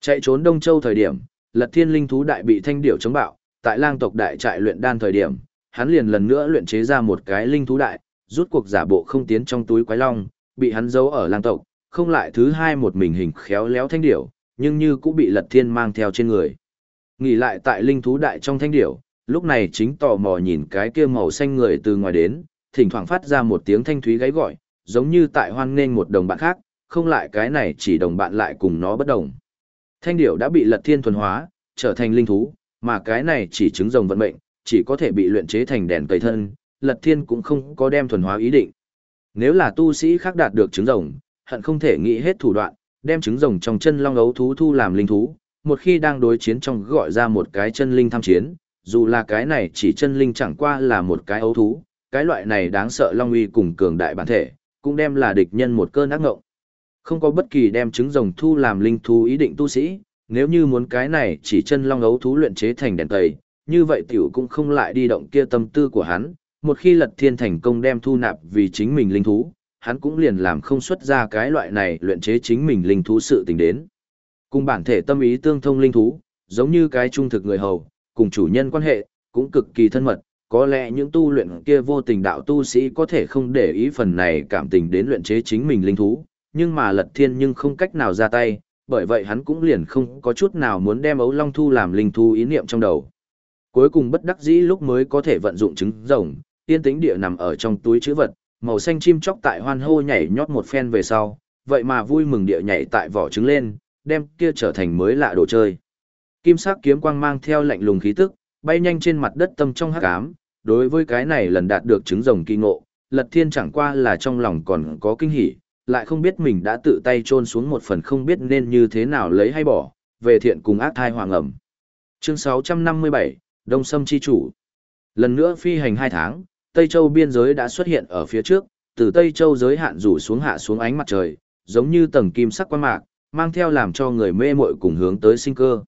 [SPEAKER 1] Chạy trốn Đông Châu thời điểm, lật thiên linh thú đại bị thanh điểu chống bạo, tại lang tộc đại trại luyện đan thời điểm, hắn liền lần nữa luyện chế ra một cái linh thú đại, rút cuộc giả bộ không tiến trong túi quái long, bị hắn giấu ở lang tộc, không lại thứ hai một mình hình khéo léo thanh điểu, nhưng như cũng bị lật thiên mang theo trên người. Nghỉ lại tại linh thú đại trong thanh điểu, lúc này chính tò mò nhìn cái kia màu xanh người từ ngoài đến, thỉnh thoảng phát ra một tiếng thanh thúy gáy gọi, giống như tại hoan nghênh một đồng bạn khác, không lại cái này chỉ đồng bạn lại cùng nó bất đồng. Thanh điểu đã bị lật thiên thuần hóa, trở thành linh thú, mà cái này chỉ chứng rồng vận mệnh, chỉ có thể bị luyện chế thành đèn cây thân, lật thiên cũng không có đem thuần hóa ý định. Nếu là tu sĩ khác đạt được trứng rồng, hận không thể nghĩ hết thủ đoạn, đem trứng rồng trong chân long ấu thú thu làm linh thú, một khi đang đối chiến trong gọi ra một cái chân linh tham chiến, dù là cái này chỉ chân linh chẳng qua là một cái ấu thú, cái loại này đáng sợ long uy cùng cường đại bản thể, cũng đem là địch nhân một cơn ác ngộng. Không có bất kỳ đem trứng rồng thu làm linh thú ý định tu sĩ, nếu như muốn cái này chỉ chân long ấu thú luyện chế thành đèn tẩy, như vậy tiểu cũng không lại đi động kia tâm tư của hắn, một khi lật thiên thành công đem thu nạp vì chính mình linh thú, hắn cũng liền làm không xuất ra cái loại này luyện chế chính mình linh thú sự tình đến. Cùng bản thể tâm ý tương thông linh thú, giống như cái trung thực người hầu, cùng chủ nhân quan hệ, cũng cực kỳ thân mật, có lẽ những tu luyện kia vô tình đạo tu sĩ có thể không để ý phần này cảm tình đến luyện chế chính mình linh thú, nhưng mà lật thiên nhưng không cách nào ra tay, bởi vậy hắn cũng liền không có chút nào muốn đem ấu long thu làm linh thú ý niệm trong đầu. Cuối cùng bất đắc dĩ lúc mới có thể vận dụng trứng rồng, tiên tính địa nằm ở trong túi chữ vật, màu xanh chim chóc tại hoan hô nhảy nhót một phen về sau, vậy mà vui mừng địa nhảy tại vỏ trứng lên, đem kia trở thành mới lạ đồ chơi. Kim sắc kiếm quang mang theo lạnh lùng khí tức, bay nhanh trên mặt đất tâm trong hắc ám, đối với cái này lần đạt được trứng rồng kỳ ngộ, Lật Thiên chẳng qua là trong lòng còn có kinh hỉ, lại không biết mình đã tự tay trôn xuống một phần không biết nên như thế nào lấy hay bỏ, về thiện cùng ác thai hoàng ẩm. Chương 657, Đông Sâm Chi Chủ Lần nữa phi hành hai tháng, Tây Châu biên giới đã xuất hiện ở phía trước, từ Tây Châu giới hạn rủ xuống hạ xuống ánh mặt trời, giống như tầng kim sắc quan mạc, mang theo làm cho người mê muội cùng hướng tới sinh cơ.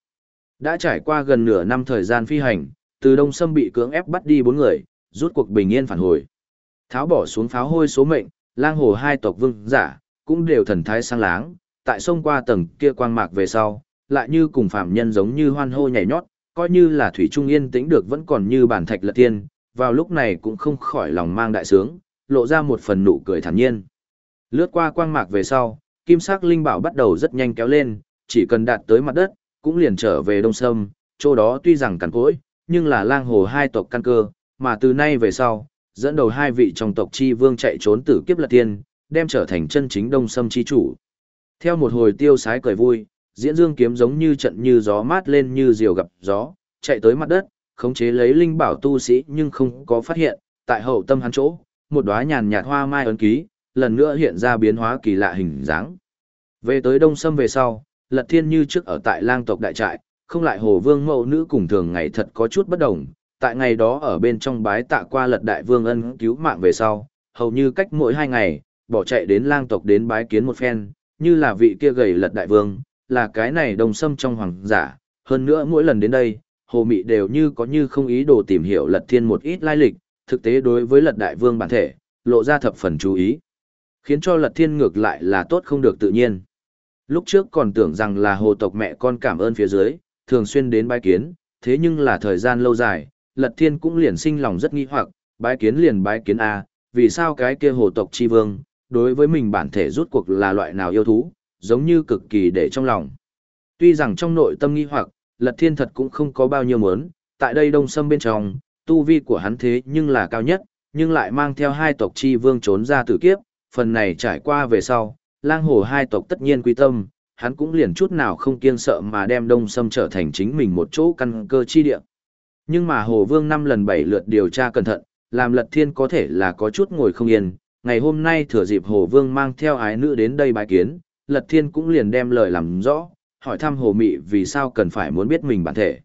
[SPEAKER 1] Đã trải qua gần nửa năm thời gian phi hành, từ Đông Sâm bị cưỡng ép bắt đi bốn người, rút cuộc bình yên phản hồi. Tháo bỏ xuống pháo hôi số mệnh, lang hồ hai tộc vương giả, cũng đều thần thái sang láng, tại sông qua tầng kia quang mạc về sau, lại như cùng phạm nhân giống như hoan hô nhảy nhót, coi như là thủy trung yên tĩnh được vẫn còn như bản thạch lật tiên, vào lúc này cũng không khỏi lòng mang đại sướng, lộ ra một phần nụ cười thản nhiên. Lướt qua quang mạc về sau, kim sắc linh bảo bắt đầu rất nhanh kéo lên, chỉ cần đạt tới mặt đất, cũng liền trở về đông sâm, chỗ đó tuy rằng cằn cỗi, nhưng là lang hồ hai tộc căn cơ, mà từ nay về sau, dẫn đầu hai vị trong tộc chi vương chạy trốn tử kiếp lật tiên, đem trở thành chân chính đông sâm chi chủ. Theo một hồi tiêu sái cười vui, diễn dương kiếm giống như trận như gió mát lên như diều gặp gió, chạy tới mặt đất, khống chế lấy linh bảo tu sĩ nhưng không có phát hiện, tại hậu tâm hắn chỗ, một đóa nhàn nhạt hoa mai ấn ký, lần nữa hiện ra biến hóa kỳ lạ hình dáng. Về tới đông sâm về sau, lật thiên như trước ở tại lang tộc đại trại, không lại hồ vương mẫu nữ cùng thường ngày thật có chút bất đồng, tại ngày đó ở bên trong bái tạ qua lật đại vương ân cứu mạng về sau, hầu như cách mỗi hai ngày, bỏ chạy đến lang tộc đến bái kiến một phen, như là vị kia gầy lật đại vương, là cái này đồng sâm trong hoàng giả, hơn nữa mỗi lần đến đây, hồ mị đều như có như không ý đồ tìm hiểu lật thiên một ít lai lịch, thực tế đối với lật đại vương bản thể, lộ ra thập phần chú ý. Khiến cho lật thiên ngược lại là tốt không được tự nhiên. Lúc trước còn tưởng rằng là hồ tộc mẹ con cảm ơn phía dưới, thường xuyên đến bái kiến, thế nhưng là thời gian lâu dài, lật thiên cũng liền sinh lòng rất nghi hoặc, bái kiến liền bái kiến A, vì sao cái kia hồ tộc chi vương, đối với mình bản thể rút cuộc là loại nào yêu thú, giống như cực kỳ để trong lòng. Tuy rằng trong nội tâm nghi hoặc, lật thiên thật cũng không có bao nhiêu muốn, tại đây đông sâm bên trong, tu vi của hắn thế nhưng là cao nhất, nhưng lại mang theo hai tộc chi vương trốn ra tử kiếp, phần này trải qua về sau, lang hồ hai tộc tất nhiên quy tâm, hắn cũng liền chút nào không kiêng sợ mà đem đông sâm trở thành chính mình một chỗ căn cơ chi địa. Nhưng mà hồ vương năm lần bảy lượt điều tra cẩn thận, làm lật thiên có thể là có chút ngồi không yên, ngày hôm nay thừa dịp hồ vương mang theo ái nữ đến đây bài kiến, lật thiên cũng liền đem lời làm rõ, hỏi thăm hồ mị vì sao cần phải muốn biết mình bản thể.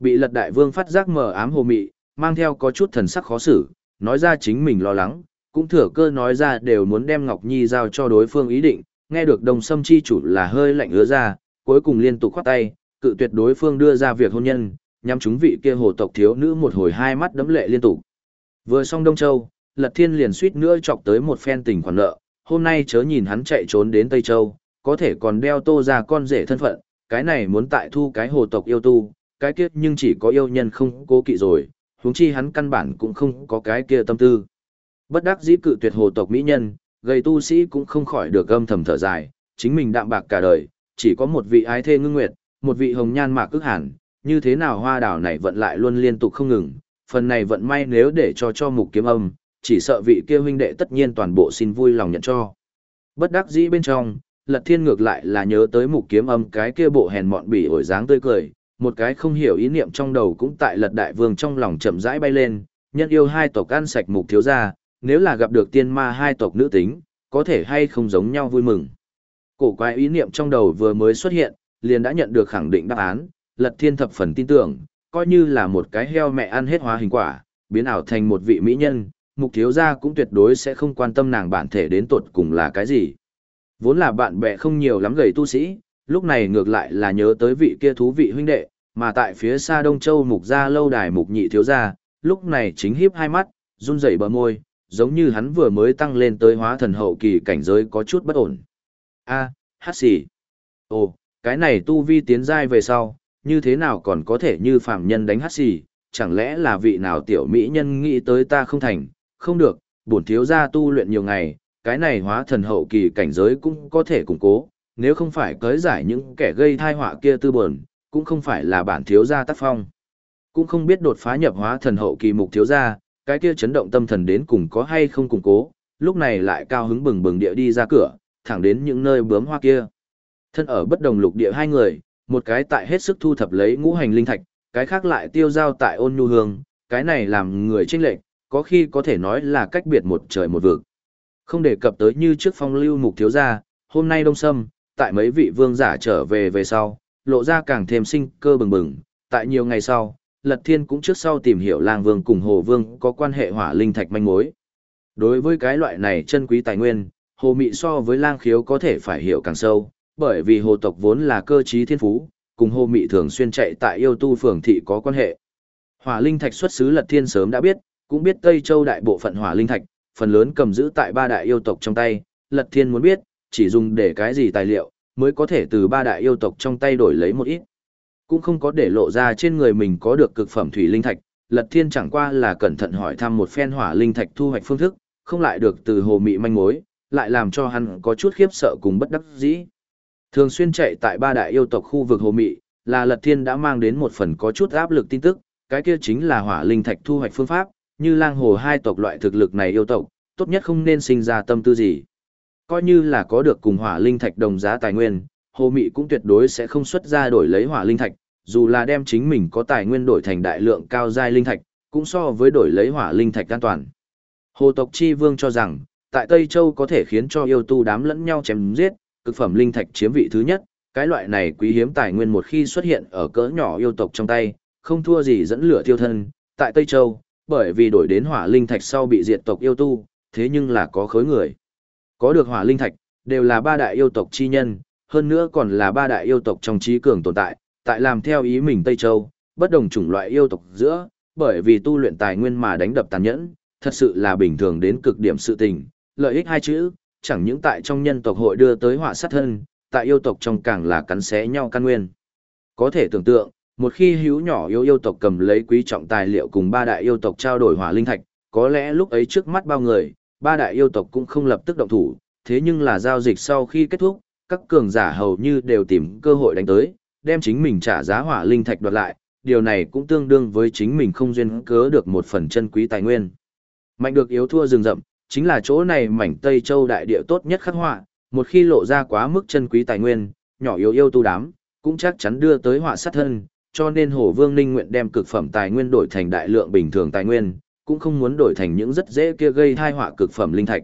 [SPEAKER 1] Bị lật đại vương phát giác mờ ám hồ mị, mang theo có chút thần sắc khó xử, nói ra chính mình lo lắng, cũng thừa cơ nói ra đều muốn đem Ngọc Nhi giao cho đối phương ý định, nghe được đồng sâm chi chủ là hơi lạnh ứa ra, cuối cùng liên tục khoát tay, cự tuyệt đối phương đưa ra việc hôn nhân, nhằm chúng vị kia hồ tộc thiếu nữ một hồi hai mắt đấm lệ liên tục. Vừa xong Đông Châu, Lật Thiên liền suýt nữa chọc tới một phen tình khoản nợ, hôm nay chớ nhìn hắn chạy trốn đến Tây Châu, có thể còn đeo tô ra con rể thân phận, cái này muốn tại thu cái hồ tộc yêu tu, cái kiếp nhưng chỉ có yêu nhân không cố kỵ rồi, huống chi hắn căn bản cũng không có cái kia tâm tư. Bất đắc dĩ cự tuyệt hồ tộc mỹ nhân, gầy tu sĩ cũng không khỏi được âm thầm thở dài, chính mình đạm bạc cả đời, chỉ có một vị ái thê ngưng nguyệt, một vị hồng nhan mạc ức hẳn, như thế nào hoa đảo này vận lại luôn liên tục không ngừng, phần này vận may nếu để cho cho mục kiếm âm, chỉ sợ vị kia huynh đệ tất nhiên toàn bộ xin vui lòng nhận cho. Bất đắc dĩ bên trong, lật thiên ngược lại là nhớ tới mục kiếm âm cái kia bộ hèn mọn bỉ ổi dáng tươi cười, một cái không hiểu ý niệm trong đầu cũng tại lật đại vương trong lòng chậm rãi bay lên, nhân yêu hai tộc ăn sạch mục thiếu gia, nếu là gặp được tiên ma hai tộc nữ tính, có thể hay không giống nhau vui mừng. Cổ quái ý niệm trong đầu vừa mới xuất hiện, liền đã nhận được khẳng định đáp án, lật thiên thập phần tin tưởng, coi như là một cái heo mẹ ăn hết hóa hình quả, biến ảo thành một vị mỹ nhân, mục thiếu gia cũng tuyệt đối sẽ không quan tâm nàng bản thể đến tột cùng là cái gì. Vốn là bạn bè không nhiều lắm gầy tu sĩ, lúc này ngược lại là nhớ tới vị kia thú vị huynh đệ, mà tại phía xa Đông Châu mục gia lâu đài mục nhị thiếu gia, lúc này chính híp hai mắt, run rẩy bờ môi, giống như hắn vừa mới tăng lên tới hóa thần hậu kỳ cảnh giới có chút bất ổn. A, hát xì. Ồ, cái này tu vi tiến giai về sau, như thế nào còn có thể như phàm nhân đánh hát xì, chẳng lẽ là vị nào tiểu mỹ nhân nghĩ tới ta không thành, không được, bổn thiếu gia tu luyện nhiều ngày, cái này hóa thần hậu kỳ cảnh giới cũng có thể củng cố, nếu không phải cới giải những kẻ gây thai họa kia tư buồn, cũng không phải là bản thiếu gia tác phong. Cũng không biết đột phá nhập hóa thần hậu kỳ mục thiếu gia, cái kia chấn động tâm thần đến cùng có hay không củng cố, lúc này lại cao hứng bừng bừng địa đi ra cửa, thẳng đến những nơi bướm hoa kia. Thân ở bất đồng lục địa hai người, một cái tại hết sức thu thập lấy ngũ hành linh thạch, cái khác lại tiêu giao tại ôn nhu hương, cái này làm người chênh lệch, có khi có thể nói là cách biệt một trời một vực. Không đề cập tới như trước phong lưu mục thiếu gia, hôm nay đông sâm, tại mấy vị vương giả trở về về sau, lộ ra càng thêm sinh cơ bừng bừng, tại nhiều ngày sau, Lật Thiên cũng trước sau tìm hiểu lang vương cùng hồ vương có quan hệ hỏa linh thạch manh mối. Đối với cái loại này chân quý tài nguyên, hồ mị so với lang khiếu có thể phải hiểu càng sâu, bởi vì hồ tộc vốn là cơ trí thiên phú, cùng hồ mị thường xuyên chạy tại yêu tu phường thị có quan hệ. Hỏa linh thạch xuất xứ Lật Thiên sớm đã biết, cũng biết Tây Châu đại bộ phận hỏa linh thạch, phần lớn cầm giữ tại ba đại yêu tộc trong tay, Lật Thiên muốn biết, chỉ dùng để cái gì tài liệu, mới có thể từ ba đại yêu tộc trong tay đổi lấy một ít. Cũng không có để lộ ra trên người mình có được cực phẩm thủy linh thạch, Lật Thiên chẳng qua là cẩn thận hỏi thăm một phen hỏa linh thạch thu hoạch phương thức, không lại được từ hồ mị manh mối, lại làm cho hắn có chút khiếp sợ cùng bất đắc dĩ. Thường xuyên chạy tại ba đại yêu tộc khu vực hồ mị, là Lật Thiên đã mang đến một phần có chút áp lực tin tức, cái kia chính là hỏa linh thạch thu hoạch phương pháp, như lang hồ hai tộc loại thực lực này yêu tộc, tốt nhất không nên sinh ra tâm tư gì. Coi như là có được cùng hỏa linh thạch đồng giá tài nguyên, hồ mị cũng tuyệt đối sẽ không xuất ra đổi lấy hỏa linh thạch, dù là đem chính mình có tài nguyên đổi thành đại lượng cao giai linh thạch, cũng so với đổi lấy hỏa linh thạch an toàn. Hồ tộc chi vương cho rằng, tại Tây Châu có thể khiến cho yêu tu đám lẫn nhau chém giết, cực phẩm linh thạch chiếm vị thứ nhất, cái loại này quý hiếm tài nguyên một khi xuất hiện ở cỡ nhỏ yêu tộc trong tay, không thua gì dẫn lửa tiêu thân, tại Tây Châu, bởi vì đổi đến hỏa linh thạch sau bị diệt tộc yêu tu, thế nhưng là có khối người. Có được hỏa linh thạch, đều là ba đại yêu tộc chi nhân, hơn nữa còn là ba đại yêu tộc trong trí cường tồn tại, tại làm theo ý mình Tây Châu, bất đồng chủng loại yêu tộc giữa, bởi vì tu luyện tài nguyên mà đánh đập tàn nhẫn, thật sự là bình thường đến cực điểm sự tình, lợi ích hai chữ, chẳng những tại trong nhân tộc hội đưa tới họa sát thân, tại yêu tộc trong càng là cắn xé nhau căn nguyên. Có thể tưởng tượng, một khi hữu nhỏ yêu yêu tộc cầm lấy quý trọng tài liệu cùng ba đại yêu tộc trao đổi hỏa linh thạch, có lẽ lúc ấy trước mắt bao người, ba đại yêu tộc cũng không lập tức động thủ, thế nhưng là giao dịch sau khi kết thúc, các cường giả hầu như đều tìm cơ hội đánh tới, đem chính mình trả giá hỏa linh thạch đoạt lại, điều này cũng tương đương với chính mình không duyên cớ được một phần chân quý tài nguyên. Mạnh được yếu thua rừng rậm, chính là chỗ này mảnh Tây Châu đại địa tốt nhất khắc họa, một khi lộ ra quá mức chân quý tài nguyên, nhỏ yếu yêu tu đám, cũng chắc chắn đưa tới họa sát thân, cho nên Hồ Vương Ninh nguyện đem cực phẩm tài nguyên đổi thành đại lượng bình thường tài nguyên, cũng không muốn đổi thành những rất dễ kia gây tai họa cực phẩm linh thạch.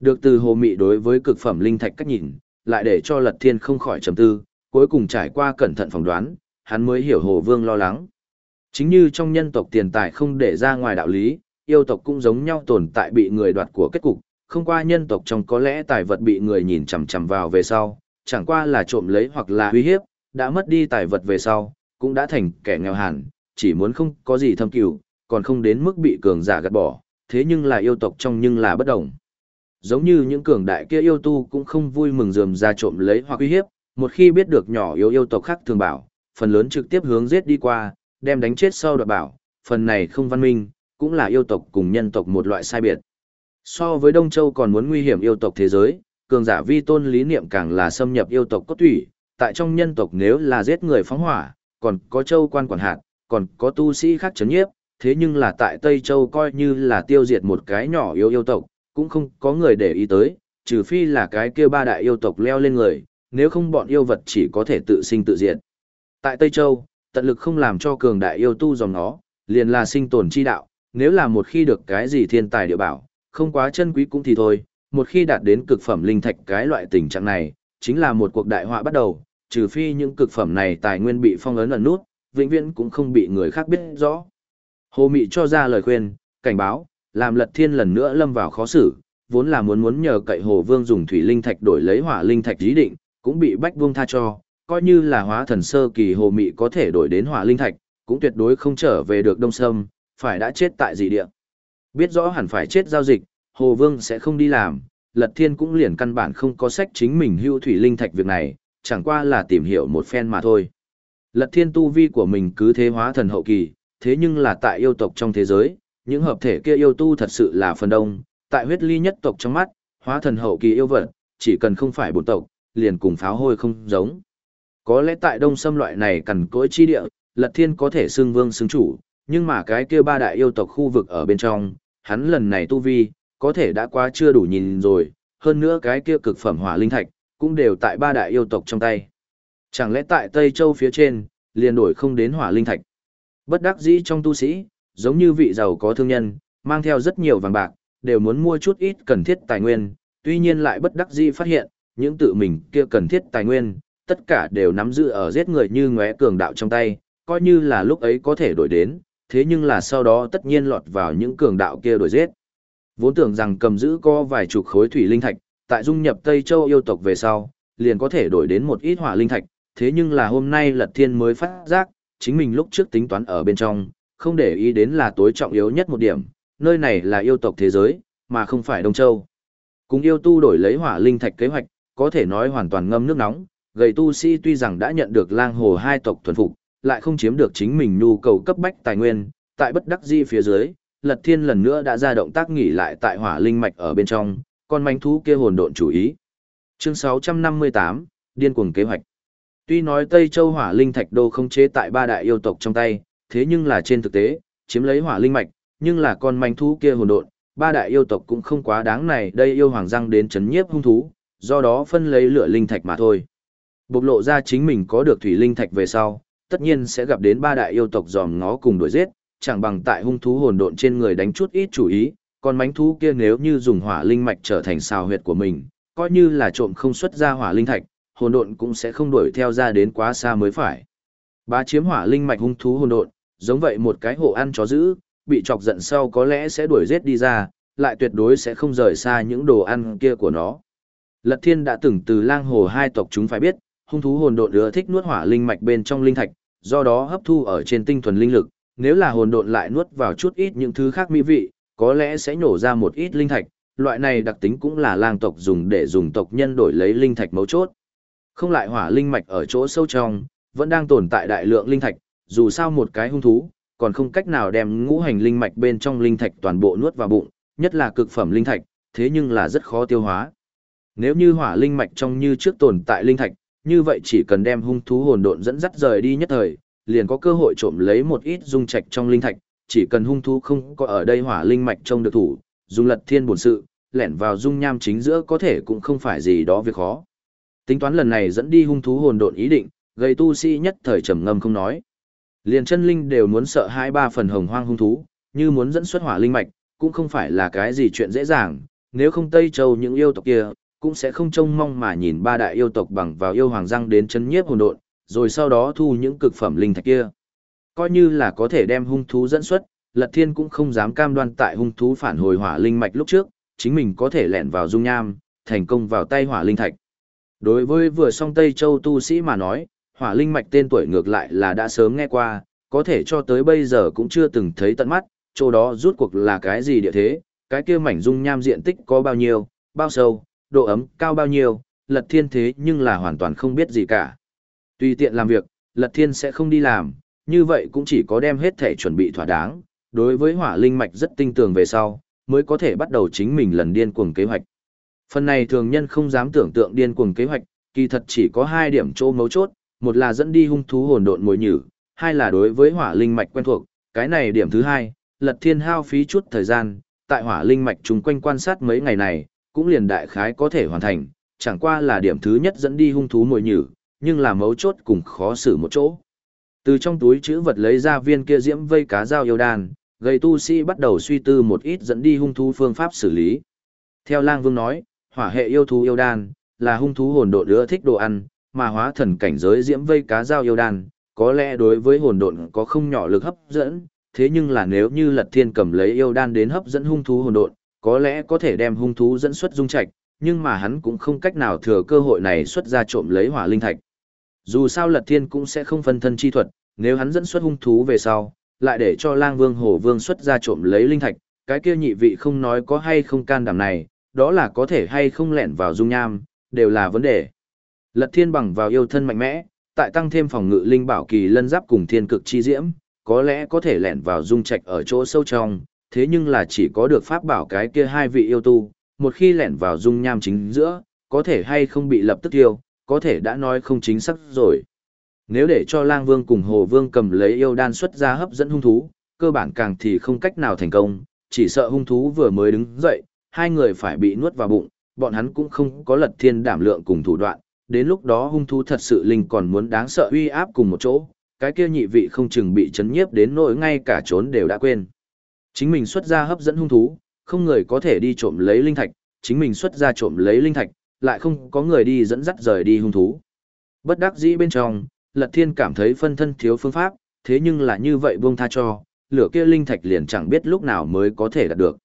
[SPEAKER 1] Được từ Hồ Mị đối với cực phẩm linh thạch cách nhìn, lại để cho Lật Thiên không khỏi trầm tư, cuối cùng trải qua cẩn thận phỏng đoán, hắn mới hiểu Hồ Vương lo lắng. Chính như trong nhân tộc tiền tài không để ra ngoài đạo lý, yêu tộc cũng giống nhau tồn tại bị người đoạt của kết cục, không qua nhân tộc trong có lẽ tài vật bị người nhìn chằm chằm vào về sau, chẳng qua là trộm lấy hoặc là uy hiếp, đã mất đi tài vật về sau, cũng đã thành kẻ nghèo hàn, chỉ muốn không có gì thâm cửu, còn không đến mức bị cường giả gạt bỏ, thế nhưng là yêu tộc trong nhưng là bất động giống như những cường đại kia yêu tu cũng không vui mừng dườm ra trộm lấy hoặc uy hiếp, một khi biết được nhỏ yếu yêu tộc khác thường bảo, phần lớn trực tiếp hướng giết đi qua, đem đánh chết sau đoạt bảo, phần này không văn minh, cũng là yêu tộc cùng nhân tộc một loại sai biệt. So với Đông Châu còn muốn nguy hiểm yêu tộc thế giới, cường giả vi tôn lý niệm càng là xâm nhập yêu tộc cốt thủy, tại trong nhân tộc nếu là giết người phóng hỏa, còn có châu quan quản hạt, còn có tu sĩ khác chấn nhiếp, thế nhưng là tại Tây Châu coi như là tiêu diệt một cái nhỏ yêu yêu tộc, cũng không có người để ý tới, trừ phi là cái kia ba đại yêu tộc leo lên người, nếu không bọn yêu vật chỉ có thể tự sinh tự diệt. Tại Tây Châu, tận lực không làm cho cường đại yêu tu dòng nó, liền là sinh tồn chi đạo, nếu là một khi được cái gì thiên tài địa bảo, không quá chân quý cũng thì thôi, một khi đạt đến cực phẩm linh thạch cái loại tình trạng này, chính là một cuộc đại họa bắt đầu, trừ phi những cực phẩm này tài nguyên bị phong ấn ẩn nút, vĩnh viễn cũng không bị người khác biết rõ. Hồ Mị cho ra lời khuyên, cảnh báo, làm lật thiên lần nữa lâm vào khó xử, vốn là muốn muốn nhờ cậy hồ vương dùng thủy linh thạch đổi lấy hỏa linh thạch ý định, cũng bị bách vương tha cho, coi như là hóa thần sơ kỳ hồ mị có thể đổi đến hỏa linh thạch, cũng tuyệt đối không trở về được đông sâm, phải đã chết tại dị địa. Biết rõ hẳn phải chết giao dịch, hồ vương sẽ không đi làm, lật thiên cũng liền căn bản không có sách chính mình hưu thủy linh thạch việc này, chẳng qua là tìm hiểu một phen mà thôi. Lật thiên tu vi của mình cứ thế hóa thần hậu kỳ, thế nhưng là tại yêu tộc trong thế giới, những hợp thể kia yêu tu thật sự là phần đông, tại huyết ly nhất tộc trong mắt, hóa thần hậu kỳ yêu vật, chỉ cần không phải bổn tộc, liền cùng pháo hôi không giống. Có lẽ tại đông xâm loại này cần cỗi chi địa, lật thiên có thể xưng vương xưng chủ, nhưng mà cái kia ba đại yêu tộc khu vực ở bên trong, hắn lần này tu vi, có thể đã quá chưa đủ nhìn rồi, hơn nữa cái kia cực phẩm hỏa linh thạch, cũng đều tại ba đại yêu tộc trong tay. Chẳng lẽ tại Tây Châu phía trên, liền đổi không đến hỏa linh thạch. Bất đắc dĩ trong tu sĩ, giống như vị giàu có thương nhân, mang theo rất nhiều vàng bạc, đều muốn mua chút ít cần thiết tài nguyên, tuy nhiên lại bất đắc dĩ phát hiện, những tự mình kia cần thiết tài nguyên, tất cả đều nắm giữ ở giết người như ngóe cường đạo trong tay, coi như là lúc ấy có thể đổi đến, thế nhưng là sau đó tất nhiên lọt vào những cường đạo kia đổi giết. Vốn tưởng rằng cầm giữ có vài chục khối thủy linh thạch, tại dung nhập Tây Châu yêu tộc về sau, liền có thể đổi đến một ít hỏa linh thạch, thế nhưng là hôm nay Lật Thiên mới phát giác, chính mình lúc trước tính toán ở bên trong, không để ý đến là tối trọng yếu nhất một điểm, nơi này là yêu tộc thế giới, mà không phải Đông Châu. Cùng yêu tu đổi lấy hỏa linh thạch kế hoạch, có thể nói hoàn toàn ngâm nước nóng, gầy tu sĩ tuy rằng đã nhận được lang hồ hai tộc thuần phục, lại không chiếm được chính mình nhu cầu cấp bách tài nguyên, tại bất đắc di phía dưới, Lật Thiên lần nữa đã ra động tác nghỉ lại tại hỏa linh mạch ở bên trong, con manh thú kia hồn độn chủ ý. Chương 658, điên cuồng kế hoạch. Tuy nói Tây Châu hỏa linh thạch đô không chế tại ba đại yêu tộc trong tay, thế nhưng là trên thực tế, chiếm lấy hỏa linh mạch, nhưng là con manh thú kia hồn độn, ba đại yêu tộc cũng không quá đáng này, đây yêu hoàng răng đến chấn nhiếp hung thú, do đó phân lấy lửa linh thạch mà thôi. Bộc lộ ra chính mình có được thủy linh thạch về sau, tất nhiên sẽ gặp đến ba đại yêu tộc dòm ngó cùng đuổi giết, chẳng bằng tại hung thú hồn độn trên người đánh chút ít chủ ý, còn mánh thú kia nếu như dùng hỏa linh mạch trở thành xào huyệt của mình, coi như là trộm không xuất ra hỏa linh thạch, hồn độn cũng sẽ không đuổi theo ra đến quá xa mới phải. Bá chiếm hỏa linh mạch hung thú hồn độn, giống vậy một cái hộ ăn chó dữ, bị chọc giận sau có lẽ sẽ đuổi giết đi ra, lại tuyệt đối sẽ không rời xa những đồ ăn kia của nó. Lật Thiên đã từng từ lang hồ hai tộc chúng phải biết, hung thú hồn độn ưa thích nuốt hỏa linh mạch bên trong linh thạch, do đó hấp thu ở trên tinh thuần linh lực, nếu là hồn độn lại nuốt vào chút ít những thứ khác mỹ vị, có lẽ sẽ nhổ ra một ít linh thạch, loại này đặc tính cũng là lang tộc dùng để dùng tộc nhân đổi lấy linh thạch mấu chốt. Không lại hỏa linh mạch ở chỗ sâu trong, vẫn đang tồn tại đại lượng linh thạch, dù sao một cái hung thú, còn không cách nào đem ngũ hành linh mạch bên trong linh thạch toàn bộ nuốt vào bụng, nhất là cực phẩm linh thạch, thế nhưng là rất khó tiêu hóa. Nếu như hỏa linh mạch trong như trước tồn tại linh thạch, như vậy chỉ cần đem hung thú hồn độn dẫn dắt rời đi nhất thời, liền có cơ hội trộm lấy một ít dung trạch trong linh thạch, chỉ cần hung thú không có ở đây hỏa linh mạch trông được thủ, dùng lật thiên bổn sự, lẻn vào dung nham chính giữa có thể cũng không phải gì đó việc khó. Tính toán lần này dẫn đi hung thú hồn độn ý định, gây tu sĩ nhất thời trầm ngâm không nói. Liền chân linh đều muốn sợ hai ba phần hồng hoang hung thú, như muốn dẫn xuất hỏa linh mạch, cũng không phải là cái gì chuyện dễ dàng, nếu không Tây Châu những yêu tộc kia, cũng sẽ không trông mong mà nhìn ba đại yêu tộc bằng vào yêu hoàng răng đến chấn nhiếp hồn độn, rồi sau đó thu những cực phẩm linh thạch kia. Coi như là có thể đem hung thú dẫn xuất, Lật Thiên cũng không dám cam đoan tại hung thú phản hồi hỏa linh mạch lúc trước, chính mình có thể lẻn vào dung nham, thành công vào tay hỏa linh thạch. Đối với vừa song Tây Châu tu sĩ mà nói, hỏa linh mạch tên tuổi ngược lại là đã sớm nghe qua, có thể cho tới bây giờ cũng chưa từng thấy tận mắt, chỗ đó rút cuộc là cái gì địa thế, cái kia mảnh dung nham diện tích có bao nhiêu, bao sâu, độ ấm cao bao nhiêu, lật thiên thế nhưng là hoàn toàn không biết gì cả. Tùy tiện làm việc, lật thiên sẽ không đi làm, như vậy cũng chỉ có đem hết thể chuẩn bị thỏa đáng, đối với hỏa linh mạch rất tinh tường về sau, mới có thể bắt đầu chính mình lần điên cuồng kế hoạch. Phần này thường nhân không dám tưởng tượng điên cuồng kế hoạch, kỳ thật chỉ có hai điểm chỗ mấu chốt, một là dẫn đi hung thú hồn độn mồi nhử, hai là đối với hỏa linh mạch quen thuộc, cái này điểm thứ hai, lật thiên hao phí chút thời gian, tại hỏa linh mạch chung quanh quan sát mấy ngày này, cũng liền đại khái có thể hoàn thành, chẳng qua là điểm thứ nhất dẫn đi hung thú mồi nhử, nhưng là mấu chốt cùng khó xử một chỗ. Từ trong túi chữ vật lấy ra viên kia diễm vây cá dao yêu đan, gây tu sĩ bắt đầu suy tư một ít dẫn đi hung thú phương pháp xử lý. Theo lang vương nói, hỏa hệ yêu thú yêu đan, là hung thú hồn độ ưa thích đồ ăn, mà hóa thần cảnh giới diễm vây cá dao yêu đan, có lẽ đối với hồn độn có không nhỏ lực hấp dẫn, thế nhưng là nếu như Lật Thiên cầm lấy yêu đan đến hấp dẫn hung thú hồn độn, có lẽ có thể đem hung thú dẫn xuất dung trạch, nhưng mà hắn cũng không cách nào thừa cơ hội này xuất ra trộm lấy hỏa linh thạch. Dù sao Lật Thiên cũng sẽ không phân thân chi thuật, nếu hắn dẫn xuất hung thú về sau, lại để cho Lang Vương Hổ Vương xuất ra trộm lấy linh thạch, cái kia nhị vị không nói có hay không can đảm này, đó là có thể hay không lẻn vào dung nham, đều là vấn đề. Lật Thiên bằng vào yêu thân mạnh mẽ, tại tăng thêm phòng ngự linh bảo kỳ lân giáp cùng thiên cực chi diễm, có lẽ có thể lẻn vào dung trạch ở chỗ sâu trong, thế nhưng là chỉ có được pháp bảo cái kia hai vị yêu tu, một khi lẻn vào dung nham chính giữa, có thể hay không bị lập tức tiêu, có thể đã nói không chính xác rồi. Nếu để cho lang vương cùng hồ vương cầm lấy yêu đan xuất ra hấp dẫn hung thú, cơ bản càng thì không cách nào thành công, chỉ sợ hung thú vừa mới đứng dậy, hai người phải bị nuốt vào bụng, bọn hắn cũng không có lật thiên đảm lượng cùng thủ đoạn, đến lúc đó hung thú thật sự linh còn muốn đáng sợ uy áp cùng một chỗ, cái kia nhị vị không chừng bị chấn nhiếp đến nỗi ngay cả trốn đều đã quên. Chính mình xuất ra hấp dẫn hung thú, không người có thể đi trộm lấy linh thạch, chính mình xuất ra trộm lấy linh thạch, lại không có người đi dẫn dắt rời đi hung thú. Bất đắc dĩ bên trong, Lật Thiên cảm thấy phân thân thiếu phương pháp, thế nhưng là như vậy buông tha cho, lửa kia linh thạch liền chẳng biết lúc nào mới có thể đạt được.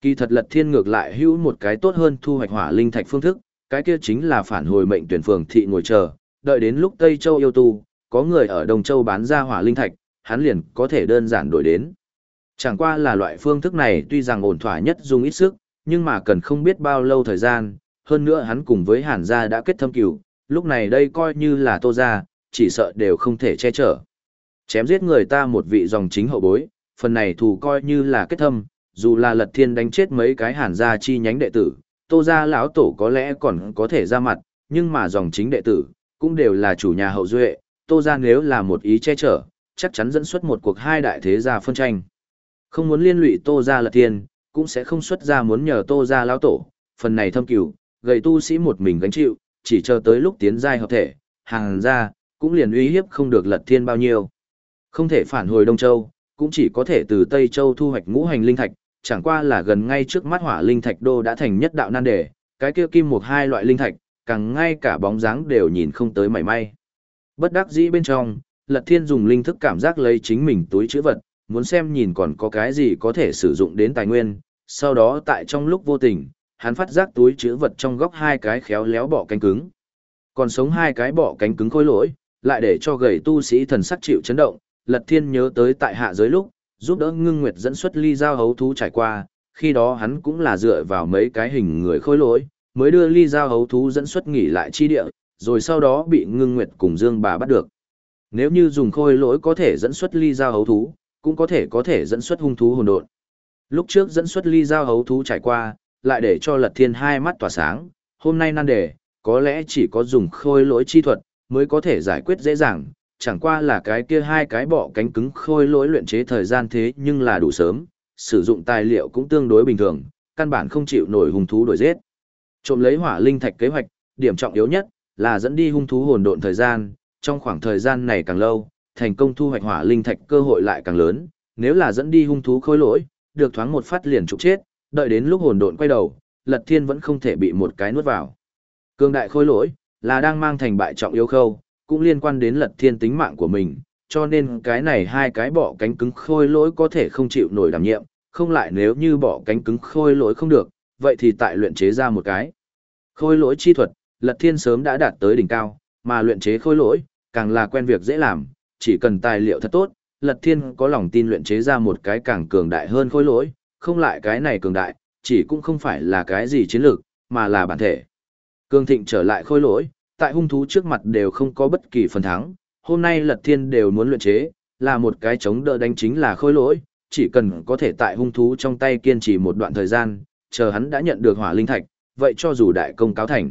[SPEAKER 1] Kỳ thật Lật Thiên ngược lại hữu một cái tốt hơn thu hoạch hỏa linh thạch phương thức, cái kia chính là phản hồi mệnh tuyển phường thị ngồi chờ, đợi đến lúc Tây Châu yêu tu, có người ở Đông Châu bán ra hỏa linh thạch, hắn liền có thể đơn giản đổi đến. Chẳng qua là loại phương thức này tuy rằng ổn thỏa nhất dùng ít sức, nhưng mà cần không biết bao lâu thời gian, hơn nữa hắn cùng với Hàn gia đã kết thâm cửu, lúc này đây coi như là Tô gia, chỉ sợ đều không thể che chở. Chém giết người ta một vị dòng chính hậu bối, phần này thù coi như là kết thâm, dù là Lật Thiên đánh chết mấy cái Hàn gia chi nhánh đệ tử, Tô gia lão tổ có lẽ còn có thể ra mặt, nhưng mà dòng chính đệ tử cũng đều là chủ nhà hậu duệ, Tô gia nếu là một ý che chở, chắc chắn dẫn xuất một cuộc hai đại thế gia phân tranh. Không muốn liên lụy Tô gia Lật Thiên, cũng sẽ không xuất ra muốn nhờ Tô gia lão tổ, phần này thâm cửu, gầy tu sĩ một mình gánh chịu, chỉ chờ tới lúc tiến giai hợp thể, hàng ra, cũng liền uy hiếp không được lật thiên bao nhiêu. Không thể phản hồi Đông Châu, cũng chỉ có thể từ Tây Châu thu hoạch ngũ hành linh thạch, chẳng qua là gần ngay trước mắt hỏa linh thạch đô đã thành nhất đạo nan đề, cái kia kim một hai loại linh thạch, càng ngay cả bóng dáng đều nhìn không tới mảy may. Bất đắc dĩ bên trong, Lật Thiên dùng linh thức cảm giác lấy chính mình túi chữ vật, muốn xem nhìn còn có cái gì có thể sử dụng đến tài nguyên, sau đó tại trong lúc vô tình, hắn phát giác túi chữ vật trong góc hai cái khéo léo bỏ cánh cứng. Còn sống hai cái bỏ cánh cứng khôi lỗi, lại để cho gầy tu sĩ thần sắc chịu chấn động, Lật Thiên nhớ tới tại hạ giới lúc, giúp đỡ Ngưng Nguyệt dẫn xuất ly giao hấu thú trải qua, khi đó hắn cũng là dựa vào mấy cái hình người khôi lỗi, mới đưa ly giao hấu thú dẫn xuất nghỉ lại chi địa, rồi sau đó bị Ngưng Nguyệt cùng Dương bà bắt được. Nếu như dùng khôi lỗi có thể dẫn xuất ly giao hấu thú, cũng có thể có thể dẫn xuất hung thú hồn độn. Lúc trước dẫn xuất ly giao hấu thú trải qua, lại để cho lật thiên hai mắt tỏa sáng, hôm nay nan đề, có lẽ chỉ có dùng khôi lỗi chi thuật, mới có thể giải quyết dễ dàng, chẳng qua là cái kia hai cái bọ cánh cứng khôi lỗi luyện chế thời gian thế nhưng là đủ sớm, sử dụng tài liệu cũng tương đối bình thường, căn bản không chịu nổi hung thú đổi giết. Trộm lấy hỏa linh thạch kế hoạch, điểm trọng yếu nhất là dẫn đi hung thú hồn độn thời gian, trong khoảng thời gian này càng lâu, thành công thu hoạch hỏa linh thạch cơ hội lại càng lớn, nếu là dẫn đi hung thú khôi lỗi, được thoáng một phát liền trục chết, đợi đến lúc hồn độn quay đầu, Lật Thiên vẫn không thể bị một cái nuốt vào. Cương đại khôi lỗi, là đang mang thành bại trọng yếu khâu, cũng liên quan đến Lật Thiên tính mạng của mình, cho nên cái này hai cái bỏ cánh cứng khôi lỗi có thể không chịu nổi đảm nhiệm, không lại nếu như bỏ cánh cứng khôi lỗi không được, vậy thì tại luyện chế ra một cái. Khôi lỗi chi thuật, Lật Thiên sớm đã đạt tới đỉnh cao, mà luyện chế khôi lỗi, càng là quen việc dễ làm, chỉ cần tài liệu thật tốt, Lật Thiên có lòng tin luyện chế ra một cái càng cường đại hơn khôi lỗi, không lại cái này cường đại, chỉ cũng không phải là cái gì chiến lược, mà là bản thể. Cường thịnh trở lại khôi lỗi, tại hung thú trước mặt đều không có bất kỳ phần thắng, hôm nay lật thiên đều muốn luyện chế, là một cái chống đỡ đánh chính là khôi lỗi, chỉ cần có thể tại hung thú trong tay kiên trì một đoạn thời gian, chờ hắn đã nhận được hỏa linh thạch, vậy cho dù đại công cáo thành.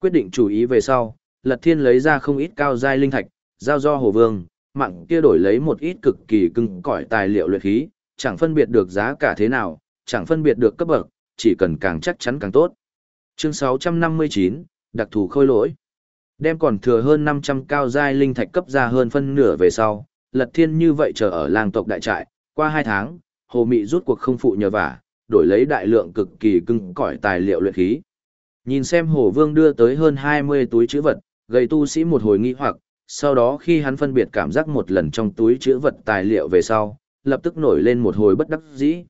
[SPEAKER 1] Quyết định chú ý về sau, lật thiên lấy ra không ít cao giai linh thạch, giao do hồ vương, mạng kia đổi lấy một ít cực kỳ cứng cỏi tài liệu luyện khí, chẳng phân biệt được giá cả thế nào, chẳng phân biệt được cấp bậc, chỉ cần càng chắc chắn càng tốt. Chương 659, đặc thù khôi lỗi. Đem còn thừa hơn 500 cao giai linh thạch cấp ra hơn phân nửa về sau, Lật Thiên như vậy chờ ở làng tộc đại trại, qua 2 tháng, Hồ Mị rút cuộc không phụ nhờ vả, đổi lấy đại lượng cực kỳ cưng cỏi tài liệu luyện khí. Nhìn xem Hồ Vương đưa tới hơn 20 túi chữ vật, gây tu sĩ một hồi nghi hoặc, sau đó khi hắn phân biệt cảm giác một lần trong túi chữ vật tài liệu về sau, lập tức nổi lên một hồi bất đắc dĩ.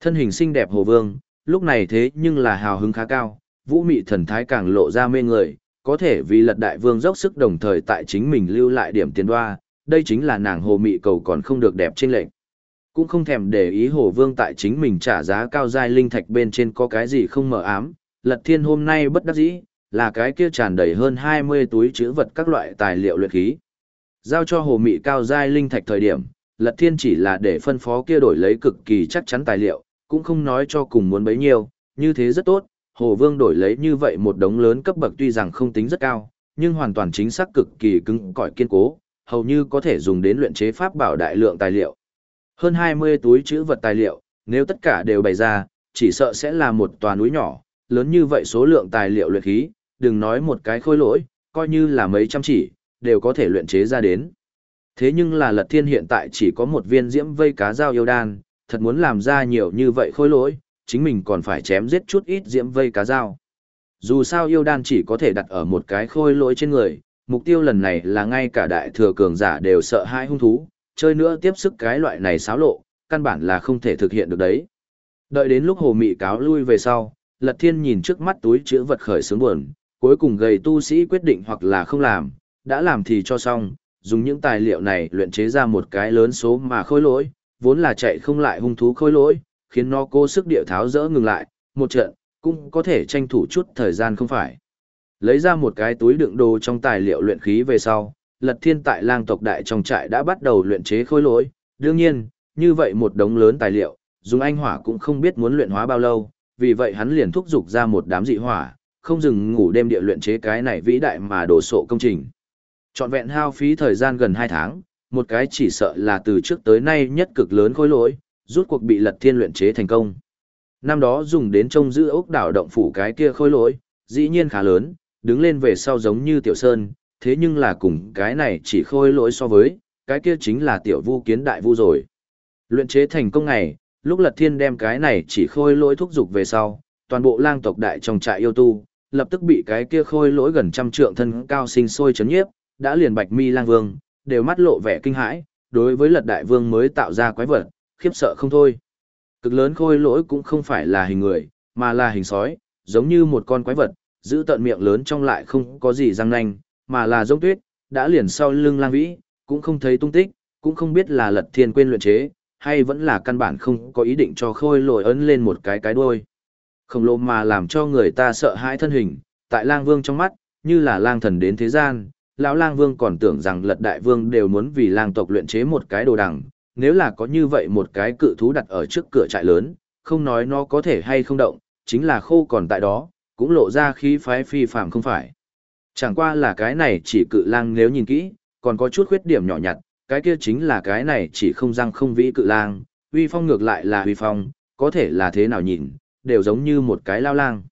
[SPEAKER 1] Thân hình xinh đẹp Hồ Vương, lúc này thế nhưng là hào hứng khá cao, vũ mị thần thái càng lộ ra mê người, có thể vì lật đại vương dốc sức đồng thời tại chính mình lưu lại điểm tiền đoa, đây chính là nàng hồ mị cầu còn không được đẹp trên lệnh. Cũng không thèm để ý hồ vương tại chính mình trả giá cao giai linh thạch bên trên có cái gì không mở ám, lật thiên hôm nay bất đắc dĩ, là cái kia tràn đầy hơn 20 túi chữ vật các loại tài liệu luyện khí. Giao cho hồ mị cao giai linh thạch thời điểm, Lật Thiên chỉ là để phân phó kia đổi lấy cực kỳ chắc chắn tài liệu, cũng không nói cho cùng muốn bấy nhiêu, như thế rất tốt, Hồ Vương đổi lấy như vậy một đống lớn cấp bậc tuy rằng không tính rất cao, nhưng hoàn toàn chính xác cực kỳ cứng cỏi kiên cố, hầu như có thể dùng đến luyện chế pháp bảo đại lượng tài liệu. Hơn 20 túi chữ vật tài liệu, nếu tất cả đều bày ra, chỉ sợ sẽ là một tòa núi nhỏ, lớn như vậy số lượng tài liệu luyện khí, đừng nói một cái khôi lỗi, coi như là mấy trăm chỉ, đều có thể luyện chế ra đến. Thế nhưng là lật thiên hiện tại chỉ có một viên diễm vây cá dao yêu đan, thật muốn làm ra nhiều như vậy khôi lỗi, chính mình còn phải chém giết chút ít diễm vây cá dao. Dù sao yêu đan chỉ có thể đặt ở một cái khôi lỗi trên người, mục tiêu lần này là ngay cả đại thừa cường giả đều sợ hai hung thú, chơi nữa tiếp sức cái loại này xáo lộ, căn bản là không thể thực hiện được đấy. Đợi đến lúc hồ mị cáo lui về sau, Lật Thiên nhìn trước mắt túi chứa vật khởi sướng buồn, cuối cùng gầy tu sĩ quyết định hoặc là không làm, đã làm thì cho xong, dùng những tài liệu này luyện chế ra một cái lớn số mà khôi lỗi, vốn là chạy không lại hung thú khôi lỗi, khiến nó cố sức địa tháo dỡ ngừng lại, một trận, cũng có thể tranh thủ chút thời gian không phải. Lấy ra một cái túi đựng đồ trong tài liệu luyện khí về sau, Lật Thiên tại lang tộc đại trong trại đã bắt đầu luyện chế khôi lỗi, đương nhiên, như vậy một đống lớn tài liệu, dùng anh hỏa cũng không biết muốn luyện hóa bao lâu, vì vậy hắn liền thúc giục ra một đám dị hỏa, không dừng ngủ đêm địa luyện chế cái này vĩ đại mà đổ sộ công trình chọn vẹn hao phí thời gian gần 2 tháng, một cái chỉ sợ là từ trước tới nay nhất cực lớn khối lỗi, rút cuộc bị lật thiên luyện chế thành công. Năm đó dùng đến trông giữ ốc đảo động phủ cái kia khối lỗi, dĩ nhiên khá lớn, đứng lên về sau giống như tiểu sơn, thế nhưng là cùng cái này chỉ khôi lỗi so với, cái kia chính là tiểu vu kiến đại vu rồi. Luyện chế thành công này, lúc lật thiên đem cái này chỉ khôi lỗi thúc dục về sau, toàn bộ lang tộc đại trong trại yêu tu, lập tức bị cái kia khôi lỗi gần trăm trượng thân cao sinh sôi chấn nhiếp, đã liền bạch mi lang vương, đều mắt lộ vẻ kinh hãi, đối với lật đại vương mới tạo ra quái vật, khiếp sợ không thôi. Cực lớn khôi lỗi cũng không phải là hình người, mà là hình sói, giống như một con quái vật, giữ tận miệng lớn trong lại không có gì răng nanh, mà là giống tuyết, đã liền sau lưng lang vĩ, cũng không thấy tung tích, cũng không biết là lật thiên quên luyện chế, hay vẫn là căn bản không có ý định cho khôi lỗi ấn lên một cái cái đuôi. Khổng lồ mà làm cho người ta sợ hãi thân hình, tại lang vương trong mắt, như là lang thần đến thế gian, lão lang vương còn tưởng rằng lật đại vương đều muốn vì lang tộc luyện chế một cái đồ đằng, nếu là có như vậy một cái cự thú đặt ở trước cửa trại lớn, không nói nó có thể hay không động, chính là khô còn tại đó, cũng lộ ra khí phái phi phàm không phải. Chẳng qua là cái này chỉ cự lang nếu nhìn kỹ, còn có chút khuyết điểm nhỏ nhặt, cái kia chính là cái này chỉ không răng không vĩ cự lang, uy phong ngược lại là uy phong, có thể là thế nào nhìn, đều giống như một cái lao lang.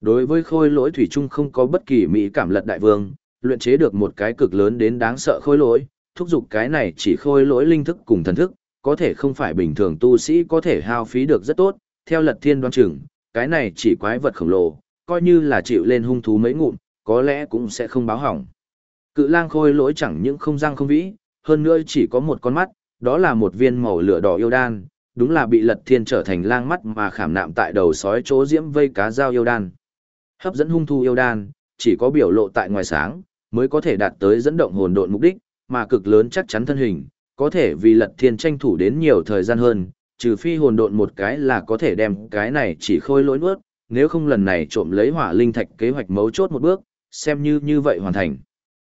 [SPEAKER 1] Đối với khôi lỗi thủy chung không có bất kỳ mỹ cảm lật đại vương, luyện chế được một cái cực lớn đến đáng sợ khôi lỗi, thúc giục cái này chỉ khôi lỗi linh thức cùng thần thức, có thể không phải bình thường tu sĩ có thể hao phí được rất tốt, theo lật thiên đoan chừng, cái này chỉ quái vật khổng lồ, coi như là chịu lên hung thú mấy ngụm, có lẽ cũng sẽ không báo hỏng. Cự lang khôi lỗi chẳng những không răng không vĩ, hơn nữa chỉ có một con mắt, đó là một viên màu lửa đỏ yêu đan, đúng là bị lật thiên trở thành lang mắt mà khảm nạm tại đầu sói chỗ diễm vây cá dao yêu đan. Hấp dẫn hung thu yêu đan, chỉ có biểu lộ tại ngoài sáng, mới có thể đạt tới dẫn động hồn độn mục đích, mà cực lớn chắc chắn thân hình, có thể vì lật thiên tranh thủ đến nhiều thời gian hơn, trừ phi hồn độn một cái là có thể đem cái này chỉ khôi lỗi nuốt, nếu không lần này trộm lấy hỏa linh thạch kế hoạch mấu chốt một bước, xem như như vậy hoàn thành.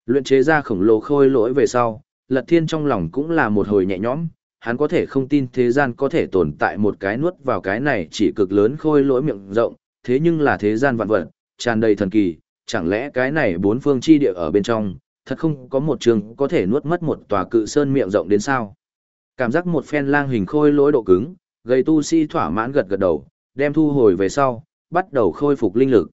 [SPEAKER 1] Luyện chế ra khổng lồ khôi lỗi về sau, lật thiên trong lòng cũng là một hồi nhẹ nhõm, hắn có thể không tin thế gian có thể tồn tại một cái nuốt vào cái này chỉ cực lớn khôi lỗi miệng rộng, thế nhưng là thế gian vạn vật, tràn đầy thần kỳ, chẳng lẽ cái này bốn phương chi địa ở bên trong, thật không có một trường có thể nuốt mất một tòa cự sơn miệng rộng đến sao. Cảm giác một phen lang hình khôi lỗi độ cứng, gây tu si thỏa mãn gật gật đầu, đem thu hồi về sau, bắt đầu khôi phục linh lực.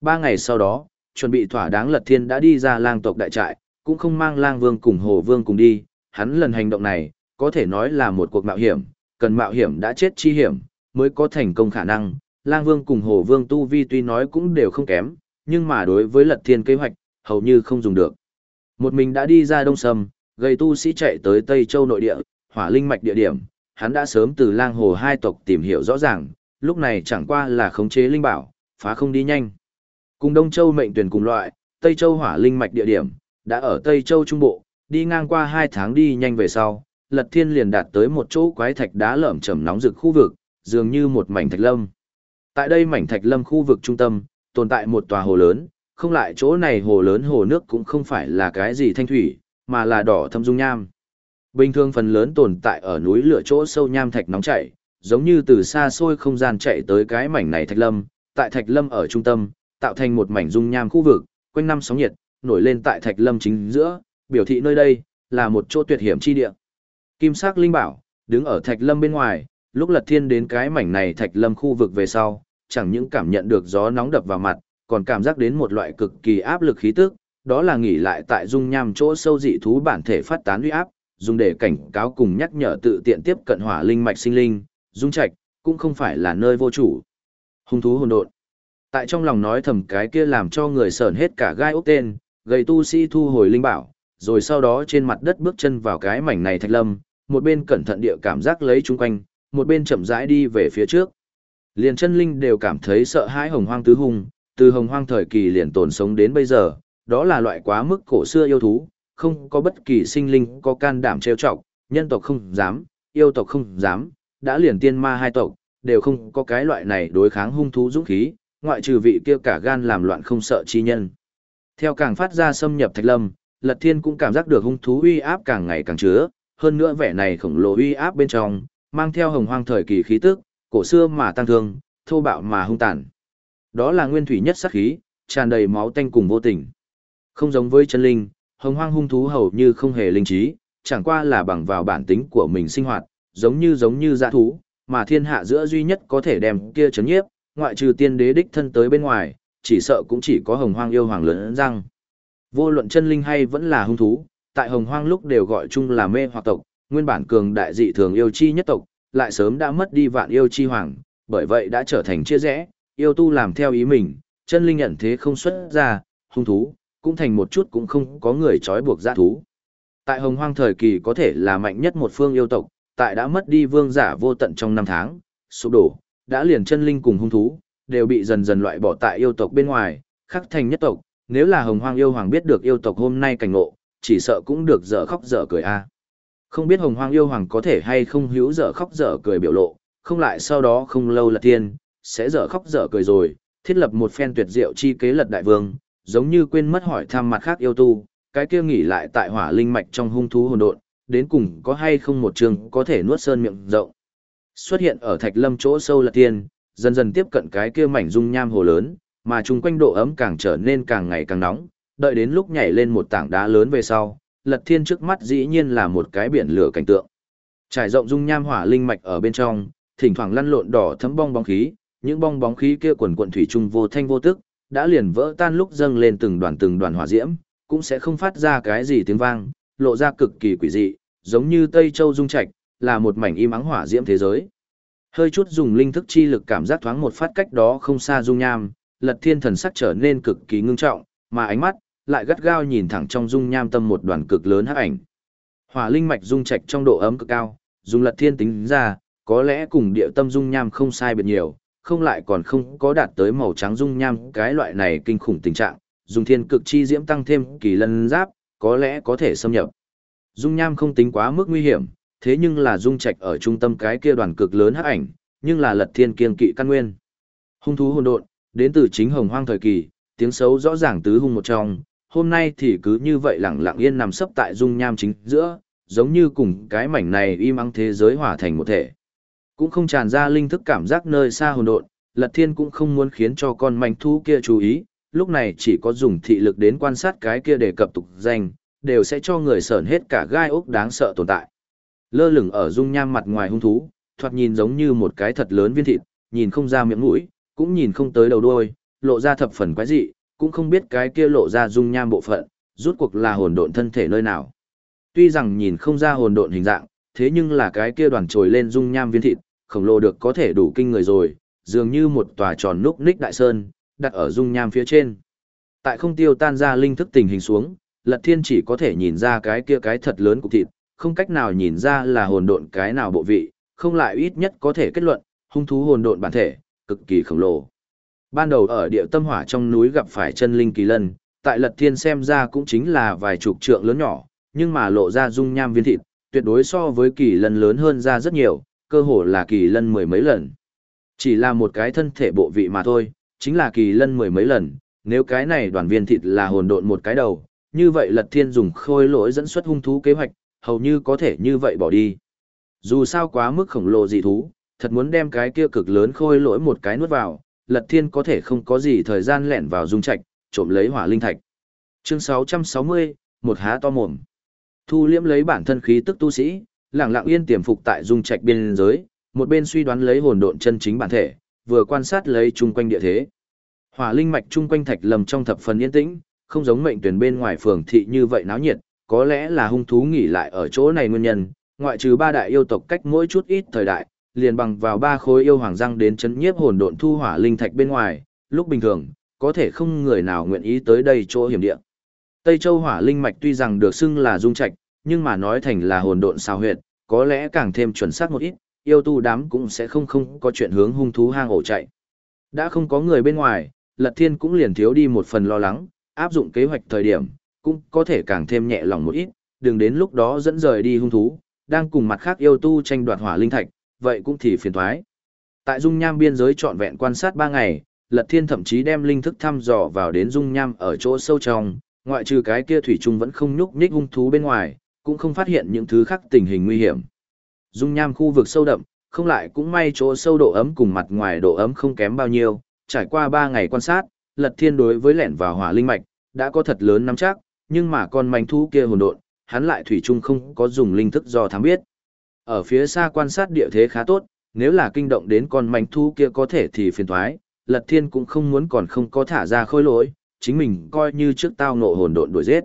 [SPEAKER 1] Ba ngày sau đó, chuẩn bị thỏa đáng lật thiên đã đi ra lang tộc đại trại, cũng không mang lang vương cùng hồ vương cùng đi, hắn lần hành động này, có thể nói là một cuộc mạo hiểm, cần mạo hiểm đã chết chi hiểm, mới có thành công khả năng. Lang Vương cùng Hồ Vương Tu Vi tuy nói cũng đều không kém, nhưng mà đối với lật thiên kế hoạch, hầu như không dùng được. Một mình đã đi ra Đông sầm gây tu sĩ chạy tới Tây Châu nội địa, hỏa linh mạch địa điểm, hắn đã sớm từ lang hồ hai tộc tìm hiểu rõ ràng, lúc này chẳng qua là khống chế linh bảo, phá không đi nhanh. Cùng Đông Châu mệnh tuyển cùng loại, Tây Châu hỏa linh mạch địa điểm, đã ở Tây Châu Trung Bộ, đi ngang qua hai tháng đi nhanh về sau, Lật Thiên liền đạt tới một chỗ quái thạch đá lởm chởm nóng rực khu vực, dường như một mảnh thạch lâm. Tại đây mảnh thạch lâm khu vực trung tâm, tồn tại một tòa hồ lớn, không lại chỗ này hồ lớn hồ nước cũng không phải là cái gì thanh thủy, mà là đỏ thâm dung nham. Bình thường phần lớn tồn tại ở núi lửa chỗ sâu nham thạch nóng chảy, giống như từ xa xôi không gian chạy tới cái mảnh này thạch lâm, tại thạch lâm ở trung tâm, tạo thành một mảnh dung nham khu vực, quanh năm sóng nhiệt, nổi lên tại thạch lâm chính giữa, biểu thị nơi đây là một chỗ tuyệt hiểm chi địa. Kim sắc linh bảo, đứng ở thạch lâm bên ngoài, lúc Lật Thiên đến cái mảnh này thạch lâm khu vực về sau, chẳng những cảm nhận được gió nóng đập vào mặt, còn cảm giác đến một loại cực kỳ áp lực khí tức, đó là nghỉ lại tại dung nham chỗ sâu dị thú bản thể phát tán uy áp, dùng để cảnh cáo cùng nhắc nhở tự tiện tiếp cận hỏa linh mạch sinh linh, dung trạch cũng không phải là nơi vô chủ. Hung thú hỗn độn. Tại trong lòng nói thầm cái kia làm cho người sởn hết cả gai ốc tên, gầy tu sĩ thu hồi linh bảo, rồi sau đó trên mặt đất bước chân vào cái mảnh này thạch lâm, một bên cẩn thận địa cảm giác lấy chung quanh, một bên chậm rãi đi về phía trước. Liền chân linh đều cảm thấy sợ hãi hồng hoang tứ hung, từ hồng hoang thời kỳ liền tồn sống đến bây giờ, đó là loại quá mức cổ xưa yêu thú, không có bất kỳ sinh linh có can đảm trêu chọc, nhân tộc không dám, yêu tộc không dám, đã liền tiên ma hai tộc, đều không có cái loại này đối kháng hung thú dũng khí, ngoại trừ vị kia cả gan làm loạn không sợ chi nhân. Theo càng phát ra xâm nhập thạch lâm, Lật Thiên cũng cảm giác được hung thú uy áp càng ngày càng chứa, hơn nữa vẻ này khổng lồ uy áp bên trong, mang theo hồng hoang thời kỳ khí tức, cổ xưa mà tăng thương, thô bạo mà hung tàn. Đó là nguyên thủy nhất sát khí, tràn đầy máu tanh cùng vô tình. Không giống với chân linh, hồng hoang hung thú hầu như không hề linh trí, chẳng qua là bằng vào bản tính của mình sinh hoạt, giống như giống như dã thú, mà thiên hạ giữa duy nhất có thể đem kia chấn nhiếp, ngoại trừ tiên đế đích thân tới bên ngoài, chỉ sợ cũng chỉ có hồng hoang yêu hoàng lớn răng. Vô luận chân linh hay vẫn là hung thú, tại hồng hoang lúc đều gọi chung là mê hoặc tộc, nguyên bản cường đại dị thường yêu chi nhất tộc, lại sớm đã mất đi vạn yêu chi hoàng, bởi vậy đã trở thành chia rẽ, yêu tu làm theo ý mình, chân linh nhận thế không xuất ra, hung thú, cũng thành một chút cũng không có người trói buộc giã thú. Tại hồng hoang thời kỳ có thể là mạnh nhất một phương yêu tộc, tại đã mất đi vương giả vô tận trong năm tháng, sụp đổ, đã liền chân linh cùng hung thú, đều bị dần dần loại bỏ tại yêu tộc bên ngoài, khắc thành nhất tộc, nếu là hồng hoang yêu hoàng biết được yêu tộc hôm nay cảnh ngộ, chỉ sợ cũng được dở khóc dở cười a. Không biết hồng hoang yêu hoàng có thể hay không hữu dở khóc dở cười biểu lộ, không lại sau đó không lâu là tiên, sẽ dở khóc dở cười rồi, thiết lập một phen tuyệt diệu chi kế lật đại vương, giống như quên mất hỏi thăm mặt khác yêu tu, cái kia nghỉ lại tại hỏa linh mạch trong hung thú hồn độn, đến cùng có hay không một trường có thể nuốt sơn miệng rộng. Xuất hiện ở thạch lâm chỗ sâu là tiên, dần dần tiếp cận cái kia mảnh dung nham hồ lớn, mà chung quanh độ ấm càng trở nên càng ngày càng nóng, đợi đến lúc nhảy lên một tảng đá lớn về sau, lật thiên trước mắt dĩ nhiên là một cái biển lửa cảnh tượng. Trải rộng dung nham hỏa linh mạch ở bên trong, thỉnh thoảng lăn lộn đỏ thấm bong bóng khí, những bong bóng khí kia quần quần thủy trung vô thanh vô tức, đã liền vỡ tan lúc dâng lên từng đoàn từng đoàn hỏa diễm, cũng sẽ không phát ra cái gì tiếng vang, lộ ra cực kỳ quỷ dị, giống như Tây Châu dung trạch, là một mảnh im ắng hỏa diễm thế giới. Hơi chút dùng linh thức chi lực cảm giác thoáng một phát cách đó không xa dung nham, Lật Thiên thần sắc trở nên cực kỳ ngưng trọng, mà ánh mắt lại gắt gao nhìn thẳng trong dung nham tâm một đoàn cực lớn hắc ảnh. Hỏa linh mạch dung trạch trong độ ấm cực cao, dùng Lật Thiên tính ra, có lẽ cùng địa tâm dung nham không sai biệt nhiều, không lại còn không có đạt tới màu trắng dung nham cái loại này kinh khủng tình trạng, dùng thiên cực chi diễm tăng thêm kỳ lân giáp, có lẽ có thể xâm nhập. Dung nham không tính quá mức nguy hiểm, thế nhưng là dung trạch ở trung tâm cái kia đoàn cực lớn hắc ảnh, nhưng là lật thiên kiên kỵ căn nguyên. Hung thú hỗn độn, đến từ chính hồng hoang thời kỳ, tiếng xấu rõ ràng tứ hung một trong, hôm nay thì cứ như vậy lẳng lặng yên nằm sấp tại dung nham chính giữa, giống như cùng cái mảnh này im ắng thế giới hòa thành một thể. Cũng không tràn ra linh thức cảm giác nơi xa hồn độn, Lật Thiên cũng không muốn khiến cho con manh thú kia chú ý, lúc này chỉ có dùng thị lực đến quan sát cái kia để cập tục danh, đều sẽ cho người sởn hết cả gai ốc đáng sợ tồn tại. Lơ lửng ở dung nham mặt ngoài hung thú, thoạt nhìn giống như một cái thật lớn viên thịt, nhìn không ra miệng mũi, cũng nhìn không tới đầu đuôi, lộ ra thập phần quái dị, cũng không biết cái kia lộ ra dung nham bộ phận, rút cuộc là hồn độn thân thể nơi nào. Tuy rằng nhìn không ra hồn độn hình dạng, thế nhưng là cái kia đoàn trồi lên dung nham viên thịt, khổng lồ được có thể đủ kinh người rồi, dường như một tòa tròn núc ních đại sơn, đặt ở dung nham phía trên. Tại không tiêu tan ra linh thức tình hình xuống, Lật Thiên chỉ có thể nhìn ra cái kia cái thật lớn cục thịt, không cách nào nhìn ra là hồn độn cái nào bộ vị, không lại ít nhất có thể kết luận, hung thú hồn độn bản thể, cực kỳ khổng lồ. Ban đầu ở địa tâm hỏa trong núi gặp phải chân linh kỳ lân, tại Lật Thiên xem ra cũng chính là vài chục trượng lớn nhỏ, nhưng mà lộ ra dung nham viên thịt, tuyệt đối so với kỳ lân lớn hơn ra rất nhiều, cơ hồ là kỳ lân mười mấy lần. Chỉ là một cái thân thể bộ vị mà thôi, chính là kỳ lân mười mấy lần, nếu cái này đoàn viên thịt là hồn độn một cái đầu, như vậy lật thiên dùng khôi lỗi dẫn xuất hung thú kế hoạch, hầu như có thể như vậy bỏ đi. Dù sao quá mức khổng lồ dị thú, thật muốn đem cái kia cực lớn khôi lỗi một cái nuốt vào, lật thiên có thể không có gì thời gian lẻn vào dung trạch, trộm lấy hỏa linh thạch. Chương 660, một há to mồm. Thu liễm lấy bản thân khí tức tu sĩ, lặng lặng yên tiềm phục tại dung trạch biên giới, một bên suy đoán lấy hồn độn chân chính bản thể, vừa quan sát lấy chung quanh địa thế. Hỏa linh mạch chung quanh thạch lầm trong thập phần yên tĩnh, không giống mệnh tuyển bên ngoài phường thị như vậy náo nhiệt, có lẽ là hung thú nghỉ lại ở chỗ này nguyên nhân, ngoại trừ ba đại yêu tộc cách mỗi chút ít thời đại, liền bằng vào ba khối yêu hoàng răng đến chấn nhiếp hồn độn thu hỏa linh thạch bên ngoài, lúc bình thường, có thể không người nào nguyện ý tới đây chỗ hiểm địa. Tây Châu hỏa linh mạch tuy rằng được xưng là dung trạch, nhưng mà nói thành là hồn độn sao huyệt, có lẽ càng thêm chuẩn xác một ít, yêu tu đám cũng sẽ không không có chuyện hướng hung thú hang ổ chạy. Đã không có người bên ngoài, Lật Thiên cũng liền thiếu đi một phần lo lắng, áp dụng kế hoạch thời điểm, cũng có thể càng thêm nhẹ lòng một ít, đừng đến lúc đó dẫn rời đi hung thú, đang cùng mặt khác yêu tu tranh đoạt hỏa linh thạch, vậy cũng thì phiền thoái. Tại dung nham biên giới trọn vẹn quan sát 3 ngày, Lật Thiên thậm chí đem linh thức thăm dò vào đến dung nham ở chỗ sâu trong, ngoại trừ cái kia thủy trung vẫn không nhúc nhích hung thú bên ngoài, cũng không phát hiện những thứ khác tình hình nguy hiểm. Dung nham khu vực sâu đậm, không lại cũng may chỗ sâu độ ấm cùng mặt ngoài độ ấm không kém bao nhiêu, trải qua 3 ngày quan sát, Lật Thiên đối với lẻn vào hỏa linh mạch, đã có thật lớn nắm chắc, nhưng mà con manh thú kia hồn độn, hắn lại thủy chung không có dùng linh thức do thám biết. Ở phía xa quan sát địa thế khá tốt, nếu là kinh động đến con manh thú kia có thể thì phiền thoái, Lật Thiên cũng không muốn còn không có thả ra khôi lỗi, chính mình coi như trước tao nộ hồn độn đuổi giết.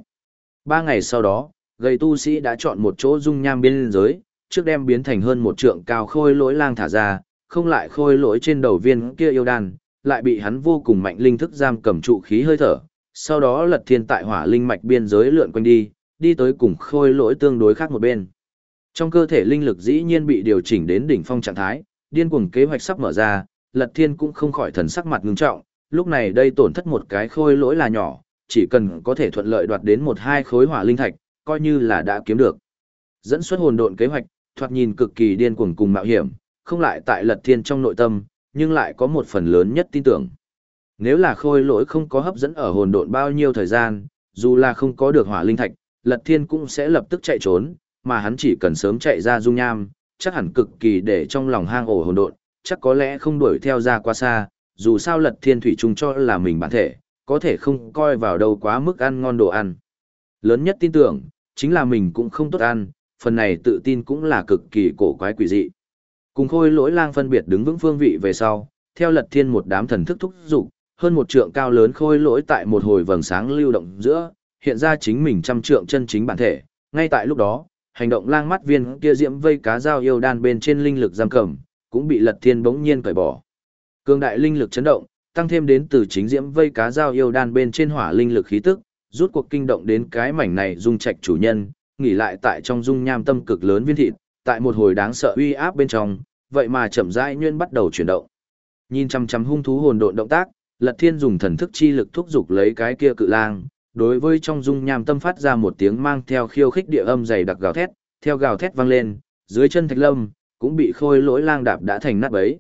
[SPEAKER 1] Ba ngày sau đó, gầy tu sĩ đã chọn một chỗ dung nham biên giới, trước đem biến thành hơn một trượng cao khôi lỗi lang thả ra, không lại khôi lỗi trên đầu viên kia yêu đan, lại bị hắn vô cùng mạnh linh thức giam cầm trụ khí hơi thở, sau đó lật thiên tại hỏa linh mạch biên giới lượn quanh đi, đi tới cùng khôi lỗi tương đối khác một bên. Trong cơ thể linh lực dĩ nhiên bị điều chỉnh đến đỉnh phong trạng thái, điên cuồng kế hoạch sắp mở ra, lật thiên cũng không khỏi thần sắc mặt ngưng trọng, lúc này đây tổn thất một cái khôi lỗi là nhỏ, chỉ cần có thể thuận lợi đoạt đến một hai khối hỏa linh thạch, coi như là đã kiếm được. Dẫn xuất hồn độn kế hoạch, thoạt nhìn cực kỳ điên cuồng cùng mạo hiểm, không lại tại lật thiên trong nội tâm, nhưng lại có một phần lớn nhất tin tưởng. Nếu là khôi lỗi không có hấp dẫn ở hồn độn bao nhiêu thời gian, dù là không có được hỏa linh thạch, lật thiên cũng sẽ lập tức chạy trốn, mà hắn chỉ cần sớm chạy ra dung nham, chắc hẳn cực kỳ để trong lòng hang ổ hỗn độn, chắc có lẽ không đuổi theo ra quá xa, dù sao lật thiên thủy chung cho là mình bản thể, có thể không coi vào đâu quá mức ăn ngon đồ ăn. Lớn nhất tin tưởng, chính là mình cũng không tốt ăn, phần này tự tin cũng là cực kỳ cổ quái quỷ dị. Cùng khôi lỗi lang phân biệt đứng vững phương vị về sau, theo lật thiên một đám thần thức thúc dục hơn một trượng cao lớn khôi lỗi tại một hồi vầng sáng lưu động giữa, hiện ra chính mình trăm trượng chân chính bản thể. Ngay tại lúc đó, hành động lang mắt viên kia diễm vây cá dao yêu đan bên trên linh lực giam cầm, cũng bị lật thiên bỗng nhiên cởi bỏ. Cương đại linh lực chấn động, tăng thêm đến từ chính diễm vây cá dao yêu đan bên trên hỏa linh lực khí tức, rút cuộc kinh động đến cái mảnh này dung trạch chủ nhân, nghỉ lại tại trong dung nham tâm cực lớn viên thịt, tại một hồi đáng sợ uy áp bên trong, vậy mà chậm rãi nguyên bắt đầu chuyển động. Nhìn chăm chăm hung thú hồn độn động tác, Lật Thiên dùng thần thức chi lực thúc giục lấy cái kia cự lang, đối với trong dung nham tâm phát ra một tiếng mang theo khiêu khích địa âm dày đặc gào thét, theo gào thét vang lên, dưới chân Thạch Lâm cũng bị khôi lỗi lang đạp đã thành nát bấy.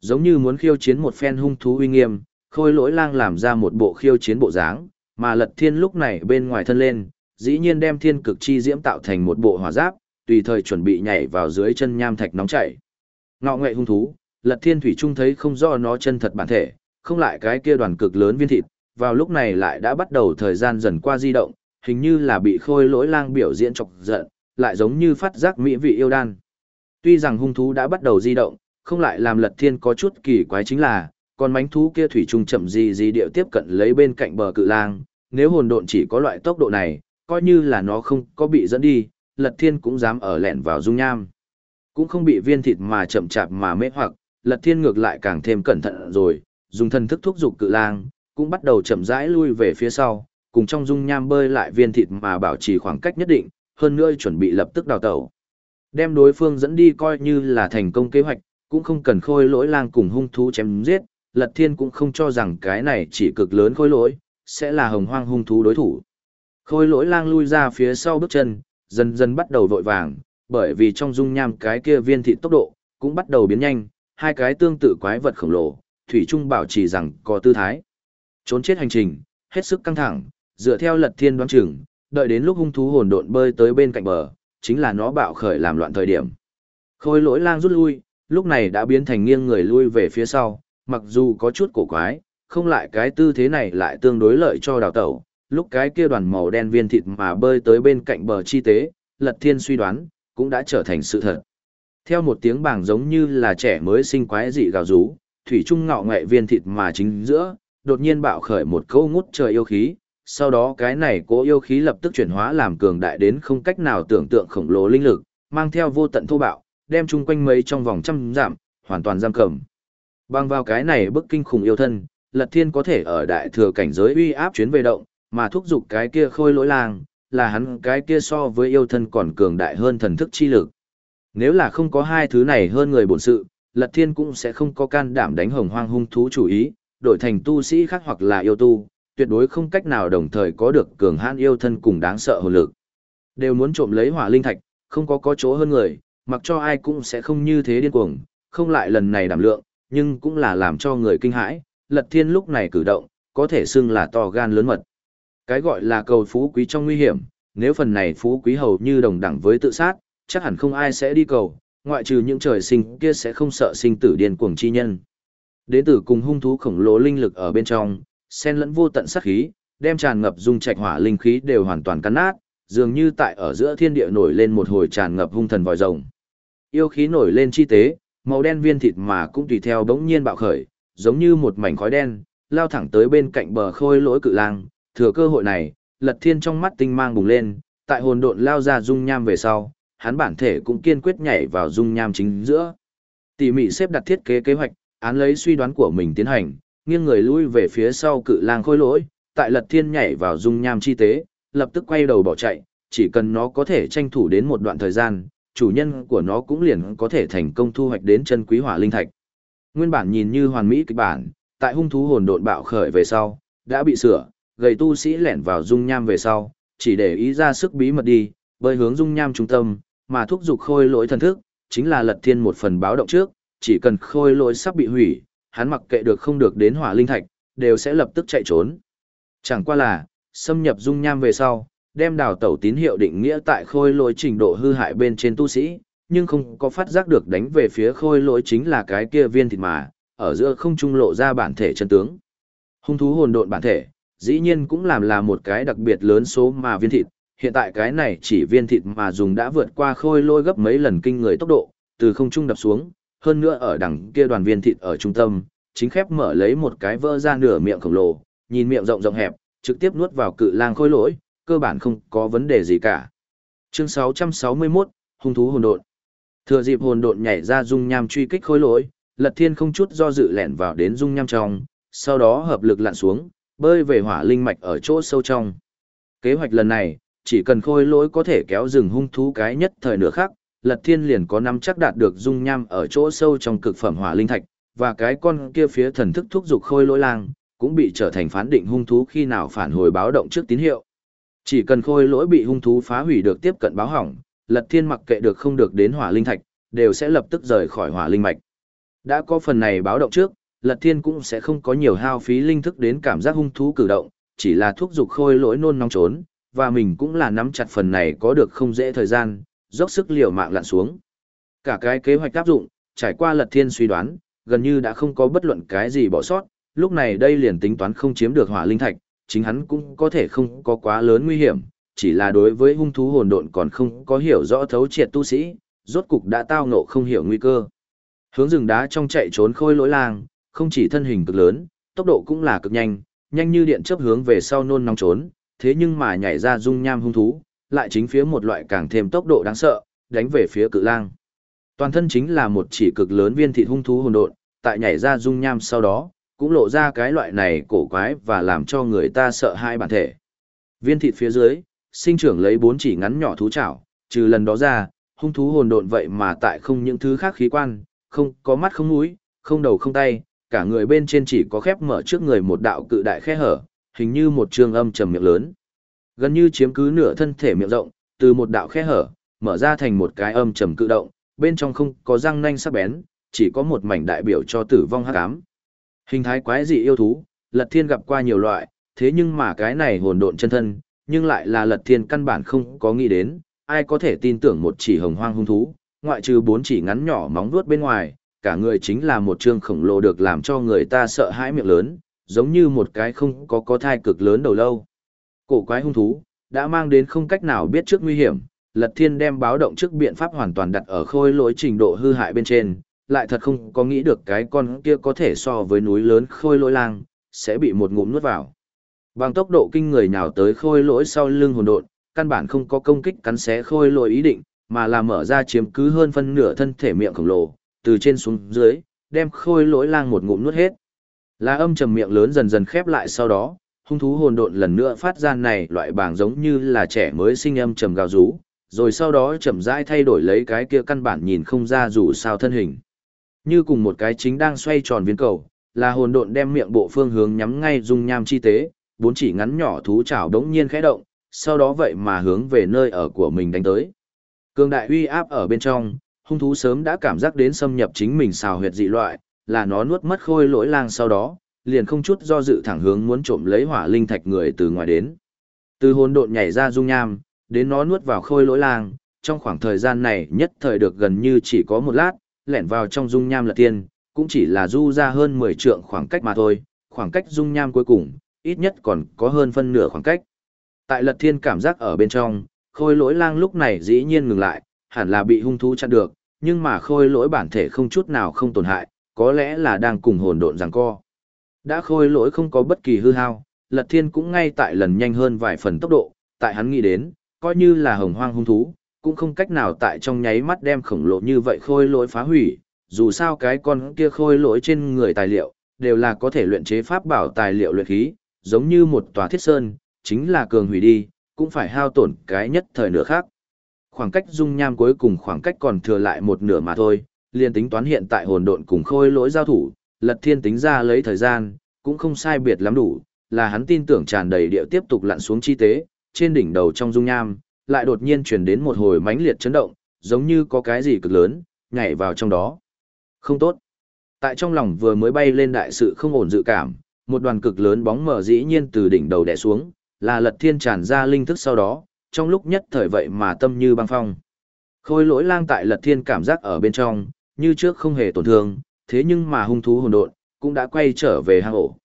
[SPEAKER 1] Giống như muốn khiêu chiến một phen hung thú uy nghiêm, khôi lỗi lang làm ra một bộ khiêu chiến bộ dáng, mà Lật Thiên lúc này bên ngoài thân lên, dĩ nhiên đem thiên cực chi diễm tạo thành một bộ hỏa giáp, tùy thời chuẩn bị nhảy vào dưới chân nham thạch nóng chảy. Ngọ nghệ hung thú, Lật Thiên Thủy Trung thấy không rõ nó chân thật bản thể, không lại cái kia đoàn cực lớn viên thịt, vào lúc này lại đã bắt đầu thời gian dần qua di động, hình như là bị khôi lỗi lang biểu diễn chọc giận, lại giống như phát giác mỹ vị yêu đan. Tuy rằng hung thú đã bắt đầu di động, không lại làm Lật Thiên có chút kỳ quái chính là, con mánh thú kia thủy trung chậm gì gì điệu tiếp cận lấy bên cạnh bờ cự lang, nếu hồn độn chỉ có loại tốc độ này, coi như là nó không có bị dẫn đi, Lật Thiên cũng dám ở lẹn vào dung nham. Cũng không bị viên thịt mà chậm chạp mà mê hoặc, Lật Thiên ngược lại càng thêm cẩn thận rồi, dùng thân thức thúc dục cự lang, cũng bắt đầu chậm rãi lui về phía sau, cùng trong dung nham bơi lại viên thịt mà bảo trì khoảng cách nhất định, hơn nữa chuẩn bị lập tức đào tẩu. Đem đối phương dẫn đi coi như là thành công kế hoạch, cũng không cần khôi lỗi lang cùng hung thú chém giết, Lật Thiên cũng không cho rằng cái này chỉ cực lớn khôi lỗi, sẽ là hồng hoang hung thú đối thủ. Khôi lỗi lang lui ra phía sau bước chân, dần dần bắt đầu vội vàng, bởi vì trong dung nham cái kia viên thịt tốc độ, cũng bắt đầu biến nhanh, hai cái tương tự quái vật khổng lồ, Thủy Trung bảo trì rằng có tư thái. Trốn chết hành trình, hết sức căng thẳng, dựa theo lật thiên đoán chừng, đợi đến lúc hung thú hồn độn bơi tới bên cạnh bờ, chính là nó bạo khởi làm loạn thời điểm. Khôi lỗi lang rút lui, lúc này đã biến thành nghiêng người lui về phía sau, mặc dù có chút cổ quái, không lại cái tư thế này lại tương đối lợi cho đào tẩu, lúc cái kia đoàn màu đen viên thịt mà bơi tới bên cạnh bờ chi tế, lật thiên suy đoán, cũng đã trở thành sự thật. Theo một tiếng bảng giống như là trẻ mới sinh quái dị gào rú, thủy trung ngạo nghệ viên thịt mà chính giữa, đột nhiên bạo khởi một câu ngút trời yêu khí, sau đó cái này cố yêu khí lập tức chuyển hóa làm cường đại đến không cách nào tưởng tượng khổng lồ linh lực, mang theo vô tận thô bạo, đem chung quanh mấy trong vòng trăm giảm, hoàn toàn giam cầm. Bằng vào cái này bức kinh khủng yêu thân, Lật Thiên có thể ở đại thừa cảnh giới uy áp chuyến về động, mà thúc giục cái kia khôi lỗi lang, là hắn cái kia so với yêu thân còn cường đại hơn thần thức chi lực. Nếu là không có hai thứ này hơn người bổn sự, Lật Thiên cũng sẽ không có can đảm đánh hồng hoang hung thú chủ ý, đổi thành tu sĩ khác hoặc là yêu tu, tuyệt đối không cách nào đồng thời có được cường hãn yêu thân cùng đáng sợ hồn lực. Đều muốn trộm lấy hỏa linh thạch, không có có chỗ hơn người, mặc cho ai cũng sẽ không như thế điên cuồng, không lại lần này đảm lượng, nhưng cũng là làm cho người kinh hãi, Lật Thiên lúc này cử động, có thể xưng là to gan lớn mật. Cái gọi là cầu phú quý trong nguy hiểm, nếu phần này phú quý hầu như đồng đẳng với tự sát, chắc hẳn không ai sẽ đi cầu, ngoại trừ những trời sinh kia sẽ không sợ sinh tử điên cuồng chi nhân. Đến tử cùng hung thú khổng lồ linh lực ở bên trong, xen lẫn vô tận sát khí, đem tràn ngập dung trạch hỏa linh khí đều hoàn toàn cắn nát, dường như tại ở giữa thiên địa nổi lên một hồi tràn ngập hung thần vòi rồng. Yêu khí nổi lên chi tế, màu đen viên thịt mà cũng tùy theo bỗng nhiên bạo khởi, giống như một mảnh khói đen, lao thẳng tới bên cạnh bờ khôi lỗi cự lang, thừa cơ hội này, Lật Thiên trong mắt tinh mang bùng lên, tại hồn độn lao ra dung nham về sau, hắn bản thể cũng kiên quyết nhảy vào dung nham chính giữa. Tỉ mỉ xếp đặt thiết kế kế hoạch, án lấy suy đoán của mình tiến hành, nghiêng người lui về phía sau cự lang khôi lỗi, tại Lật Thiên nhảy vào dung nham chi tế, lập tức quay đầu bỏ chạy, chỉ cần nó có thể tranh thủ đến một đoạn thời gian, chủ nhân của nó cũng liền có thể thành công thu hoạch đến chân quý hỏa linh thạch. Nguyên bản nhìn như hoàn mỹ kịch bản, tại hung thú hồn độn bạo khởi về sau, đã bị sửa, gầy tu sĩ lẻn vào dung nham về sau, chỉ để ý ra sức bí mật đi, bơi hướng dung nham trung tâm, mà thúc dục khôi lỗi thần thức, chính là lật thiên một phần báo động trước, chỉ cần khôi lỗi sắp bị hủy, hắn mặc kệ được không được đến hỏa linh thạch, đều sẽ lập tức chạy trốn. Chẳng qua là, xâm nhập dung nham về sau, đem đào tẩu tín hiệu định nghĩa tại khôi lỗi trình độ hư hại bên trên tu sĩ, nhưng không có phát giác được đánh về phía khôi lỗi chính là cái kia viên thịt mà, ở giữa không trung lộ ra bản thể chân tướng. Hung thú hồn độn bản thể, dĩ nhiên cũng làm là một cái đặc biệt lớn số mà viên thịt, hiện tại cái này chỉ viên thịt mà dùng đã vượt qua khôi lôi gấp mấy lần kinh người tốc độ, từ không trung đập xuống, hơn nữa ở đằng kia đoàn viên thịt ở trung tâm, chính khép mở lấy một cái vỡ ra nửa miệng khổng lồ, nhìn miệng rộng rộng hẹp, trực tiếp nuốt vào cự lang khôi lỗi, cơ bản không có vấn đề gì cả. Chương 661, hung thú hồn độn. Thừa dịp hồn độn nhảy ra dung nham truy kích khôi lỗi, Lật Thiên không chút do dự lẻn vào đến dung nham trong, sau đó hợp lực lặn xuống, bơi về hỏa linh mạch ở chỗ sâu trong. Kế hoạch lần này, chỉ cần khôi lỗi có thể kéo rừng hung thú cái nhất thời nửa khác, Lật Thiên liền có nắm chắc đạt được dung nham ở chỗ sâu trong cực phẩm hỏa linh thạch, và cái con kia phía thần thức thúc dục khôi lỗi lang, cũng bị trở thành phán định hung thú khi nào phản hồi báo động trước tín hiệu. Chỉ cần khôi lỗi bị hung thú phá hủy được tiếp cận báo hỏng, Lật Thiên mặc kệ được không được đến hỏa linh thạch, đều sẽ lập tức rời khỏi hỏa linh mạch. Đã có phần này báo động trước, Lật Thiên cũng sẽ không có nhiều hao phí linh thức đến cảm giác hung thú cử động, chỉ là thúc dục khôi lỗi nôn nóng trốn, và mình cũng là nắm chặt phần này có được không dễ thời gian, dốc sức liều mạng lặn xuống. Cả cái kế hoạch áp dụng, trải qua Lật Thiên suy đoán, gần như đã không có bất luận cái gì bỏ sót, lúc này đây liền tính toán không chiếm được hỏa linh thạch, chính hắn cũng có thể không có quá lớn nguy hiểm, chỉ là đối với hung thú hồn độn còn không có hiểu rõ thấu triệt tu sĩ, rốt cục đã tao ngộ không hiểu nguy cơ. Hướng rừng đá trong chạy trốn khôi lỗi lang, không chỉ thân hình cực lớn, tốc độ cũng là cực nhanh, nhanh như điện chớp hướng về sau nôn nóng trốn, thế nhưng mà nhảy ra dung nham hung thú, lại chính phía một loại càng thêm tốc độ đáng sợ, đánh về phía cự lang. Toàn thân chính là một chỉ cực lớn viên thịt hung thú hồn độn, tại nhảy ra dung nham sau đó, cũng lộ ra cái loại này cổ quái và làm cho người ta sợ hai bản thể. Viên thịt phía dưới, sinh trưởng lấy bốn chỉ ngắn nhỏ thú chảo, trừ lần đó ra, hung thú hồn độn vậy mà tại không những thứ khác khí quan, không có mắt không mũi, không đầu không tay, cả người bên trên chỉ có khép mở trước người một đạo cự đại khe hở, hình như một trường âm trầm miệng lớn. Gần như chiếm cứ nửa thân thể miệng rộng, từ một đạo khe hở, mở ra thành một cái âm trầm cự động, bên trong không có răng nanh sắc bén, chỉ có một mảnh đại biểu cho tử vong hắc ám. Hình thái quái dị yêu thú, Lật Thiên gặp qua nhiều loại, thế nhưng mà cái này hồn độn chân thân, nhưng lại là Lật Thiên căn bản không có nghĩ đến, ai có thể tin tưởng một chỉ hồng hoang hung thú, ngoại trừ bốn chỉ ngắn nhỏ móng vuốt bên ngoài, cả người chính là một trương khổng lồ được làm cho người ta sợ hãi miệng lớn, giống như một cái không có có thai cực lớn đầu lâu. Cổ quái hung thú, đã mang đến không cách nào biết trước nguy hiểm, Lật Thiên đem báo động trước biện pháp hoàn toàn đặt ở khôi lỗi trình độ hư hại bên trên, lại thật không có nghĩ được cái con kia có thể so với núi lớn khôi lỗi lang, sẽ bị một ngụm nuốt vào. Bằng tốc độ kinh người nhào tới khôi lỗi sau lưng hồn độn, căn bản không có công kích cắn xé khôi lỗi ý định, mà là mở ra chiếm cứ hơn phân nửa thân thể miệng khổng lồ, từ trên xuống dưới, đem khôi lỗi lang một ngụm nuốt hết. Lá âm trầm miệng lớn dần dần khép lại sau đó, hung thú hồn độn lần nữa phát ra này loại bảng giống như là trẻ mới sinh âm trầm gào rú, rồi sau đó chậm rãi thay đổi lấy cái kia căn bản nhìn không ra dù sao thân hình. Như cùng một cái chính đang xoay tròn viên cầu, là hồn độn đem miệng bộ phương hướng nhắm ngay dung nham chi tế, bốn chỉ ngắn nhỏ thú chảo đống nhiên khẽ động, sau đó vậy mà hướng về nơi ở của mình đánh tới. Cường đại uy áp ở bên trong, hung thú sớm đã cảm giác đến xâm nhập chính mình xào huyệt dị loại, là nó nuốt mất khôi lỗi lang sau đó, liền không chút do dự thẳng hướng muốn trộm lấy hỏa linh thạch người từ ngoài đến. Từ hồn độn nhảy ra dung nham, đến nó nuốt vào khôi lỗi lang, trong khoảng thời gian này nhất thời được gần như chỉ có một lát, lẻn vào trong dung nham lật tiên, cũng chỉ là du ra hơn 10 trượng khoảng cách mà thôi, khoảng cách dung nham cuối cùng, ít nhất còn có hơn phân nửa khoảng cách. Tại lật thiên cảm giác ở bên trong, khôi lỗi lang lúc này dĩ nhiên ngừng lại, hẳn là bị hung thú chặn được, nhưng mà khôi lỗi bản thể không chút nào không tổn hại, có lẽ là đang cùng hồn độn giằng co. Đã khôi lỗi không có bất kỳ hư hao, lật thiên cũng ngay tại lần nhanh hơn vài phần tốc độ, tại hắn nghĩ đến, coi như là hồng hoang hung thú, cũng không cách nào tại trong nháy mắt đem khổng lồ như vậy khôi lỗi phá hủy, dù sao cái con kia khôi lỗi trên người tài liệu, đều là có thể luyện chế pháp bảo tài liệu luyện khí, giống như một tòa thiết sơn, chính là cường hủy đi, cũng phải hao tổn cái nhất thời nửa khác. Khoảng cách dung nham cuối cùng khoảng cách còn thừa lại một nửa mà thôi, liền tính toán hiện tại hồn độn cùng khôi lỗi giao thủ, lật thiên tính ra lấy thời gian, cũng không sai biệt lắm đủ, là hắn tin tưởng tràn đầy địa tiếp tục lặn xuống chi tế, trên đỉnh đầu trong dung nham, lại đột nhiên truyền đến một hồi mãnh liệt chấn động, giống như có cái gì cực lớn, nhảy vào trong đó. Không tốt. Tại trong lòng vừa mới bay lên đại sự không ổn dự cảm, một đoàn cực lớn bóng mờ dĩ nhiên từ đỉnh đầu đè xuống, là lật thiên tràn ra linh thức sau đó, trong lúc nhất thời vậy mà tâm như băng phong. Khôi lỗi lang tại lật thiên cảm giác ở bên trong, như trước không hề tổn thương, thế nhưng mà hung thú hồn độn cũng đã quay trở về hang ổ.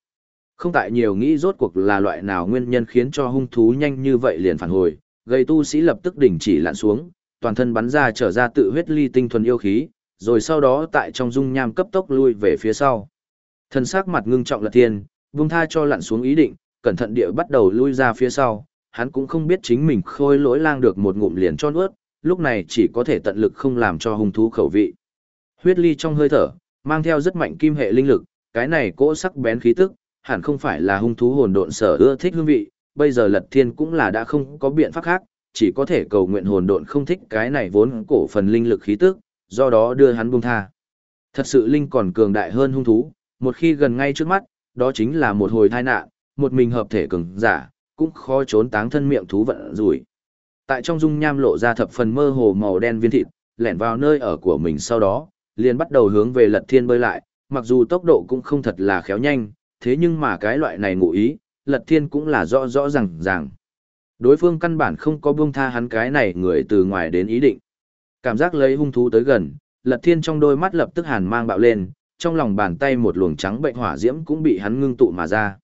[SPEAKER 1] Không tại nhiều nghĩ rốt cuộc là loại nào nguyên nhân khiến cho hung thú nhanh như vậy liền phản hồi, gây tu sĩ lập tức đình chỉ lặn xuống, toàn thân bắn ra trở ra tự huyết ly tinh thuần yêu khí, rồi sau đó tại trong dung nham cấp tốc lui về phía sau. Thân sắc mặt ngưng trọng lật thiên, vung tha cho lặn xuống ý định, cẩn thận địa bắt đầu lui ra phía sau, hắn cũng không biết chính mình khôi lỗi lang được một ngụm liền cho nuốt, lúc này chỉ có thể tận lực không làm cho hung thú khẩu vị. Huyết ly trong hơi thở, mang theo rất mạnh kim hệ linh lực, cái này cỗ sắc bén khí tức, hẳn không phải là hung thú hồn độn sở ưa thích hương vị, bây giờ Lật Thiên cũng là đã không có biện pháp khác, chỉ có thể cầu nguyện hồn độn không thích cái này vốn cổ phần linh lực khí tức, do đó đưa hắn buông tha. Thật sự linh còn cường đại hơn hung thú, một khi gần ngay trước mắt, đó chính là một hồi tai nạn, một mình hợp thể cường giả, cũng khó trốn táng thân miệng thú vận rủi. Tại trong dung nham lộ ra thập phần mơ hồ màu đen viên thịt, lẻn vào nơi ở của mình sau đó, liền bắt đầu hướng về lật thiên bơi lại, mặc dù tốc độ cũng không thật là khéo nhanh, thế nhưng mà cái loại này ngụ ý, lật thiên cũng là rõ rõ ràng ràng. Đối phương căn bản không có buông tha hắn cái này người từ ngoài đến ý định. Cảm giác lấy hung thú tới gần, lật thiên trong đôi mắt lập tức hàn mang bạo lên, trong lòng bàn tay một luồng trắng bệnh hỏa diễm cũng bị hắn ngưng tụ mà ra.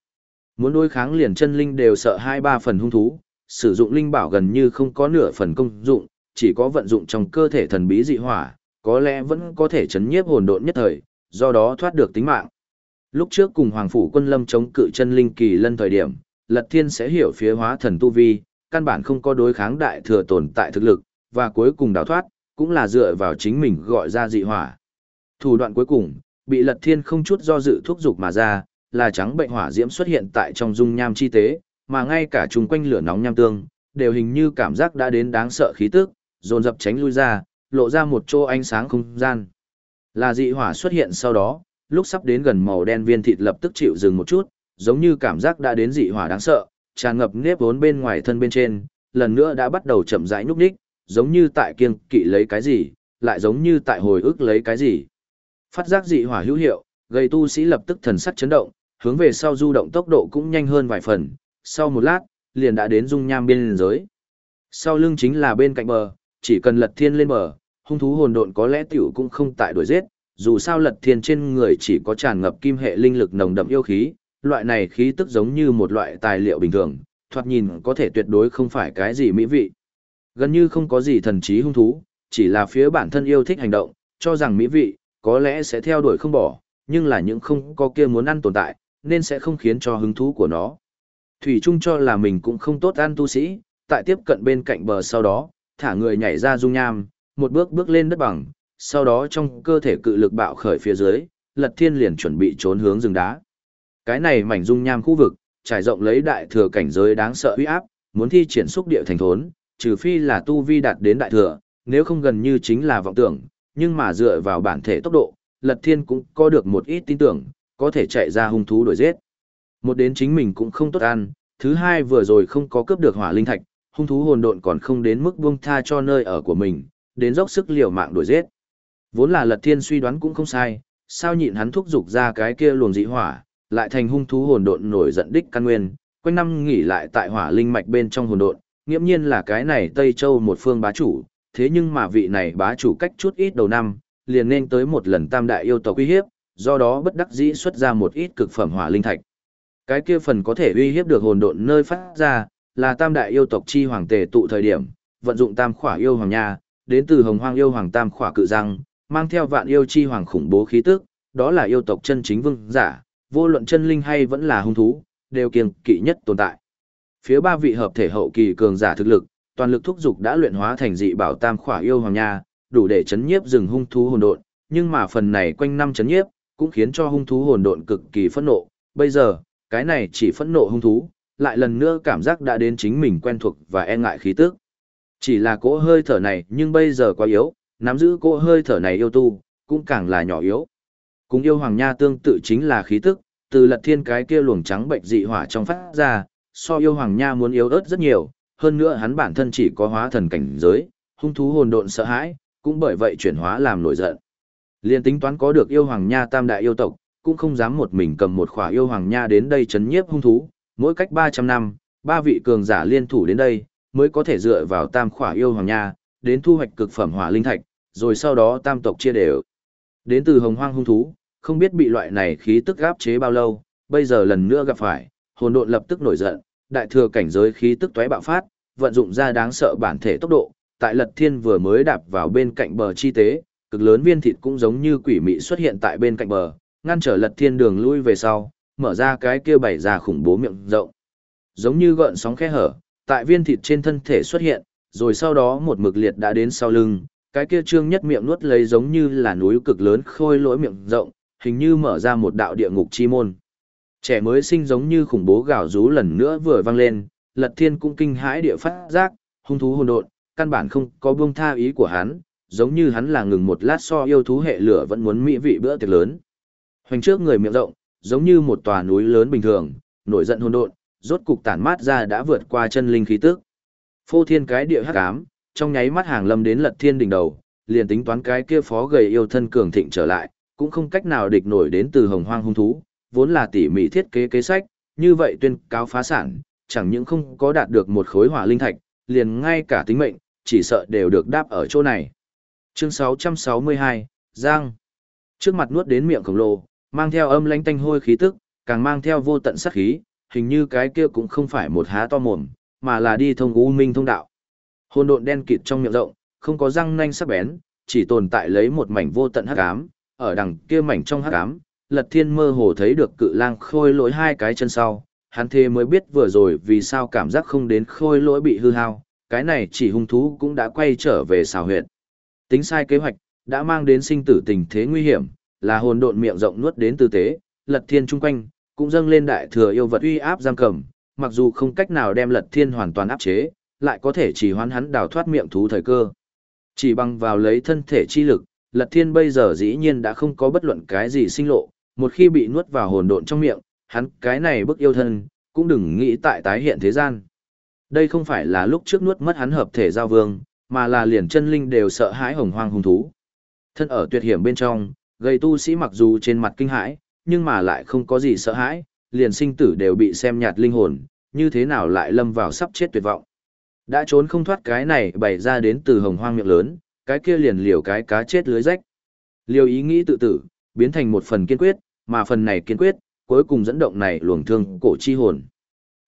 [SPEAKER 1] Muốn đối kháng liền chân linh đều sợ hai ba phần hung thú, sử dụng linh bảo gần như không có nửa phần công dụng, chỉ có vận dụng trong cơ thể thần bí dị hỏa, có lẽ vẫn có thể chấn nhiếp hồn độn nhất thời, do đó thoát được tính mạng. Lúc trước cùng Hoàng Phủ quân lâm chống cự chân linh kỳ lân thời điểm, Lật Thiên sẽ hiểu phía hóa thần tu vi, căn bản không có đối kháng đại thừa tồn tại thực lực, và cuối cùng đào thoát, cũng là dựa vào chính mình gọi ra dị hỏa. Thủ đoạn cuối cùng, bị Lật Thiên không chút do dự thúc dục mà ra, là trắng bệnh hỏa diễm xuất hiện tại trong dung nham chi tế, mà ngay cả chung quanh lửa nóng nham tương, đều hình như cảm giác đã đến đáng sợ khí tức, dồn dập tránh lui ra, lộ ra một chỗ ánh sáng không gian. Là dị hỏa xuất hiện sau đó, lúc sắp đến gần màu đen viên thịt lập tức chịu dừng một chút, giống như cảm giác đã đến dị hỏa đáng sợ, tràn ngập nếp vốn bên ngoài thân bên trên, lần nữa đã bắt đầu chậm rãi nhúc nhích, giống như tại kiêng kỵ lấy cái gì, lại giống như tại hồi ức lấy cái gì. Phát giác dị hỏa hữu hiệu, gây tu sĩ lập tức thần sắc chấn động, hướng về sau du động tốc độ cũng nhanh hơn vài phần, sau một lát, liền đã đến dung nham biên giới. Sau lưng chính là bên cạnh bờ, chỉ cần lật thiên lên bờ, hung thú hồn độn có lẽ tiểu cũng không tại đuổi giết, dù sao lật thiên trên người chỉ có tràn ngập kim hệ linh lực nồng đậm yêu khí, loại này khí tức giống như một loại tài liệu bình thường, thoạt nhìn có thể tuyệt đối không phải cái gì mỹ vị. Gần như không có gì thần trí hung thú, chỉ là phía bản thân yêu thích hành động, cho rằng mỹ vị, có lẽ sẽ theo đuổi không bỏ, nhưng là những không có kia muốn ăn tồn tại, nên sẽ không khiến cho hứng thú của nó. Thủy Trung cho là mình cũng không tốt ăn tu sĩ, tại tiếp cận bên cạnh bờ sau đó, thả người nhảy ra dung nham, một bước bước lên đất bằng, sau đó trong cơ thể cự lực bạo khởi phía dưới, Lật Thiên liền chuẩn bị trốn hướng rừng đá. Cái này mảnh dung nham khu vực, trải rộng lấy đại thừa cảnh giới đáng sợ uy áp, muốn thi triển xúc địa thành thốn, trừ phi là tu vi đạt đến đại thừa, nếu không gần như chính là vọng tưởng, nhưng mà dựa vào bản thể tốc độ, Lật Thiên cũng có được một ít tin tưởng, có thể chạy ra hung thú đuổi giết. Một đến chính mình cũng không tốt ăn, thứ hai vừa rồi không có cướp được hỏa linh thạch, hung thú hồn độn còn không đến mức buông tha cho nơi ở của mình, đến dốc sức liều mạng đuổi giết. Vốn là Lật Thiên suy đoán cũng không sai, sao nhịn hắn thúc giục ra cái kia luồng dị hỏa, lại thành hung thú hồn độn nổi giận đích căn nguyên, quanh năm nghỉ lại tại hỏa linh mạch bên trong hồn độn, nghiễm nhiên là cái này Tây Châu một phương bá chủ, thế nhưng mà vị này bá chủ cách chút ít đầu năm, liền nên tới một lần tam đại yêu tộc uy hiếp, do đó bất đắc dĩ xuất ra một ít cực phẩm hỏa linh thạch. Cái kia phần có thể uy hiếp được hồn độn nơi phát ra, là tam đại yêu tộc chi hoàng tề tụ thời điểm, vận dụng tam khỏa yêu hoàng nha, đến từ hồng hoang yêu hoàng tam khỏa cự răng, mang theo vạn yêu chi hoàng khủng bố khí tức, đó là yêu tộc chân chính vương giả, vô luận chân linh hay vẫn là hung thú, đều kiêng kỵ nhất tồn tại. Phía ba vị hợp thể hậu kỳ cường giả thực lực, toàn lực thúc dục đã luyện hóa thành dị bảo tam khỏa yêu hoàng nha, đủ để chấn nhiếp rừng hung thú hồn độn, nhưng mà phần này quanh năm chấn nhiếp, cũng khiến cho hung thú hồn độn cực kỳ phẫn nộ. Bây giờ, cái này chỉ phẫn nộ hung thú, lại lần nữa cảm giác đã đến chính mình quen thuộc và e ngại khí tức. Chỉ là cỗ hơi thở này nhưng bây giờ quá yếu, nắm giữ cỗ hơi thở này yêu tu, cũng càng là nhỏ yếu. Cùng yêu hoàng nha tương tự chính là khí tức, từ lật thiên cái kia luồng trắng bệnh dị hỏa trong phát ra, so yêu hoàng nha muốn yếu ớt rất nhiều, hơn nữa hắn bản thân chỉ có hóa thần cảnh giới, hung thú hồn độn sợ hãi, cũng bởi vậy chuyển hóa làm nổi giận. Liên tính toán có được yêu hoàng nha tam đại yêu tộc, cũng không dám một mình cầm một khỏa yêu hoàng nha đến đây chấn nhiếp hung thú, mỗi cách 300 năm, ba vị cường giả liên thủ đến đây, mới có thể dựa vào tam khỏa yêu hoàng nha, đến thu hoạch cực phẩm hỏa linh thạch, rồi sau đó tam tộc chia đều. Đến từ hồng hoang hung thú, không biết bị loại này khí tức áp chế bao lâu, bây giờ lần nữa gặp phải, hồn độn lập tức nổi giận, đại thừa cảnh giới khí tức toé bạo phát, vận dụng ra đáng sợ bản thể tốc độ, tại Lật Thiên vừa mới đạp vào bên cạnh bờ chi tế, cực lớn viên thịt cũng giống như quỷ mị xuất hiện tại bên cạnh bờ, ngăn trở Lật Thiên đường lui về sau, mở ra cái kia bảy ra khủng bố miệng rộng. Giống như gợn sóng khe hở, tại viên thịt trên thân thể xuất hiện, rồi sau đó một mực liệt đã đến sau lưng, cái kia trương nhất miệng nuốt lấy giống như là núi cực lớn khôi lỗi miệng rộng, hình như mở ra một đạo địa ngục chi môn. Trẻ mới sinh giống như khủng bố gào rú lần nữa vừa vang lên, Lật Thiên cũng kinh hãi địa phát giác, hung thú hồn độn, căn bản không có buông tha ý của hắn, giống như hắn là ngừng một lát so yêu thú hệ lửa vẫn muốn mỹ vị bữa tiệc lớn. Hoành trước người miệng rộng, giống như một tòa núi lớn bình thường, nổi giận hồn độn, rốt cục tản mát ra đã vượt qua chân linh khí tức. Phô thiên cái địa hắc ám, trong nháy mắt hàng lâm đến lật thiên đỉnh đầu, liền tính toán cái kia phó gầy yêu thân cường thịnh trở lại, cũng không cách nào địch nổi đến từ hồng hoang hung thú, vốn là tỉ mỉ thiết kế kế sách, như vậy tuyên cáo phá sản, chẳng những không có đạt được một khối hỏa linh thạch, liền ngay cả tính mệnh, chỉ sợ đều được đáp ở chỗ này. Chương 662, Giang. Trước mặt nuốt đến miệng khổng lồ, mang theo âm lánh tanh hôi khí tức, càng mang theo vô tận sát khí, hình như cái kia cũng không phải một há to mồm, mà là đi thông u minh thông đạo. Hồn độn đen kịt trong miệng rộng, không có răng nanh sắc bén, chỉ tồn tại lấy một mảnh vô tận hắc ám, ở đằng kia mảnh trong hắc ám, Lật Thiên mơ hồ thấy được cự lang khôi lỗi hai cái chân sau, hắn thế mới biết vừa rồi vì sao cảm giác không đến khôi lỗi bị hư hao, cái này chỉ hung thú cũng đã quay trở về xào huyệt. Tính sai kế hoạch, đã mang đến sinh tử tình thế nguy hiểm, là hồn độn miệng rộng nuốt đến tư tế, Lật Thiên chung quanh, cũng dâng lên đại thừa yêu vật uy áp giam cầm, mặc dù không cách nào đem Lật Thiên hoàn toàn áp chế, lại có thể chỉ hoán hắn đào thoát miệng thú thời cơ. Chỉ bằng vào lấy thân thể chi lực, Lật Thiên bây giờ dĩ nhiên đã không có bất luận cái gì sinh lộ, một khi bị nuốt vào hồn độn trong miệng, hắn cái này bức yêu thân, cũng đừng nghĩ tại tái hiện thế gian. Đây không phải là lúc trước nuốt mất hắn hợp thể giao vương, mà là liền chân linh đều sợ hãi hồng hoang hung thú. Thân ở tuyệt hiểm bên trong, gây tu sĩ mặc dù trên mặt kinh hãi, nhưng mà lại không có gì sợ hãi, liền sinh tử đều bị xem nhạt linh hồn, như thế nào lại lâm vào sắp chết tuyệt vọng. Đã trốn không thoát cái này bày ra đến từ hồng hoang miệng lớn, cái kia liền liều cái cá chết lưới rách. Liều ý nghĩ tự tử, biến thành một phần kiên quyết, mà phần này kiên quyết, cuối cùng dẫn động này luồng thương cổ chi hồn.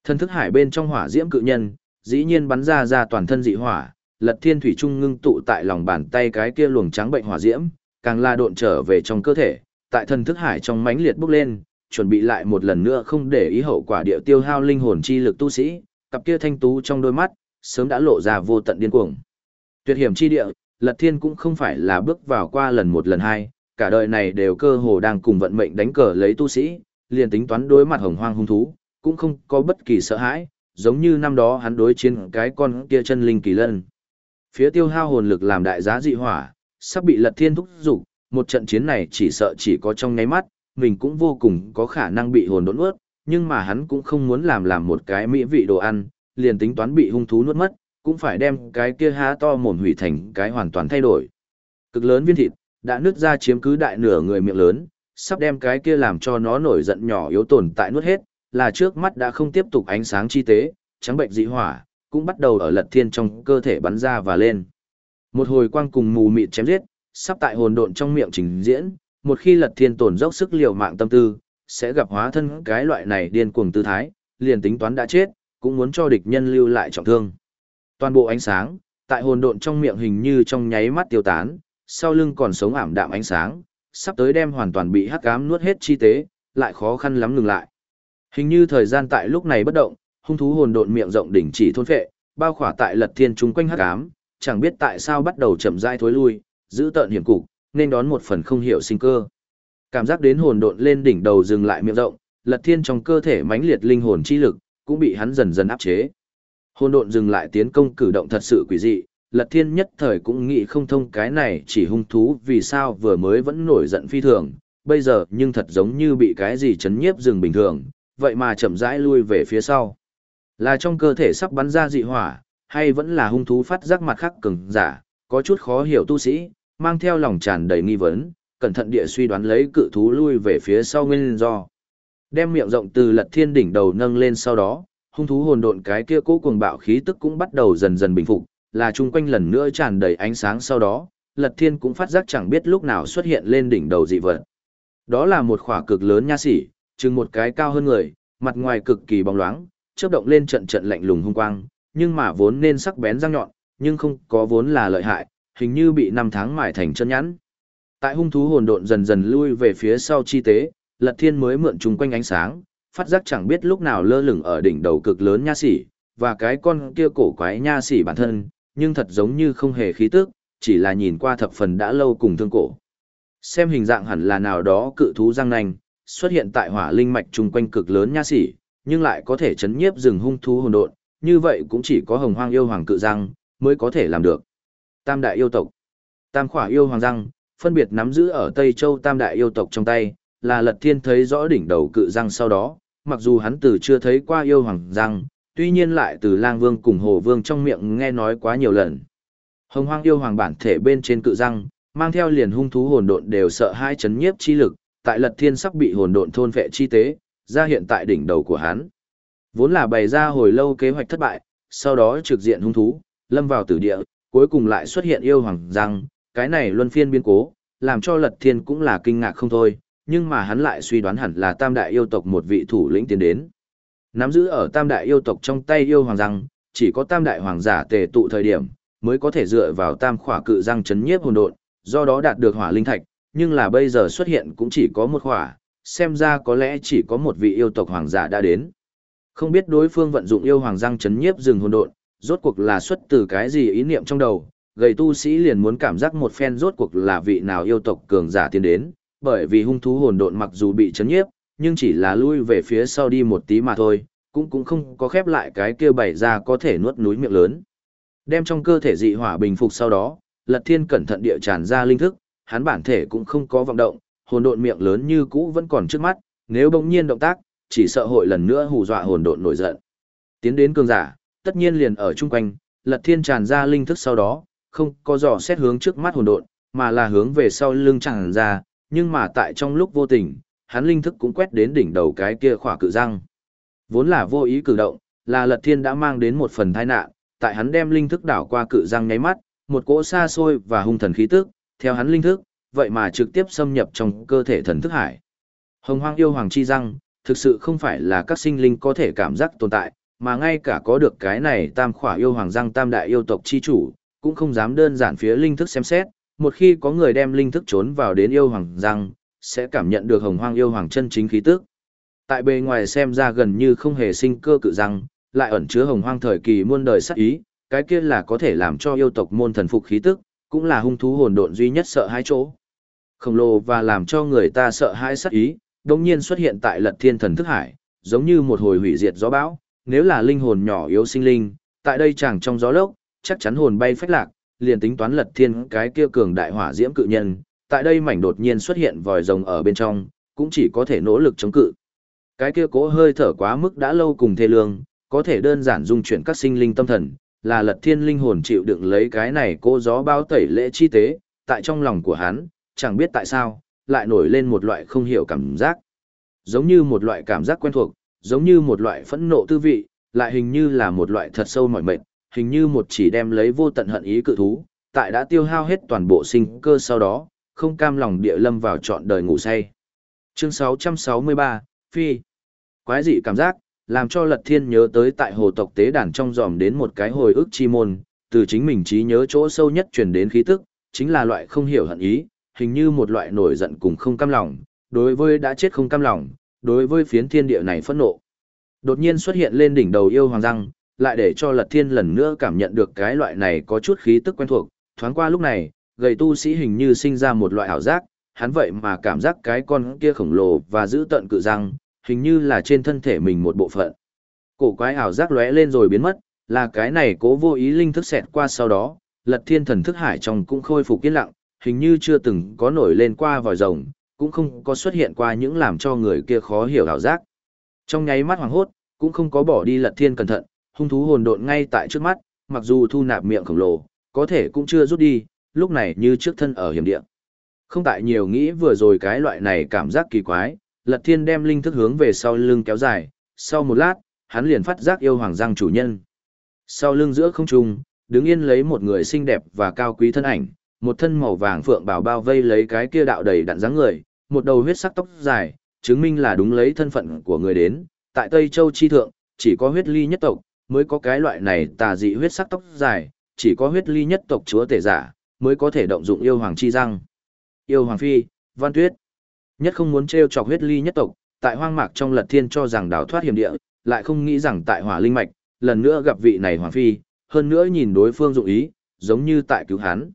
[SPEAKER 1] Thân thức hải bên trong hỏa diễm cự nhân, dĩ nhiên bắn ra ra toàn thân dị hỏa, Lật Thiên Thủy Trung ngưng tụ tại lòng bàn tay cái kia luồng trắng bệnh hỏa diễm, càng la độn trở về trong cơ thể, tại thần thức hải trong mãnh liệt bốc lên, chuẩn bị lại một lần nữa không để ý hậu quả địa tiêu hao linh hồn chi lực tu sĩ, cặp kia thanh tú trong đôi mắt, sớm đã lộ ra vô tận điên cuồng. Tuyệt hiểm chi địa, Lật Thiên cũng không phải là bước vào qua lần một lần hai, cả đời này đều cơ hồ đang cùng vận mệnh đánh cờ lấy tu sĩ, liền tính toán đối mặt hồng hoang hung thú, cũng không có bất kỳ sợ hãi, giống như năm đó hắn đối chiến cái con kia chân linh kỳ lân. Phía tiêu hao hồn lực làm đại giá dị hỏa, sắp bị Lật Thiên thúc dục, một trận chiến này chỉ sợ chỉ có trong nháy mắt, mình cũng vô cùng có khả năng bị hồn đốn nuốt, nhưng mà hắn cũng không muốn làm làm một cái mỹ vị đồ ăn, liền tính toán bị hung thú nuốt mất, cũng phải đem cái kia há to mồm hủy thành cái hoàn toàn thay đổi. Cực lớn viên thịt, đã nứt ra chiếm cứ đại nửa người miệng lớn, sắp đem cái kia làm cho nó nổi giận nhỏ yếu tồn tại nuốt hết, là trước mắt đã không tiếp tục ánh sáng chi tế, trắng bệnh dị hỏa, cũng bắt đầu ở lật thiên trong cơ thể bắn ra và lên. Một hồi quang cùng mù mịt chém giết, sắp tại hồn độn trong miệng trình diễn, một khi lật thiên tổn dốc sức liều mạng tâm tư, sẽ gặp hóa thân cái loại này điên cuồng tư thái, liền tính toán đã chết, cũng muốn cho địch nhân lưu lại trọng thương. Toàn bộ ánh sáng, tại hồn độn trong miệng hình như trong nháy mắt tiêu tán, sau lưng còn sống ảm đạm ánh sáng, sắp tới đem hoàn toàn bị hắc ám nuốt hết chi tế, lại khó khăn lắm ngừng lại. Hình như thời gian tại lúc này bất động, hung thú hồn độn miệng rộng đỉnh chỉ thôn phệ, bao khỏa tại lật thiên trung quanh hắc ám, chẳng biết tại sao bắt đầu chậm rãi thối lui, giữ tợn hiểm cục, nên đón một phần không hiểu sinh cơ. Cảm giác đến hồn độn lên đỉnh đầu dừng lại miệng rộng, lật thiên trong cơ thể mãnh liệt linh hồn chi lực, cũng bị hắn dần dần áp chế. Hồn độn dừng lại tiến công cử động thật sự quỷ dị, lật thiên nhất thời cũng nghĩ không thông cái này chỉ hung thú vì sao vừa mới vẫn nổi giận phi thường, bây giờ nhưng thật giống như bị cái gì chấn nhiếp rừng bình thường, vậy mà chậm rãi lui về phía sau. Là trong cơ thể sắp bắn ra dị hỏa, hay vẫn là hung thú phát giác mặt khắc cường giả, có chút khó hiểu tu sĩ, mang theo lòng tràn đầy nghi vấn, cẩn thận địa suy đoán lấy cự thú lui về phía sau nguyên do. Đem miệng rộng từ lật thiên đỉnh đầu nâng lên sau đó, hung thú hồn độn cái kia cố cuồng bạo khí tức cũng bắt đầu dần dần bình phục, là chung quanh lần nữa tràn đầy ánh sáng sau đó, lật thiên cũng phát giác chẳng biết lúc nào xuất hiện lên đỉnh đầu dị vật. Đó là một khỏa cực lớn nha sỉ, chừng một cái cao hơn người, mặt ngoài cực kỳ bóng loáng, chớp động lên trận trận lạnh lùng hung quang, nhưng mà vốn nên sắc bén răng nhọn, nhưng không có vốn là lợi hại, hình như bị năm tháng mài thành chân nhẵn. Tại hung thú hồn độn dần dần lui về phía sau chi tế, Lật Thiên mới mượn chung quanh ánh sáng, phát giác chẳng biết lúc nào lơ lửng ở đỉnh đầu cực lớn nha sĩ và cái con kia cổ quái nha sĩ bản thân, nhưng thật giống như không hề khí tức, chỉ là nhìn qua thập phần đã lâu cùng thương cổ. Xem hình dạng hẳn là nào đó cự thú răng nanh, xuất hiện tại hỏa linh mạch chung quanh cực lớn nha sĩ, nhưng lại có thể chấn nhiếp rừng hung thú hồn độn, như vậy cũng chỉ có hồng hoang yêu hoàng cự răng mới có thể làm được. Tam đại yêu tộc. Tam khỏa yêu hoàng răng, phân biệt nắm giữ ở Tây Châu tam đại yêu tộc trong tay, là Lật Thiên thấy rõ đỉnh đầu cự răng sau đó, mặc dù hắn từ chưa thấy qua yêu hoàng răng, tuy nhiên lại từ lang vương cùng hồ vương trong miệng nghe nói quá nhiều lần. Hồng hoang yêu hoàng bản thể bên trên cự răng, mang theo liền hung thú hồn độn đều sợ hai chấn nhiếp chi lực, tại Lật Thiên sắp bị hồn độn thôn vệ chi tế, ra hiện tại đỉnh đầu của hắn. Vốn là bày ra hồi lâu kế hoạch thất bại, sau đó trực diện hung thú, lâm vào tử địa, cuối cùng lại xuất hiện yêu hoàng rằng, cái này luân phiên biến cố, làm cho Lật Thiên cũng là kinh ngạc không thôi, nhưng mà hắn lại suy đoán hẳn là tam đại yêu tộc một vị thủ lĩnh tiến đến. Nắm giữ ở tam đại yêu tộc trong tay yêu hoàng rằng, chỉ có tam đại hoàng giả tề tụ thời điểm, mới có thể dựa vào tam khỏa cự răng chấn nhiếp hồn độn, do đó đạt được hỏa linh thạch, nhưng là bây giờ xuất hiện cũng chỉ có một khỏa, xem ra có lẽ chỉ có một vị yêu tộc hoàng giả đã đến. Không biết đối phương vận dụng yêu hoàng răng chấn nhiếp rừng hồn độn, rốt cuộc là xuất từ cái gì ý niệm trong đầu, gầy tu sĩ liền muốn cảm giác một phen rốt cuộc là vị nào yêu tộc cường giả tiến đến, bởi vì hung thú hồn độn mặc dù bị chấn nhiếp, nhưng chỉ là lui về phía sau đi một tí mà thôi, cũng cũng không có khép lại cái kia bày ra có thể nuốt núi miệng lớn. Đem trong cơ thể dị hỏa bình phục sau đó, Lật Thiên cẩn thận địa tràn ra linh thức, hắn bản thể cũng không có vọng động, hồn độn miệng lớn như cũ vẫn còn trước mắt, nếu bỗng nhiên động tác, chỉ sợ hội lần nữa hù dọa hồn độn nổi giận. Tiến đến cường giả, tất nhiên liền ở chung quanh, Lật Thiên tràn ra linh thức sau đó, không có dò xét hướng trước mắt hồn độn, mà là hướng về sau lưng tràn ra, nhưng mà tại trong lúc vô tình, hắn linh thức cũng quét đến đỉnh đầu cái kia khỏa cự răng. Vốn là vô ý cử động, là Lật Thiên đã mang đến một phần tai nạn, tại hắn đem linh thức đảo qua cự răng nháy mắt, một cỗ xa xôi và hung thần khí tức, theo hắn linh thức, vậy mà trực tiếp xâm nhập trong cơ thể thần thức hải. Hồng Hoang yêu hoàng chi răng, thực sự không phải là các sinh linh có thể cảm giác tồn tại, mà ngay cả có được cái này tam khỏa yêu hoàng răng tam đại yêu tộc chi chủ, cũng không dám đơn giản phía linh thức xem xét, một khi có người đem linh thức trốn vào đến yêu hoàng răng, sẽ cảm nhận được hồng hoang yêu hoàng chân chính khí tức. Tại bề ngoài xem ra gần như không hề sinh cơ cự răng, lại ẩn chứa hồng hoang thời kỳ muôn đời sát ý, cái kia là có thể làm cho yêu tộc môn thần phục khí tức, cũng là hung thú hồn độn duy nhất sợ hai chỗ. Khổng lồ và làm cho người ta sợ hãi sát ý, đồng nhiên xuất hiện tại lật thiên thần thức hải, giống như một hồi hủy diệt gió bão, nếu là linh hồn nhỏ yếu sinh linh, tại đây chẳng trong gió lốc, chắc chắn hồn bay phách lạc, liền tính toán lật thiên cái kia cường đại hỏa diễm cự nhân, tại đây mảnh đột nhiên xuất hiện vòi rồng ở bên trong, cũng chỉ có thể nỗ lực chống cự. Cái kia cố hơi thở quá mức đã lâu cùng thê lương, có thể đơn giản dung chuyển các sinh linh tâm thần, là lật thiên linh hồn chịu đựng lấy cái này cô gió bao tẩy lễ chi tế, tại trong lòng của hắn, chẳng biết tại sao, lại nổi lên một loại không hiểu cảm giác. Giống như một loại cảm giác quen thuộc, giống như một loại phẫn nộ tư vị, lại hình như là một loại thật sâu mỏi mệt, hình như một chỉ đem lấy vô tận hận ý cự thú, tại đã tiêu hao hết toàn bộ sinh cơ sau đó, không cam lòng địa lâm vào trọn đời ngủ say. Chương 663, Phi. Quái dị cảm giác, làm cho Lật Thiên nhớ tới tại hồ tộc tế đàn trong dòm đến một cái hồi ức chi môn, từ chính mình trí nhớ chỗ sâu nhất truyền đến khí tức, chính là loại không hiểu hận ý, hình như một loại nổi giận cùng không cam lòng, đối với đã chết không cam lòng, đối với phiến thiên địa này phẫn nộ. Đột nhiên xuất hiện lên đỉnh đầu yêu hoàng răng, lại để cho Lật Thiên lần nữa cảm nhận được cái loại này có chút khí tức quen thuộc, thoáng qua lúc này, gầy tu sĩ hình như sinh ra một loại ảo giác, hắn vậy mà cảm giác cái con kia khổng lồ và giữ tận cự răng, hình như là trên thân thể mình một bộ phận. Cổ quái ảo giác lóe lên rồi biến mất, là cái này cố vô ý linh thức xẹt qua sau đó, lật thiên thần thức hải trong cũng khôi phục yên lặng, hình như chưa từng có nổi lên qua vòi rồng, cũng không có xuất hiện qua những làm cho người kia khó hiểu ảo giác. Trong nháy mắt hoàng hốt, cũng không có bỏ đi lật thiên cẩn thận, hung thú hồn độn ngay tại trước mắt, mặc dù thu nạp miệng khổng lồ, có thể cũng chưa rút đi, lúc này như trước thân ở hiểm địa. Không tại nhiều nghĩ vừa rồi cái loại này cảm giác kỳ quái, Lật Thiên đem linh thức hướng về sau lưng kéo dài, sau một lát, hắn liền phát giác yêu hoàng giang chủ nhân. Sau lưng giữa không trung, đứng yên lấy một người xinh đẹp và cao quý thân ảnh, một thân màu vàng phượng bảo bao vây lấy cái kia đạo đầy đặn dáng người, một đầu huyết sắc tóc dài, chứng minh là đúng lấy thân phận của người đến, tại Tây Châu chi thượng, chỉ có huyết ly nhất tộc mới có cái loại này tà dị huyết sắc tóc dài, chỉ có huyết ly nhất tộc chúa tể giả mới có thể động dụng yêu hoàng chi răng. Yêu hoàng phi, Văn Tuyết Nhất không muốn trêu chọc huyết ly nhất tộc, tại hoang mạc trong lật thiên cho rằng đào thoát hiểm địa, lại không nghĩ rằng tại hỏa linh mạch, lần nữa gặp vị này hoàng phi, hơn nữa nhìn đối phương dụng ý, giống như tại cứu hắn.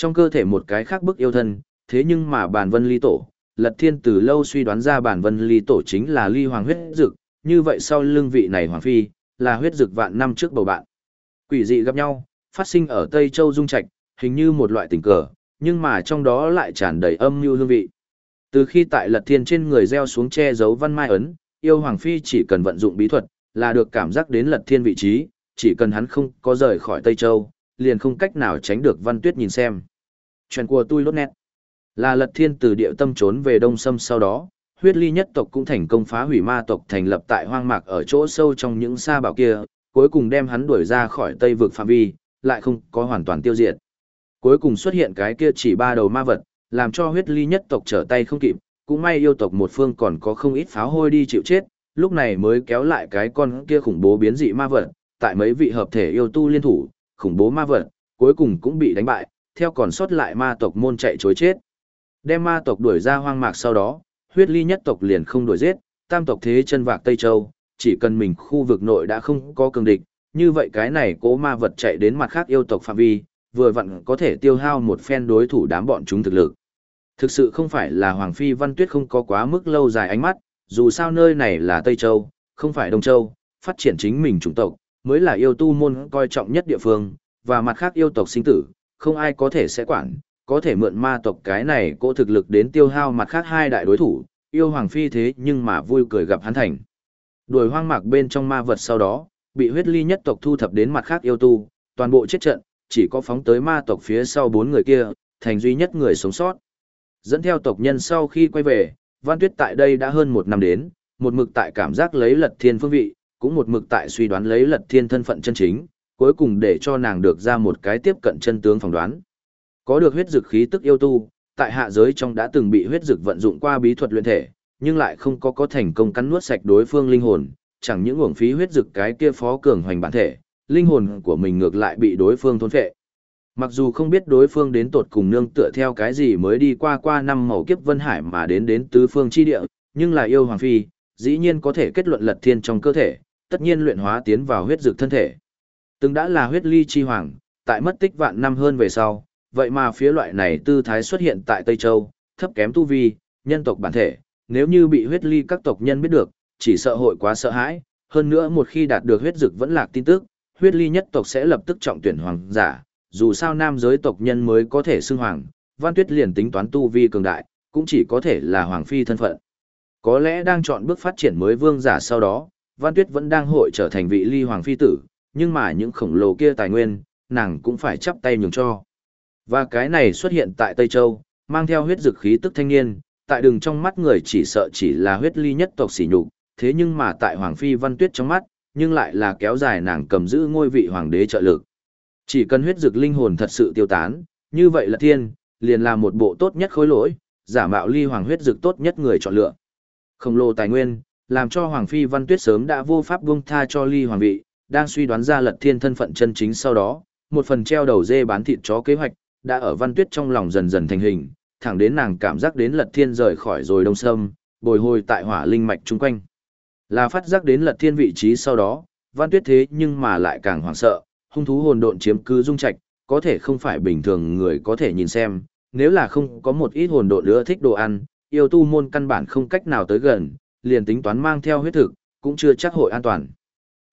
[SPEAKER 1] Trong cơ thể một cái khác bức yêu thân, thế nhưng mà bản vân ly tổ, lật thiên từ lâu suy đoán ra bản vân ly tổ chính là ly hoàng huyết dực, như vậy sau lương vị này hoàng phi, là huyết dực vạn năm trước bầu bạn. Quỷ dị gặp nhau, phát sinh ở Tây Châu Dung Trạch, hình như một loại tình cờ, nhưng mà trong đó lại tràn đầy âm mưu hương vị. Từ khi tại lật thiên trên người gieo xuống che giấu văn mai ấn, yêu hoàng phi chỉ cần vận dụng bí thuật, là được cảm giác đến lật thiên vị trí, chỉ cần hắn không có rời khỏi Tây Châu, liền không cách nào tránh được văn tuyết nhìn xem. Chuyện của tôi lốt nét. Là lật thiên từ địa tâm trốn về đông sâm sau đó, huyết ly nhất tộc cũng thành công phá hủy ma tộc thành lập tại hoang mạc ở chỗ sâu trong những sa bảo kia, cuối cùng đem hắn đuổi ra khỏi Tây vực phạm vi, lại không có hoàn toàn tiêu diệt. Cuối cùng xuất hiện cái kia chỉ ba đầu ma vật, làm cho huyết ly nhất tộc trở tay không kịp, cũng may yêu tộc một phương còn có không ít pháo hôi đi chịu chết, lúc này mới kéo lại cái con kia khủng bố biến dị ma vật, tại mấy vị hợp thể yêu tu liên thủ, khủng bố ma vật, cuối cùng cũng bị đánh bại, theo còn sót lại ma tộc môn chạy chối chết. Đem ma tộc đuổi ra hoang mạc sau đó, huyết ly nhất tộc liền không đuổi giết, tam tộc thế chân vạc Tây Châu, chỉ cần mình khu vực nội đã không có cường địch, như vậy cái này cố ma vật chạy đến mặt khác yêu tộc phạm vi, vừa vặn có thể tiêu hao một phen đối thủ đám bọn chúng thực lực. Thực sự không phải là Hoàng Phi Văn Tuyết không có quá mức lâu dài ánh mắt, dù sao nơi này là Tây Châu, không phải Đông Châu, phát triển chính mình chủng tộc, mới là yêu tu môn coi trọng nhất địa phương, và mặt khác yêu tộc sinh tử, không ai có thể sẽ quản, có thể mượn ma tộc cái này cô thực lực đến tiêu hao mặt khác hai đại đối thủ, yêu Hoàng Phi thế nhưng mà vui cười gặp hắn thành. Đuổi hoang mạc bên trong ma vật sau đó, bị huyết ly nhất tộc thu thập đến mặt khác yêu tu, toàn bộ chết trận, chỉ có phóng tới ma tộc phía sau bốn người kia, thành duy nhất người sống sót. Dẫn theo tộc nhân sau khi quay về, Văn Tuyết tại đây đã hơn một năm đến, một mực tại cảm giác lấy lật thiên phương vị, cũng một mực tại suy đoán lấy lật thiên thân phận chân chính, cuối cùng để cho nàng được ra một cái tiếp cận chân tướng phỏng đoán. Có được huyết dực khí tức yêu tu, tại hạ giới trong đã từng bị huyết dực vận dụng qua bí thuật luyện thể, nhưng lại không có có thành công cắn nuốt sạch đối phương linh hồn, chẳng những uổng phí huyết dực cái kia phó cường hoành bản thể, linh hồn của mình ngược lại bị đối phương thôn phệ. Mặc dù không biết đối phương đến tột cùng nương tựa theo cái gì mới đi qua qua năm màu kiếp vân hải mà đến đến tứ phương chi địa, nhưng là yêu hoàng phi, dĩ nhiên có thể kết luận lật thiên trong cơ thể, tất nhiên luyện hóa tiến vào huyết dược thân thể. Từng đã là huyết ly chi hoàng, tại mất tích vạn năm hơn về sau, vậy mà phía loại này tư thái xuất hiện tại Tây Châu, thấp kém tu vi, nhân tộc bản thể, nếu như bị huyết ly các tộc nhân biết được, chỉ sợ hội quá sợ hãi, hơn nữa một khi đạt được huyết dực vẫn lạc tin tức, huyết ly nhất tộc sẽ lập tức trọng tuyển hoàng giả, dù sao nam giới tộc nhân mới có thể xưng hoàng, Văn Tuyết liền tính toán tu vi cường đại, cũng chỉ có thể là hoàng phi thân phận. Có lẽ đang chọn bước phát triển mới vương giả sau đó, Văn Tuyết vẫn đang hội trở thành vị ly hoàng phi tử, nhưng mà những khổng lồ kia tài nguyên, nàng cũng phải chắp tay nhường cho. Và cái này xuất hiện tại Tây Châu, mang theo huyết dực khí tức thanh niên, tại đường trong mắt người chỉ sợ chỉ là huyết ly nhất tộc sỉ nhục, thế nhưng mà tại Hoàng Phi Văn Tuyết trong mắt, nhưng lại là kéo dài nàng cầm giữ ngôi vị hoàng đế trợ lực. Chỉ cần huyết dực linh hồn thật sự tiêu tán, như vậy là thiên, liền là một bộ tốt nhất khối lỗi, giả mạo ly hoàng huyết dực tốt nhất người chọn lựa. Khổng lồ tài nguyên, làm cho Hoàng Phi Văn Tuyết sớm đã vô pháp buông tha cho ly hoàng vị, đang suy đoán ra lật thiên thân phận chân chính sau đó, một phần treo đầu dê bán thịt chó kế hoạch, đã ở Văn Tuyết trong lòng dần dần thành hình, thẳng đến nàng cảm giác đến lật thiên rời khỏi rồi đông sâm, bồi hồi tại hỏa linh mạch chung quanh. Là phát giác đến lật thiên vị trí sau đó, Văn Tuyết thế nhưng mà lại càng hoảng sợ, hung thú hồn độn chiếm cứ dung trạch, có thể không phải bình thường người có thể nhìn xem, nếu là không có một ít hồn độn nữa thích đồ ăn, yêu tu môn căn bản không cách nào tới gần, liền tính toán mang theo huyết thực, cũng chưa chắc hội an toàn.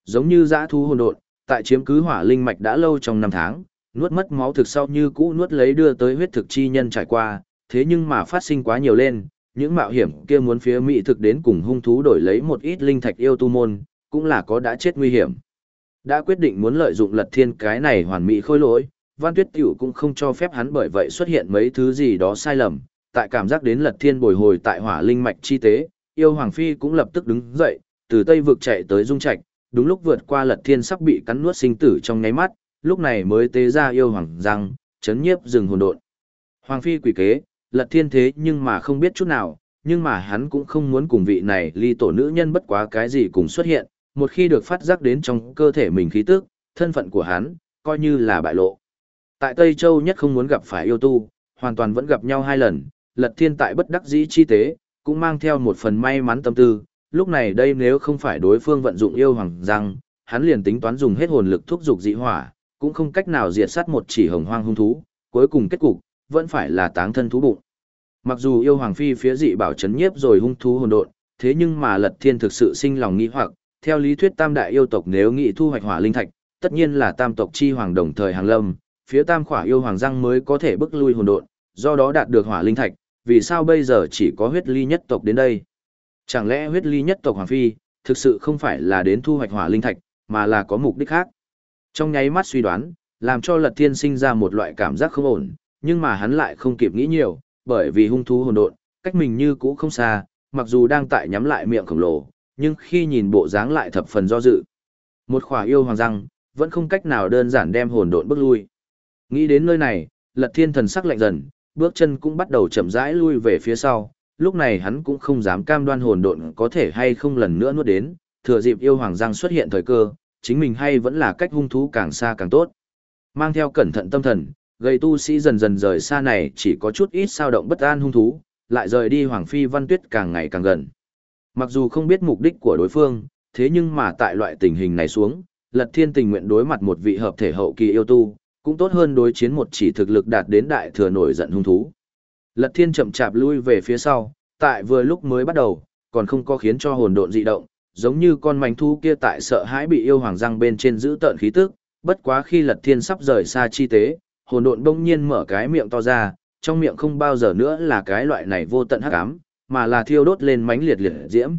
[SPEAKER 1] Giống như dã thú hồn độn, tại chiếm cứ hỏa linh mạch đã lâu trong năm tháng, nuốt mất máu thực sau như cũ nuốt lấy đưa tới huyết thực chi nhân trải qua, thế nhưng mà phát sinh quá nhiều lên, những mạo hiểm kia muốn phía mỹ thực đến cùng hung thú đổi lấy một ít linh thạch yêu tu môn, cũng là có đã chết nguy hiểm. Đã quyết định muốn lợi dụng lật thiên cái này hoàn mỹ khôi lỗi, Văn Tuyết Tiểu cũng không cho phép hắn bởi vậy xuất hiện mấy thứ gì đó sai lầm, tại cảm giác đến lật thiên bồi hồi tại hỏa linh mạch chi tế, yêu Hoàng Phi cũng lập tức đứng dậy, từ Tây vực chạy tới Dung Trạch, đúng lúc vượt qua lật thiên sắp bị cắn nuốt sinh tử trong nháy mắt, lúc này mới tế ra yêu hoàng răng, chấn nhiếp rừng hồn độn. Hoàng Phi quỷ kế, lật thiên thế nhưng mà không biết chút nào, nhưng mà hắn cũng không muốn cùng vị này ly tổ nữ nhân bất quá cái gì cùng xuất hiện, một khi được phát giác đến trong cơ thể mình khí tức, thân phận của hắn, coi như là bại lộ. Tại Tây Châu nhất không muốn gặp phải yêu tu, hoàn toàn vẫn gặp nhau hai lần, lật thiên tại bất đắc dĩ chi tế, cũng mang theo một phần may mắn tâm tư, lúc này đây nếu không phải đối phương vận dụng yêu hoàng răng, hắn liền tính toán dùng hết hồn lực thúc dục dị hỏa, cũng không cách nào diệt sát một chỉ hồng hoang hung thú, cuối cùng kết cục vẫn phải là táng thân thú bụng. Mặc dù yêu hoàng phi phía dị bảo chấn nhiếp rồi hung thú hồn độn, thế nhưng mà Lật Thiên thực sự sinh lòng nghi hoặc, theo lý thuyết tam đại yêu tộc nếu nghị thu hoạch hỏa linh thạch, tất nhiên là tam tộc chi hoàng đồng thời hàng lâm, phía tam khỏa yêu hoàng răng mới có thể bức lui hồn độn, do đó đạt được hỏa linh thạch, vì sao bây giờ chỉ có huyết ly nhất tộc đến đây? Chẳng lẽ huyết ly nhất tộc hoàng phi, thực sự không phải là đến thu hoạch hỏa linh thạch, mà là có mục đích khác? Trong nháy mắt suy đoán, làm cho Lật Thiên sinh ra một loại cảm giác không ổn, nhưng mà hắn lại không kịp nghĩ nhiều, bởi vì hung thú hồn độn, cách mình như cũ không xa, mặc dù đang tại nhắm lại miệng khổng lồ, nhưng khi nhìn bộ dáng lại thập phần do dự. Một khỏa yêu hoàng răng, vẫn không cách nào đơn giản đem hồn độn bước lui. Nghĩ đến nơi này, Lật Thiên thần sắc lạnh dần, bước chân cũng bắt đầu chậm rãi lui về phía sau, lúc này hắn cũng không dám cam đoan hồn độn có thể hay không lần nữa nuốt đến, thừa dịp yêu hoàng răng xuất hiện thời cơ, chính mình hay vẫn là cách hung thú càng xa càng tốt. Mang theo cẩn thận tâm thần, gây tu sĩ dần dần rời xa này chỉ có chút ít sao động bất an hung thú, lại rời đi Hoàng Phi Văn Tuyết càng ngày càng gần. Mặc dù không biết mục đích của đối phương, thế nhưng mà tại loại tình hình này xuống, Lật Thiên tình nguyện đối mặt một vị hợp thể hậu kỳ yêu tu, cũng tốt hơn đối chiến một chỉ thực lực đạt đến đại thừa nổi giận hung thú. Lật Thiên chậm chạp lui về phía sau, tại vừa lúc mới bắt đầu, còn không có khiến cho hồn độn dị động, giống như con mảnh thu kia tại sợ hãi bị yêu hoàng răng bên trên giữ tợn khí tức, bất quá khi Lật Thiên sắp rời xa chi tế, hồn độn bỗng nhiên mở cái miệng to ra, trong miệng không bao giờ nữa là cái loại này vô tận hắc ám, mà là thiêu đốt lên mánh liệt liệt diễm.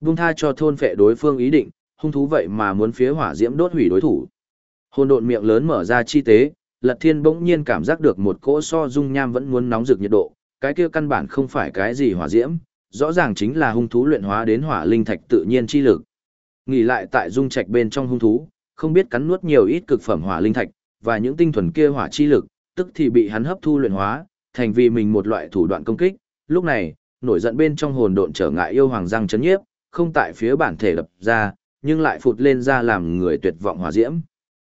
[SPEAKER 1] Vung tha cho thôn phệ đối phương ý định, hung thú vậy mà muốn phía hỏa diễm đốt hủy đối thủ. Hồn độn miệng lớn mở ra chi tế, Lật Thiên bỗng nhiên cảm giác được một cỗ so dung nham vẫn muốn nóng rực nhiệt độ, cái kia căn bản không phải cái gì hỏa diễm, rõ ràng chính là hung thú luyện hóa đến hỏa linh thạch tự nhiên chi lực. Nghỉ lại tại dung trạch bên trong hung thú, không biết cắn nuốt nhiều ít cực phẩm hỏa linh thạch, và những tinh thuần kia hỏa chi lực, tức thì bị hắn hấp thu luyện hóa, thành vì mình một loại thủ đoạn công kích. Lúc này, nổi giận bên trong hồn độn trở ngại yêu hoàng răng chấn nhiếp, không tại phía bản thể lập ra, nhưng lại phụt lên ra làm người tuyệt vọng hỏa diễm.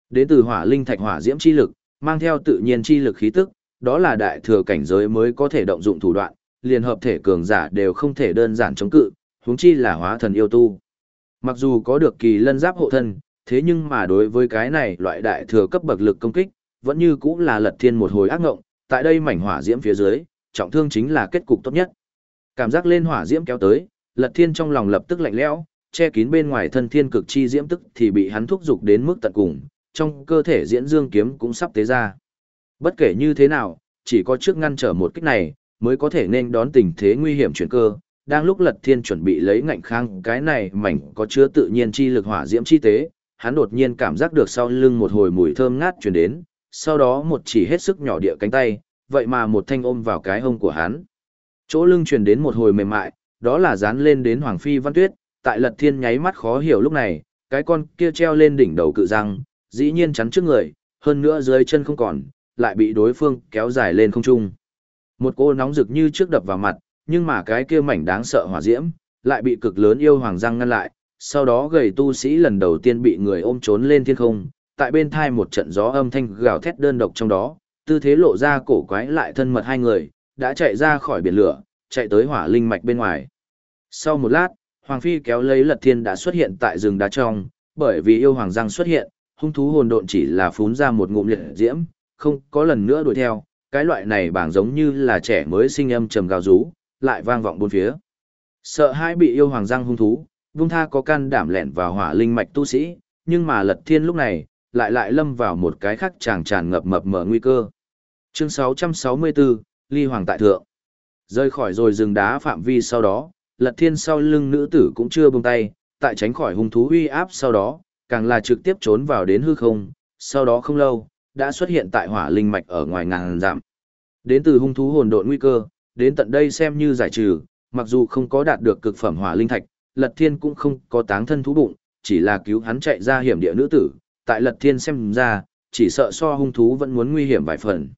[SPEAKER 1] Đến từ hỏa linh thạch hỏa diễm chi lực, Mang theo tự nhiên chi lực khí tức, đó là đại thừa cảnh giới mới có thể động dụng thủ đoạn, liền hợp thể cường giả đều không thể đơn giản chống cự, huống chi là hóa thần yêu tu. Mặc dù có được kỳ lân giáp hộ thân, thế nhưng mà đối với cái này loại đại thừa cấp bậc lực công kích, vẫn như cũng là lật thiên một hồi ác ngộng, tại đây mảnh hỏa diễm phía dưới, trọng thương chính là kết cục tốt nhất. Cảm giác lên hỏa diễm kéo tới, lật thiên trong lòng lập tức lạnh lẽo, che kín bên ngoài thân thiên cực chi diễm tức thì bị hắn thúc dục đến mức tận cùng, trong cơ thể diễn dương kiếm cũng sắp tế ra. Bất kể như thế nào, chỉ có trước ngăn trở một kích này, mới có thể nên đón tình thế nguy hiểm chuyển cơ. Đang lúc Lật Thiên chuẩn bị lấy ngạnh khang cái này mảnh có chứa tự nhiên chi lực hỏa diễm chi tế, hắn đột nhiên cảm giác được sau lưng một hồi mùi thơm ngát truyền đến, sau đó một chỉ hết sức nhỏ địa cánh tay, vậy mà một thanh ôm vào cái hông của hắn. Chỗ lưng truyền đến một hồi mềm mại, đó là dán lên đến Hoàng Phi Văn Tuyết, tại Lật Thiên nháy mắt khó hiểu lúc này, cái con kia treo lên đỉnh đầu cự răng, dĩ nhiên chắn trước người, hơn nữa dưới chân không còn, lại bị đối phương kéo dài lên không trung. Một cô nóng rực như trước đập vào mặt, nhưng mà cái kia mảnh đáng sợ hỏa diễm, lại bị cực lớn yêu hoàng răng ngăn lại, sau đó gầy tu sĩ lần đầu tiên bị người ôm trốn lên thiên không, tại bên thai một trận gió âm thanh gào thét đơn độc trong đó, tư thế lộ ra cổ quái lại thân mật hai người, đã chạy ra khỏi biển lửa, chạy tới hỏa linh mạch bên ngoài. Sau một lát, Hoàng Phi kéo lấy lật thiên đã xuất hiện tại rừng đá trong, bởi vì yêu hoàng răng xuất hiện, hung thú hồn độn chỉ là phún ra một ngụm liệt diễm, không có lần nữa đuổi theo, cái loại này bảng giống như là trẻ mới sinh âm trầm gào rú, lại vang vọng bốn phía. Sợ hai bị yêu hoàng răng hung thú, vung tha có can đảm lẹn vào hỏa linh mạch tu sĩ, nhưng mà lật thiên lúc này, lại lại lâm vào một cái khác tràn tràn ngập mập mở nguy cơ. Chương 664, Ly Hoàng tại thượng. Rơi khỏi rồi rừng đá phạm vi sau đó, lật thiên sau lưng nữ tử cũng chưa buông tay, tại tránh khỏi hung thú uy áp sau đó, càng là trực tiếp trốn vào đến hư không, sau đó không lâu, đã xuất hiện tại hỏa linh mạch ở ngoài ngàn giảm. Đến từ hung thú hồn độn nguy cơ, đến tận đây xem như giải trừ, mặc dù không có đạt được cực phẩm hỏa linh thạch, Lật Thiên cũng không có táng thân thú bụng, chỉ là cứu hắn chạy ra hiểm địa nữ tử, tại Lật Thiên xem ra, chỉ sợ so hung thú vẫn muốn nguy hiểm vài phần.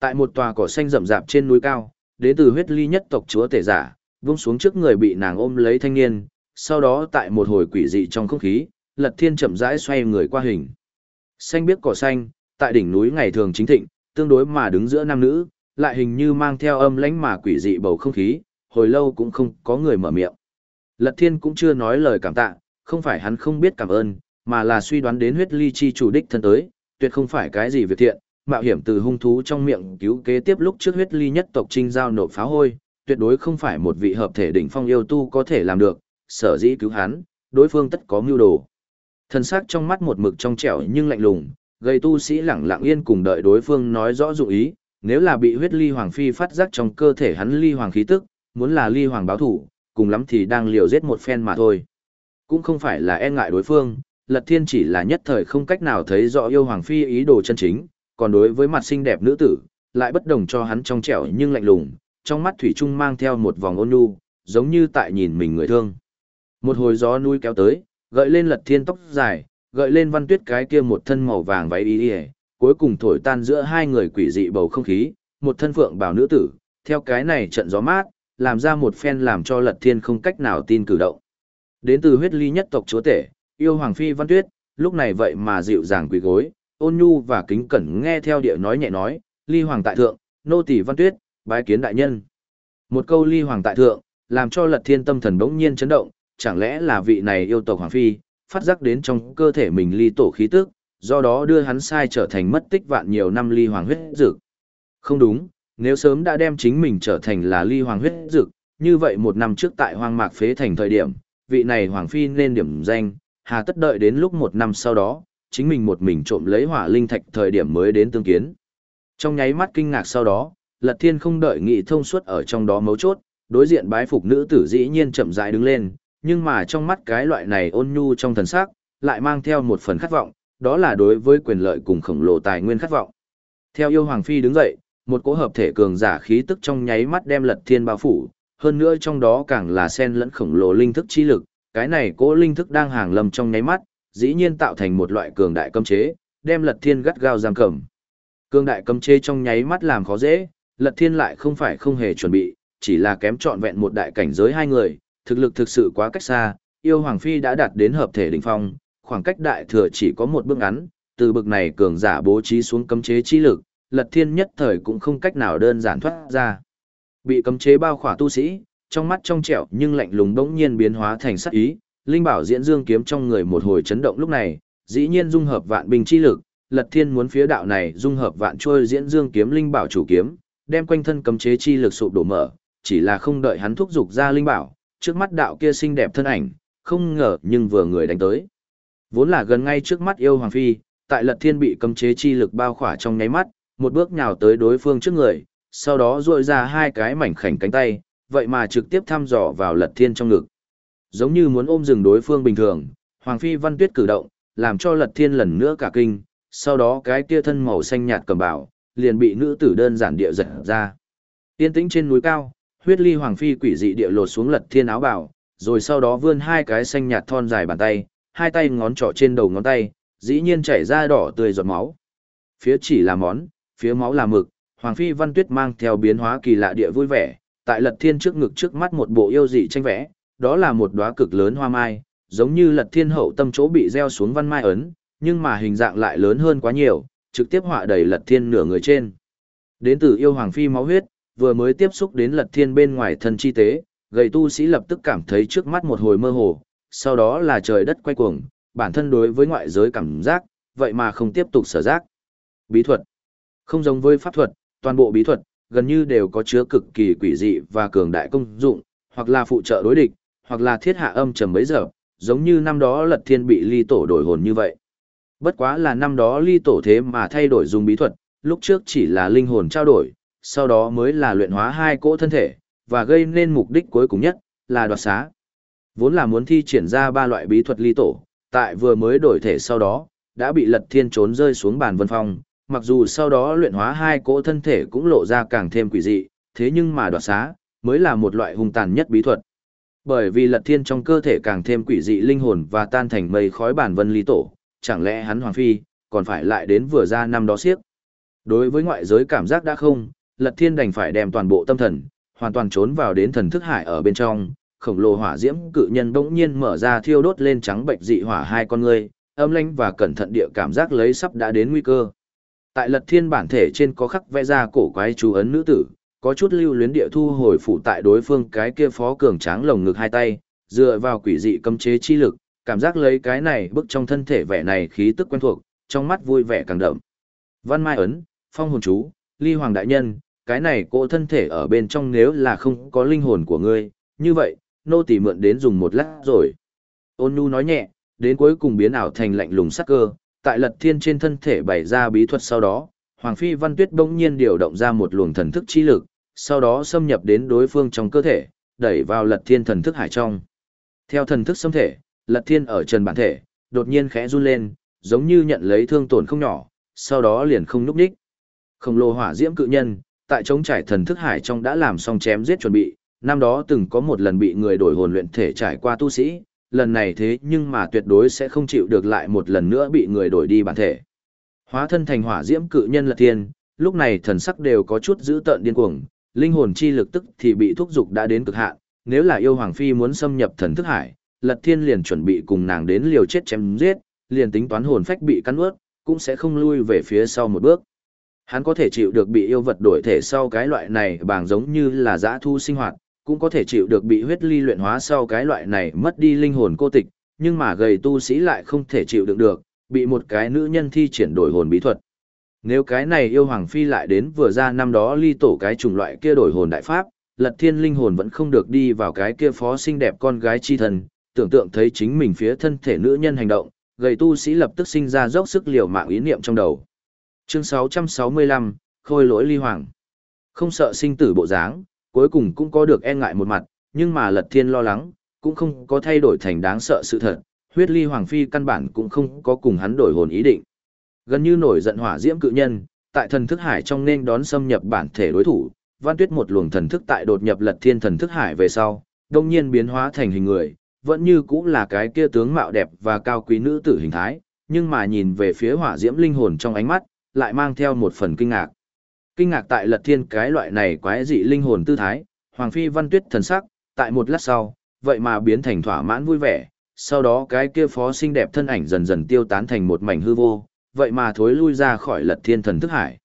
[SPEAKER 1] Tại một tòa cỏ xanh rậm rạp trên núi cao, đến từ huyết ly nhất tộc chúa tể giả, vung xuống trước người bị nàng ôm lấy thanh niên, sau đó tại một hồi quỷ dị trong không khí, Lật Thiên chậm rãi xoay người qua hình. Xanh biếc cỏ xanh, tại đỉnh núi ngày thường chính thịnh, tương đối mà đứng giữa nam nữ, lại hình như mang theo âm lãnh mà quỷ dị bầu không khí, hồi lâu cũng không có người mở miệng. Lật Thiên cũng chưa nói lời cảm tạ, không phải hắn không biết cảm ơn, mà là suy đoán đến huyết ly chi chủ đích thân tới, tuyệt không phải cái gì việc thiện, mạo hiểm từ hung thú trong miệng cứu kế tiếp lúc trước huyết ly nhất tộc trinh giao nộp pháo hôi, tuyệt đối không phải một vị hợp thể đỉnh phong yêu tu có thể làm được, sở dĩ cứu hắn, đối phương tất có mưu đồ. Thân xác trong mắt một mực trong trẻo nhưng lạnh lùng, gây tu sĩ lẳng lặng yên cùng đợi đối phương nói rõ dụng ý, nếu là bị huyết ly hoàng phi phát giác trong cơ thể hắn ly hoàng khí tức, muốn là ly hoàng báo thủ, cùng lắm thì đang liều giết một phen mà thôi. Cũng không phải là e ngại đối phương, Lật Thiên chỉ là nhất thời không cách nào thấy rõ yêu hoàng phi ý đồ chân chính, còn đối với mặt xinh đẹp nữ tử, lại bất đồng cho hắn trong trẻo nhưng lạnh lùng, trong mắt thủy trung mang theo một vòng ôn nhu, giống như tại nhìn mình người thương. Một hồi gió núi kéo tới, gợi lên Lật Thiên tóc dài, gợi lên văn tuyết cái kia một thân màu vàng váy y yề, cuối cùng thổi tan giữa hai người quỷ dị bầu không khí một thân phượng bảo nữ tử theo cái này trận gió mát làm ra một phen làm cho lật thiên không cách nào tin cử động. Đến từ huyết ly nhất tộc chúa tể yêu hoàng phi văn tuyết lúc này vậy mà dịu dàng quỳ gối ôn nhu và kính cẩn nghe theo địa nói nhẹ nói ly hoàng tại thượng nô tỷ văn tuyết bái kiến đại nhân. Một câu ly hoàng tại thượng làm cho lật thiên tâm thần đống nhiên chấn động chẳng lẽ là vị này yêu tộc hoàng phi phát giác đến trong cơ thể mình ly tổ khí tức, do đó đưa hắn sai trở thành mất tích vạn nhiều năm ly hoàng huyết dực. Không đúng, nếu sớm đã đem chính mình trở thành là ly hoàng huyết dực, như vậy một năm trước tại hoang mạc phế thành thời điểm, vị này hoàng phi nên điểm danh, hà tất đợi đến lúc một năm sau đó, chính mình một mình trộm lấy hỏa linh thạch thời điểm mới đến tương kiến. Trong nháy mắt kinh ngạc sau đó, Lật Thiên không đợi nghị thông suốt ở trong đó mấu chốt, đối diện bái phục nữ tử dĩ nhiên chậm rãi đứng lên, nhưng mà trong mắt cái loại này ôn nhu trong thần sắc, lại mang theo một phần khát vọng, đó là đối với quyền lợi cùng khổng lồ tài nguyên khát vọng. Theo yêu hoàng phi đứng dậy, một cỗ hợp thể cường giả khí tức trong nháy mắt đem lật thiên bao phủ, hơn nữa trong đó càng là sen lẫn khổng lồ linh thức chi lực, cái này cỗ linh thức đang hàng lâm trong nháy mắt, dĩ nhiên tạo thành một loại cường đại cấm chế, đem lật thiên gắt gao giam cầm. Cường đại cấm chế trong nháy mắt làm khó dễ, lật thiên lại không phải không hề chuẩn bị, chỉ là kém trọn vẹn một đại cảnh giới hai người, thực lực thực sự quá cách xa, yêu hoàng phi đã đạt đến hợp thể đỉnh phong, khoảng cách đại thừa chỉ có một bước ngắn, từ bực này cường giả bố trí xuống cấm chế chi lực, Lật Thiên nhất thời cũng không cách nào đơn giản thoát ra. Bị cấm chế bao khỏa tu sĩ, trong mắt trong trẻo nhưng lạnh lùng bỗng nhiên biến hóa thành sắc ý, linh bảo diễn dương kiếm trong người một hồi chấn động lúc này, dĩ nhiên dung hợp vạn binh chi lực, Lật Thiên muốn phía đạo này dung hợp vạn trôi diễn dương kiếm linh bảo chủ kiếm, đem quanh thân cấm chế chi lực sụp đổ mở, chỉ là không đợi hắn thúc dục ra linh bảo, trước mắt đạo kia xinh đẹp thân ảnh, không ngờ nhưng vừa người đánh tới. Vốn là gần ngay trước mắt yêu hoàng phi, tại Lật Thiên bị cấm chế chi lực bao khỏa trong nháy mắt, một bước nhào tới đối phương trước người, sau đó duỗi ra hai cái mảnh khảnh cánh tay, vậy mà trực tiếp thăm dò vào Lật Thiên trong ngực. Giống như muốn ôm rừng đối phương bình thường, Hoàng phi Văn Tuyết cử động, làm cho Lật Thiên lần nữa cả kinh, sau đó cái kia thân màu xanh nhạt cầm bảo, liền bị nữ tử đơn giản địa giật ra. Tiên tĩnh trên núi cao, huyết ly hoàng phi quỷ dị địa lột xuống lật thiên áo bảo, rồi sau đó vươn hai cái xanh nhạt thon dài bàn tay, hai tay ngón trỏ trên đầu ngón tay, dĩ nhiên chảy ra đỏ tươi giọt máu. Phía chỉ là món, phía máu là mực, hoàng phi văn tuyết mang theo biến hóa kỳ lạ địa vui vẻ, tại lật thiên trước ngực trước mắt một bộ yêu dị tranh vẽ, đó là một đóa cực lớn hoa mai, giống như lật thiên hậu tâm chỗ bị gieo xuống văn mai ấn, nhưng mà hình dạng lại lớn hơn quá nhiều, trực tiếp họa đầy lật thiên nửa người trên. Đến từ yêu hoàng phi máu huyết, vừa mới tiếp xúc đến lật thiên bên ngoài thân chi tế, gầy tu sĩ lập tức cảm thấy trước mắt một hồi mơ hồ, sau đó là trời đất quay cuồng, bản thân đối với ngoại giới cảm giác, vậy mà không tiếp tục sở giác. Bí thuật Không giống với pháp thuật, toàn bộ bí thuật, gần như đều có chứa cực kỳ quỷ dị và cường đại công dụng, hoặc là phụ trợ đối địch, hoặc là thiết hạ âm trầm mấy giờ, giống như năm đó lật thiên bị ly tổ đổi hồn như vậy. Bất quá là năm đó ly tổ thế mà thay đổi dùng bí thuật, lúc trước chỉ là linh hồn trao đổi, sau đó mới là luyện hóa hai cỗ thân thể, và gây nên mục đích cuối cùng nhất, là đoạt xá. Vốn là muốn thi triển ra ba loại bí thuật ly tổ, tại vừa mới đổi thể sau đó, đã bị lật thiên trốn rơi xuống bàn vân phong, mặc dù sau đó luyện hóa hai cỗ thân thể cũng lộ ra càng thêm quỷ dị, thế nhưng mà đoạt xá, mới là một loại hung tàn nhất bí thuật. Bởi vì lật thiên trong cơ thể càng thêm quỷ dị linh hồn và tan thành mây khói bản vân ly tổ, chẳng lẽ hắn hoàng phi, còn phải lại đến vừa ra năm đó siếc. Đối với ngoại giới cảm giác đã không, Lật Thiên đành phải đem toàn bộ tâm thần, hoàn toàn trốn vào đến thần thức hải ở bên trong, khổng lồ hỏa diễm cự nhân bỗng nhiên mở ra thiêu đốt lên trắng bệnh dị hỏa hai con người, âm lãnh và cẩn thận địa cảm giác lấy sắp đã đến nguy cơ. Tại Lật Thiên bản thể trên có khắc vẽ ra cổ quái chú ấn nữ tử, có chút lưu luyến địa thu hồi phụ tại đối phương cái kia phó cường tráng lồng ngực hai tay, dựa vào quỷ dị cấm chế chi lực, cảm giác lấy cái này bức trong thân thể vẻ này khí tức quen thuộc, trong mắt vui vẻ càng đậm. Văn Mai ấn, phong hồn chú, ly hoàng đại nhân, cái này cỗ thân thể ở bên trong nếu là không có linh hồn của ngươi, như vậy, nô tỳ mượn đến dùng một lát rồi. Ôn nu nói nhẹ, đến cuối cùng biến ảo thành lạnh lùng sắc cơ, tại lật thiên trên thân thể bày ra bí thuật sau đó, Hoàng Phi Văn Tuyết bỗng nhiên điều động ra một luồng thần thức chi lực, sau đó xâm nhập đến đối phương trong cơ thể, đẩy vào lật thiên thần thức hải trong. Theo thần thức xâm thể, lật thiên ở trần bản thể, đột nhiên khẽ run lên, giống như nhận lấy thương tổn không nhỏ, sau đó liền không núp đích. Khổng lồ hỏa diễm cự nhân, tại chống trải thần thức hải trong đã làm xong chém giết chuẩn bị, năm đó từng có một lần bị người đổi hồn luyện thể trải qua tu sĩ, lần này thế nhưng mà tuyệt đối sẽ không chịu được lại một lần nữa bị người đổi đi bản thể. Hóa thân thành hỏa diễm cự nhân lật thiên, lúc này thần sắc đều có chút dữ tợn điên cuồng, linh hồn chi lực tức thì bị thúc dục đã đến cực hạn, nếu là yêu hoàng phi muốn xâm nhập thần thức hải, Lật Thiên liền chuẩn bị cùng nàng đến liều chết chém giết, liền tính toán hồn phách bị cắn nuốt, cũng sẽ không lui về phía sau một bước. Hắn có thể chịu được bị yêu vật đổi thể sau cái loại này bảng giống như là dã thu sinh hoạt, cũng có thể chịu được bị huyết ly luyện hóa sau cái loại này mất đi linh hồn cô tịch, nhưng mà gầy tu sĩ lại không thể chịu đựng được, bị một cái nữ nhân thi triển đổi hồn bí thuật. Nếu cái này yêu hoàng phi lại đến vừa ra năm đó ly tổ cái chủng loại kia đổi hồn đại pháp, lật thiên linh hồn vẫn không được đi vào cái kia phó xinh đẹp con gái chi thần, tưởng tượng thấy chính mình phía thân thể nữ nhân hành động, gầy tu sĩ lập tức sinh ra dốc sức liều mạng ý niệm trong đầu. Chương 665, Khôi lỗi ly hoàng. Không sợ sinh tử bộ dáng, cuối cùng cũng có được e ngại một mặt, nhưng mà lật thiên lo lắng, cũng không có thay đổi thành đáng sợ sự thật, huyết ly hoàng phi căn bản cũng không có cùng hắn đổi hồn ý định. Gần như nổi giận hỏa diễm cự nhân, tại thần thức hải trong nên đón xâm nhập bản thể đối thủ, văn tuyết một luồng thần thức tại đột nhập lật thiên thần thức hải về sau, đồng nhiên biến hóa thành hình người, vẫn như cũng là cái kia tướng mạo đẹp và cao quý nữ tử hình thái, nhưng mà nhìn về phía hỏa diễm linh hồn trong ánh mắt, lại mang theo một phần kinh ngạc. Kinh ngạc tại lật thiên cái loại này quái dị linh hồn tư thái, Hoàng Phi Văn Tuyết thần sắc, tại một lát sau, vậy mà biến thành thỏa mãn vui vẻ, sau đó cái kia phó xinh đẹp thân ảnh dần dần tiêu tán thành một mảnh hư vô, vậy mà thối lui ra khỏi lật thiên thần thức hải.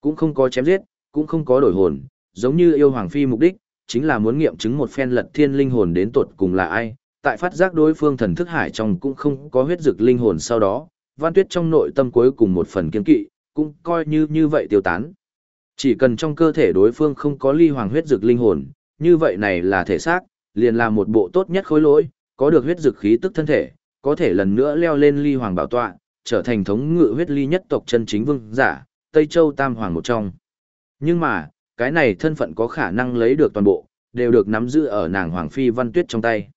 [SPEAKER 1] Cũng không có chém giết, cũng không có đổi hồn, giống như yêu hoàng phi mục đích, chính là muốn nghiệm chứng một phen lật thiên linh hồn đến tuột cùng là ai. Tại phát giác đối phương thần thức hải trong cũng không có huyết dực linh hồn sau đó, văn tuyết trong nội tâm cuối cùng một phần kiên kỵ, cũng coi như như vậy tiêu tán. Chỉ cần trong cơ thể đối phương không có ly hoàng huyết dược linh hồn, như vậy này là thể xác, liền là một bộ tốt nhất khối lỗi, có được huyết dược khí tức thân thể, có thể lần nữa leo lên ly hoàng bảo tọa, trở thành thống ngự huyết ly nhất tộc chân chính vương giả, Tây Châu Tam Hoàng một trong. Nhưng mà, cái này thân phận có khả năng lấy được toàn bộ, đều được nắm giữ ở nàng Hoàng Phi Văn Tuyết trong tay.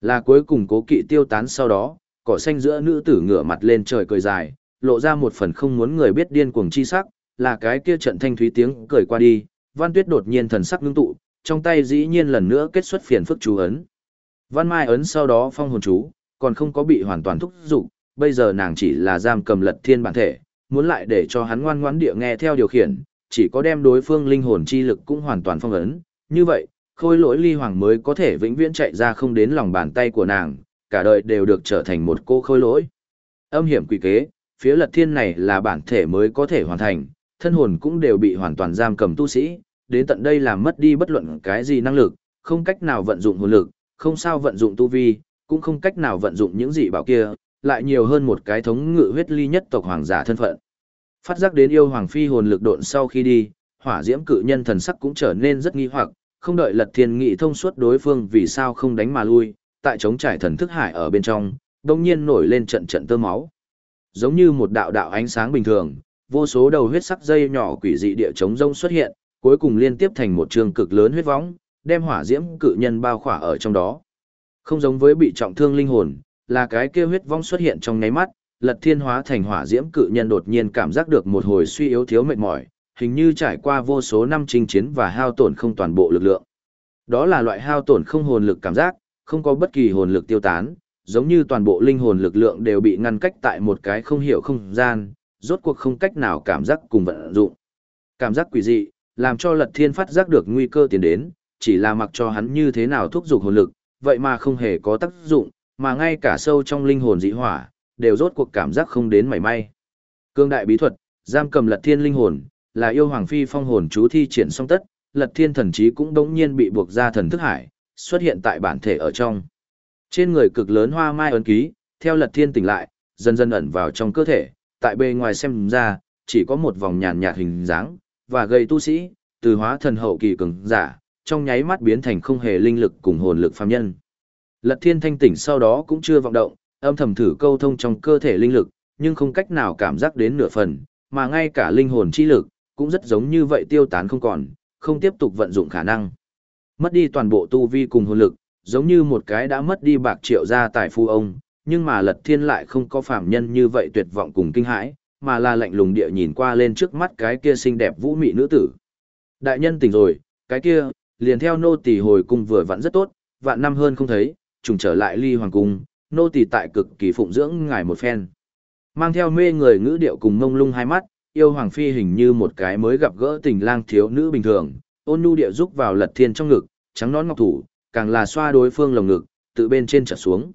[SPEAKER 1] Là cuối cùng cố kỵ tiêu tán sau đó, cỏ xanh giữa nữ tử ngửa mặt lên trời cười dài, lộ ra một phần không muốn người biết điên cuồng chi sắc, là cái kia trận thanh thúy tiếng cười qua đi, Văn Tuyết đột nhiên thần sắc ngưng tụ, trong tay dĩ nhiên lần nữa kết xuất phiền phức chú ấn. Văn Mai ấn sau đó phong hồn chú, còn không có bị hoàn toàn thúc dục, bây giờ nàng chỉ là giam cầm lật thiên bản thể, muốn lại để cho hắn ngoan ngoãn địa nghe theo điều khiển, chỉ có đem đối phương linh hồn chi lực cũng hoàn toàn phong ấn, như vậy, khôi lỗi ly hoàng mới có thể vĩnh viễn chạy ra không đến lòng bàn tay của nàng, cả đời đều được trở thành một cô khôi lỗi. Âm hiểm quỷ kế, phía lật thiên này là bản thể mới có thể hoàn thành, thân hồn cũng đều bị hoàn toàn giam cầm tu sĩ, đến tận đây làm mất đi bất luận cái gì năng lực, không cách nào vận dụng hồn lực, không sao vận dụng tu vi, cũng không cách nào vận dụng những gì bảo kia, lại nhiều hơn một cái thống ngự huyết ly nhất tộc hoàng giả thân phận. Phát giác đến yêu hoàng phi hồn lực độn sau khi đi, hỏa diễm cự nhân thần sắc cũng trở nên rất nghi hoặc, không đợi lật thiên nghị thông suốt đối phương vì sao không đánh mà lui, tại chống trải thần thức hải ở bên trong, đông nhiên nổi lên trận trận tơ máu. Giống như một đạo đạo ánh sáng bình thường, vô số đầu huyết sắc dây nhỏ quỷ dị địa chống rông xuất hiện, cuối cùng liên tiếp thành một trường cực lớn huyết võng, đem hỏa diễm cự nhân bao khỏa ở trong đó. Không giống với bị trọng thương linh hồn, là cái kia huyết vong xuất hiện trong nháy mắt, Lật Thiên hóa thành hỏa diễm cự nhân đột nhiên cảm giác được một hồi suy yếu thiếu mệt mỏi, hình như trải qua vô số năm chinh chiến và hao tổn không toàn bộ lực lượng. Đó là loại hao tổn không hồn lực cảm giác, không có bất kỳ hồn lực tiêu tán, giống như toàn bộ linh hồn lực lượng đều bị ngăn cách tại một cái không hiểu không gian, rốt cuộc không cách nào cảm giác cùng vận dụng. Cảm giác quỷ dị, làm cho Lật Thiên phát giác được nguy cơ tiến đến, chỉ là mặc cho hắn như thế nào thúc giục hồn lực, vậy mà không hề có tác dụng, mà ngay cả sâu trong linh hồn dị hỏa, đều rốt cuộc cảm giác không đến mảy may. Cương đại bí thuật, giam cầm Lật Thiên linh hồn, là yêu hoàng phi phong hồn chú thi triển xong tất, Lật Thiên thần trí cũng đống nhiên bị buộc ra thần thức hải, xuất hiện tại bản thể ở trong. Trên người cực lớn hoa mai ấn ký, theo Lật Thiên tỉnh lại, dần dần ẩn vào trong cơ thể, tại bề ngoài xem ra, chỉ có một vòng nhàn nhạt hình dáng, và gây tu sĩ, từ hóa thần hậu kỳ cường giả, trong nháy mắt biến thành không hề linh lực cùng hồn lực phàm nhân. Lật Thiên thanh tỉnh sau đó cũng chưa vọng động, âm thầm thử câu thông trong cơ thể linh lực, nhưng không cách nào cảm giác đến nửa phần, mà ngay cả linh hồn chi lực, cũng rất giống như vậy tiêu tán không còn, không tiếp tục vận dụng khả năng. Mất đi toàn bộ tu vi cùng hồn lực, giống như một cái đã mất đi bạc triệu gia tài phu ông, nhưng mà Lật Thiên lại không có phàm nhân như vậy tuyệt vọng cùng kinh hãi, mà là lạnh lùng địa nhìn qua lên trước mắt cái kia xinh đẹp vũ mị nữ tử. Đại nhân tỉnh rồi, cái kia, liền theo nô tỳ hồi cung vừa vặn rất tốt, vạn năm hơn không thấy, trùng trở lại ly hoàng cung, nô tỳ tại cực kỳ phụng dưỡng ngài một phen. Mang theo mê người ngữ điệu cùng mông lung hai mắt, yêu hoàng phi hình như một cái mới gặp gỡ tình lang thiếu nữ bình thường, ôn nhu địa giúp vào lật thiên trong ngực, trắng nón ngọc thủ, càng là xoa đối phương lồng ngực, tự bên trên trở xuống.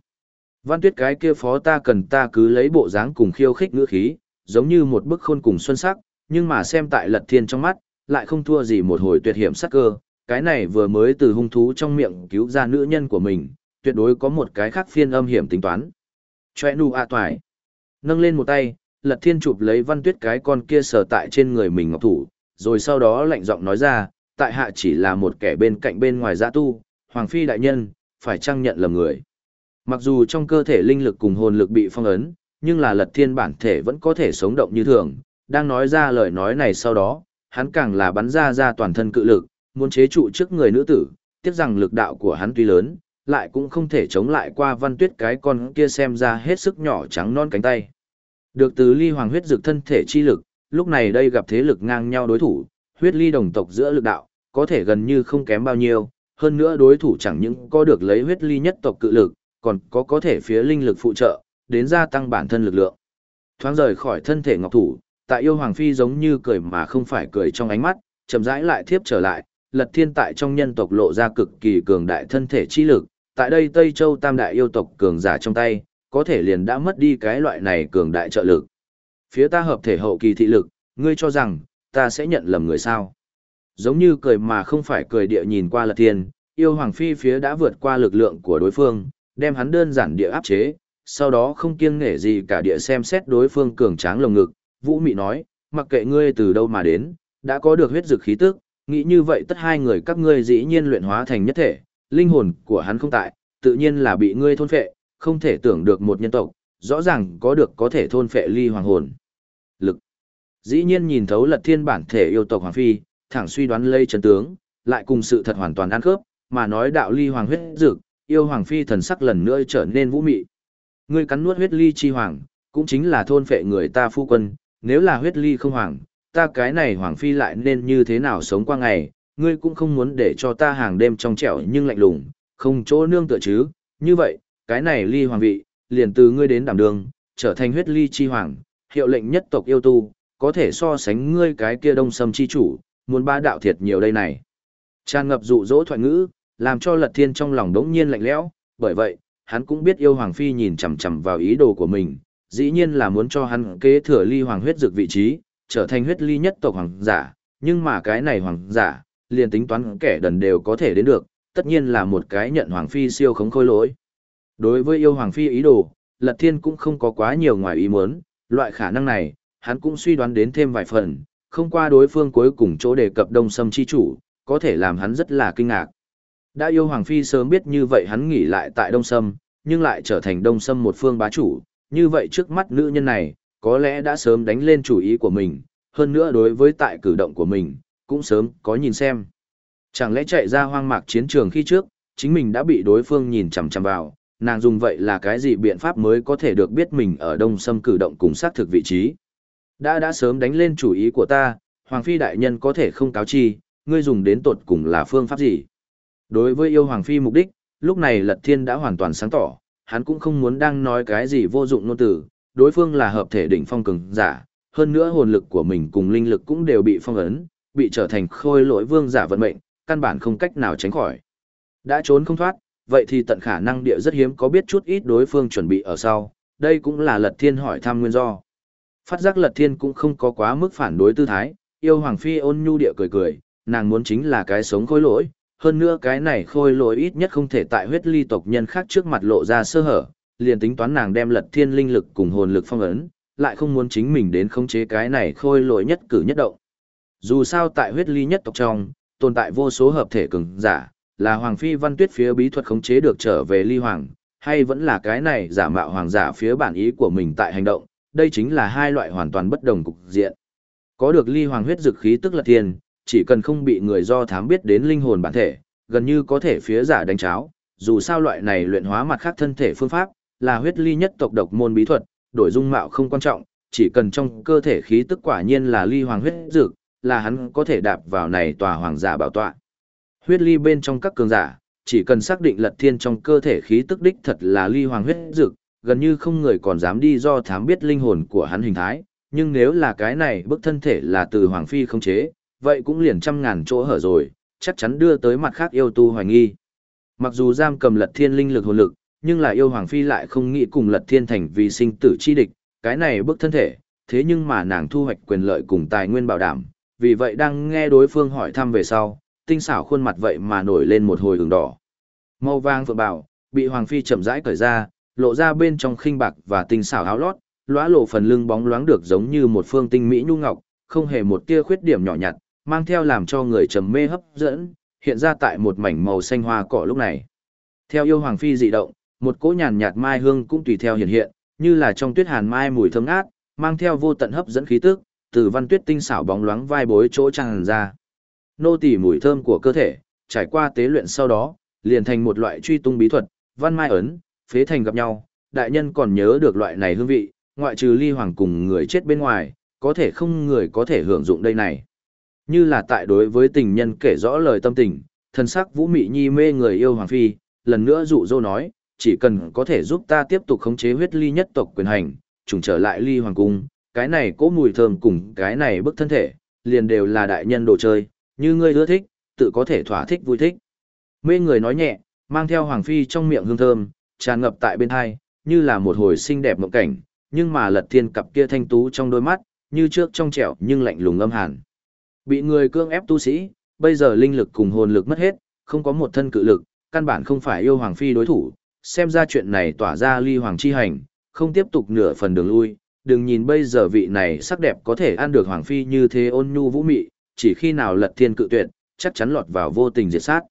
[SPEAKER 1] Văn tuyết cái kia phó ta cần ta cứ lấy bộ dáng cùng khiêu khích ngữ khí, giống như một bức khôn cùng xuân sắc, nhưng mà xem tại lật thiên trong mắt, lại không thua gì một hồi tuyệt hiểm sắc cơ, cái này vừa mới từ hung thú trong miệng cứu ra nữ nhân của mình, tuyệt đối có một cái khác phiên âm hiểm tính toán. Chòe nụ a à toài. Nâng lên một tay, lật thiên chụp lấy văn tuyết cái con kia sờ tại trên người mình ngọc thủ, rồi sau đó lạnh giọng nói ra, tại hạ chỉ là một kẻ bên cạnh bên ngoài giã tu, hoàng phi đại nhân, phải chăng nhận lầm người. Mặc dù trong cơ thể linh lực cùng hồn lực bị phong ấn, nhưng là lật thiên bản thể vẫn có thể sống động như thường, đang nói ra lời nói này sau đó, hắn càng là bắn ra ra toàn thân cự lực, muốn chế trụ trước người nữ tử, tiếc rằng lực đạo của hắn tuy lớn, lại cũng không thể chống lại qua văn tuyết cái con kia xem ra hết sức nhỏ trắng non cánh tay. Được từ ly hoàng huyết dược thân thể chi lực, lúc này đây gặp thế lực ngang nhau đối thủ, huyết ly đồng tộc giữa lực đạo, có thể gần như không kém bao nhiêu, hơn nữa đối thủ chẳng những có được lấy huyết ly nhất tộc cự lực, còn có có thể phía linh lực phụ trợ, đến gia tăng bản thân lực lượng. Thoáng rời khỏi thân thể ngọc thủ, tại yêu hoàng phi giống như cười mà không phải cười trong ánh mắt, chậm rãi lại thiếp trở lại, lật thiên tại trong nhân tộc lộ ra cực kỳ cường đại thân thể chi lực, tại đây Tây Châu tam đại yêu tộc cường giả trong tay, có thể liền đã mất đi cái loại này cường đại trợ lực. Phía ta hợp thể hậu kỳ thị lực, ngươi cho rằng, ta sẽ nhận lầm người sao. Giống như cười mà không phải cười địa nhìn qua lật thiên, yêu hoàng phi phía đã vượt qua lực lượng của đối phương, đem hắn đơn giản địa áp chế, sau đó không kiêng nghể gì cả địa xem xét đối phương cường tráng lồng ngực, vũ mị nói, mặc kệ ngươi từ đâu mà đến, đã có được huyết dực khí tức, nghĩ như vậy tất hai người các ngươi dĩ nhiên luyện hóa thành nhất thể, linh hồn của hắn không tại, tự nhiên là bị ngươi thôn phệ, không thể tưởng được một nhân tộc, rõ ràng có được có thể thôn phệ ly hoàng hồn. Lực. Dĩ nhiên nhìn thấu lật thiên bản thể yêu tộc hoàng phi, thẳng suy đoán lây chân tướng, lại cùng sự thật hoàn toàn ăn khớp, mà nói đạo ly hoàng huyết dược yêu hoàng phi thần sắc lần nữa trở nên vũ mị. Ngươi cắn nuốt huyết ly chi hoàng, cũng chính là thôn phệ người ta phu quân, nếu là huyết ly không hoàng, ta cái này hoàng phi lại nên như thế nào sống qua ngày, ngươi cũng không muốn để cho ta hàng đêm trong trẻo nhưng lạnh lùng, không chỗ nương tựa chứ, như vậy, cái này ly hoàng vị, liền từ ngươi đến đảm đường, trở thành huyết ly chi hoàng, hiệu lệnh nhất tộc yêu tu, có thể so sánh ngươi cái kia đông sâm chi chủ, muốn ba đạo thiệt nhiều đây này. Tràn ngập dụ dỗ thoại ngữ, làm cho lật thiên trong lòng đống nhiên lạnh lẽo, bởi vậy, hắn cũng biết yêu hoàng phi nhìn chằm chằm vào ý đồ của mình, dĩ nhiên là muốn cho hắn kế thừa ly hoàng huyết dược vị trí, trở thành huyết ly nhất tộc hoàng giả, nhưng mà cái này hoàng giả, liền tính toán kẻ đần đều có thể đến được, tất nhiên là một cái nhận hoàng phi siêu khống khôi lỗi. Đối với yêu hoàng phi ý đồ, Lật Thiên cũng không có quá nhiều ngoài ý muốn, loại khả năng này, hắn cũng suy đoán đến thêm vài phần, không qua đối phương cuối cùng chỗ đề cập đông sâm chi chủ, có thể làm hắn rất là kinh ngạc. Đã yêu hoàng phi sớm biết như vậy hắn nghỉ lại tại đông sâm, nhưng lại trở thành đông sâm một phương bá chủ, như vậy trước mắt nữ nhân này, có lẽ đã sớm đánh lên chủ ý của mình, hơn nữa đối với tại cử động của mình, cũng sớm có nhìn xem. Chẳng lẽ chạy ra hoang mạc chiến trường khi trước, chính mình đã bị đối phương nhìn chằm chằm vào, nàng dùng vậy là cái gì biện pháp mới có thể được biết mình ở đông sâm cử động cùng xác thực vị trí. Đã đã sớm đánh lên chủ ý của ta, Hoàng Phi đại nhân có thể không cáo chi, ngươi dùng đến tột cùng là phương pháp gì. Đối với yêu Hoàng Phi mục đích, lúc này Lật Thiên đã hoàn toàn sáng tỏ, hắn cũng không muốn đang nói cái gì vô dụng ngôn tử, đối phương là hợp thể đỉnh phong cường giả, hơn nữa hồn lực của mình cùng linh lực cũng đều bị phong ấn, bị trở thành khôi lỗi vương giả vận mệnh, căn bản không cách nào tránh khỏi. Đã trốn không thoát, vậy thì tận khả năng địa rất hiếm có biết chút ít đối phương chuẩn bị ở sau, đây cũng là Lật Thiên hỏi thăm nguyên do. Phát giác Lật Thiên cũng không có quá mức phản đối tư thái, yêu Hoàng Phi ôn nhu địa cười cười, nàng muốn chính là cái sống khôi lỗi, hơn nữa cái này khôi lỗi ít nhất không thể tại huyết ly tộc nhân khác trước mặt lộ ra sơ hở, liền tính toán nàng đem Lật Thiên linh lực cùng hồn lực phong ấn, lại không muốn chính mình đến khống chế cái này khôi lỗi nhất cử nhất động. Dù sao tại huyết ly nhất tộc trong, tồn tại vô số hợp thể cường giả, là Hoàng Phi Văn Tuyết phía bí thuật khống chế được trở về ly hoàng, hay vẫn là cái này giả mạo hoàng giả phía bản ý của mình tại hành động, đây chính là hai loại hoàn toàn bất đồng cục diện. Có được ly hoàng huyết dực khí tức là thiên, chỉ cần không bị người do thám biết đến linh hồn bản thể, gần như có thể phía giả đánh cháo, dù sao loại này luyện hóa mặt khác thân thể phương pháp, là huyết ly nhất tộc độc môn bí thuật, đổi dung mạo không quan trọng, chỉ cần trong cơ thể khí tức quả nhiên là ly hoàng huyết dực, là hắn có thể đạp vào này tòa hoàng giả bảo tọa. Huyết ly bên trong các cường giả, chỉ cần xác định lật thiên trong cơ thể khí tức đích thật là ly hoàng huyết dực, gần như không người còn dám đi do thám biết linh hồn của hắn hình thái, nhưng nếu là cái này bức thân thể là từ hoàng phi không chế, vậy cũng liền trăm ngàn chỗ hở rồi, chắc chắn đưa tới mặt khác yêu tu hoài nghi. Mặc dù giam cầm lật thiên linh lực hồn lực, nhưng là yêu hoàng phi lại không nghĩ cùng lật thiên thành vì sinh tử chi địch, cái này bức thân thể, thế nhưng mà nàng thu hoạch quyền lợi cùng tài nguyên bảo đảm, vì vậy đang nghe đối phương hỏi thăm về sau, tinh xảo khuôn mặt vậy mà nổi lên một hồi đường đỏ. Màu vàng phượng bảo, bị hoàng phi chậm rãi cởi ra, lộ ra bên trong khinh bạc và tinh xảo áo lót, lóa lộ phần lưng bóng loáng được giống như một phương tinh mỹ nhu ngọc, không hề một tia khuyết điểm nhỏ nhặt, mang theo làm cho người trầm mê hấp dẫn, hiện ra tại một mảnh màu xanh hoa cỏ lúc này. Theo yêu hoàng phi dị động, một cỗ nhàn nhạt mai hương cũng tùy theo hiện hiện, như là trong tuyết hàn mai mùi thơm ngát, mang theo vô tận hấp dẫn khí tức, từ văn tuyết tinh xảo bóng loáng vai bối chỗ tràn ra. Nô tỳ mùi thơm của cơ thể, trải qua tế luyện sau đó, liền thành một loại truy tung bí thuật, văn mai ấn, phế thành gặp nhau, đại nhân còn nhớ được loại này hương vị, ngoại trừ ly hoàng cùng người chết bên ngoài, có thể không người có thể hưởng dụng đây này. Như là tại đối với tình nhân kể rõ lời tâm tình, thần sắc vũ mị nhi mê người yêu hoàng phi, lần nữa dụ dỗ nói, chỉ cần có thể giúp ta tiếp tục khống chế huyết ly nhất tộc quyền hành, trùng trở lại ly hoàng cung, cái này cố mùi thơm cùng cái này bức thân thể, liền đều là đại nhân đồ chơi, như ngươi ưa thích, tự có thể thỏa thích vui thích. Mê người nói nhẹ, mang theo hoàng phi trong miệng hương thơm, tràn ngập tại bên hai, như là một hồi xinh đẹp mộng cảnh, nhưng mà lật thiên cặp kia thanh tú trong đôi mắt, như trước trong trẻo nhưng lạnh lùng âm hàn. Bị người cương ép tu sĩ, bây giờ linh lực cùng hồn lực mất hết, không có một thân cự lực, căn bản không phải yêu hoàng phi đối thủ, xem ra chuyện này tỏa ra ly hoàng chi hành, không tiếp tục nửa phần đường lui, đừng nhìn bây giờ vị này sắc đẹp có thể ăn được hoàng phi như thế ôn nhu vũ mị, chỉ khi nào lật thiên cự tuyệt, chắc chắn lọt vào vô tình diệt sát.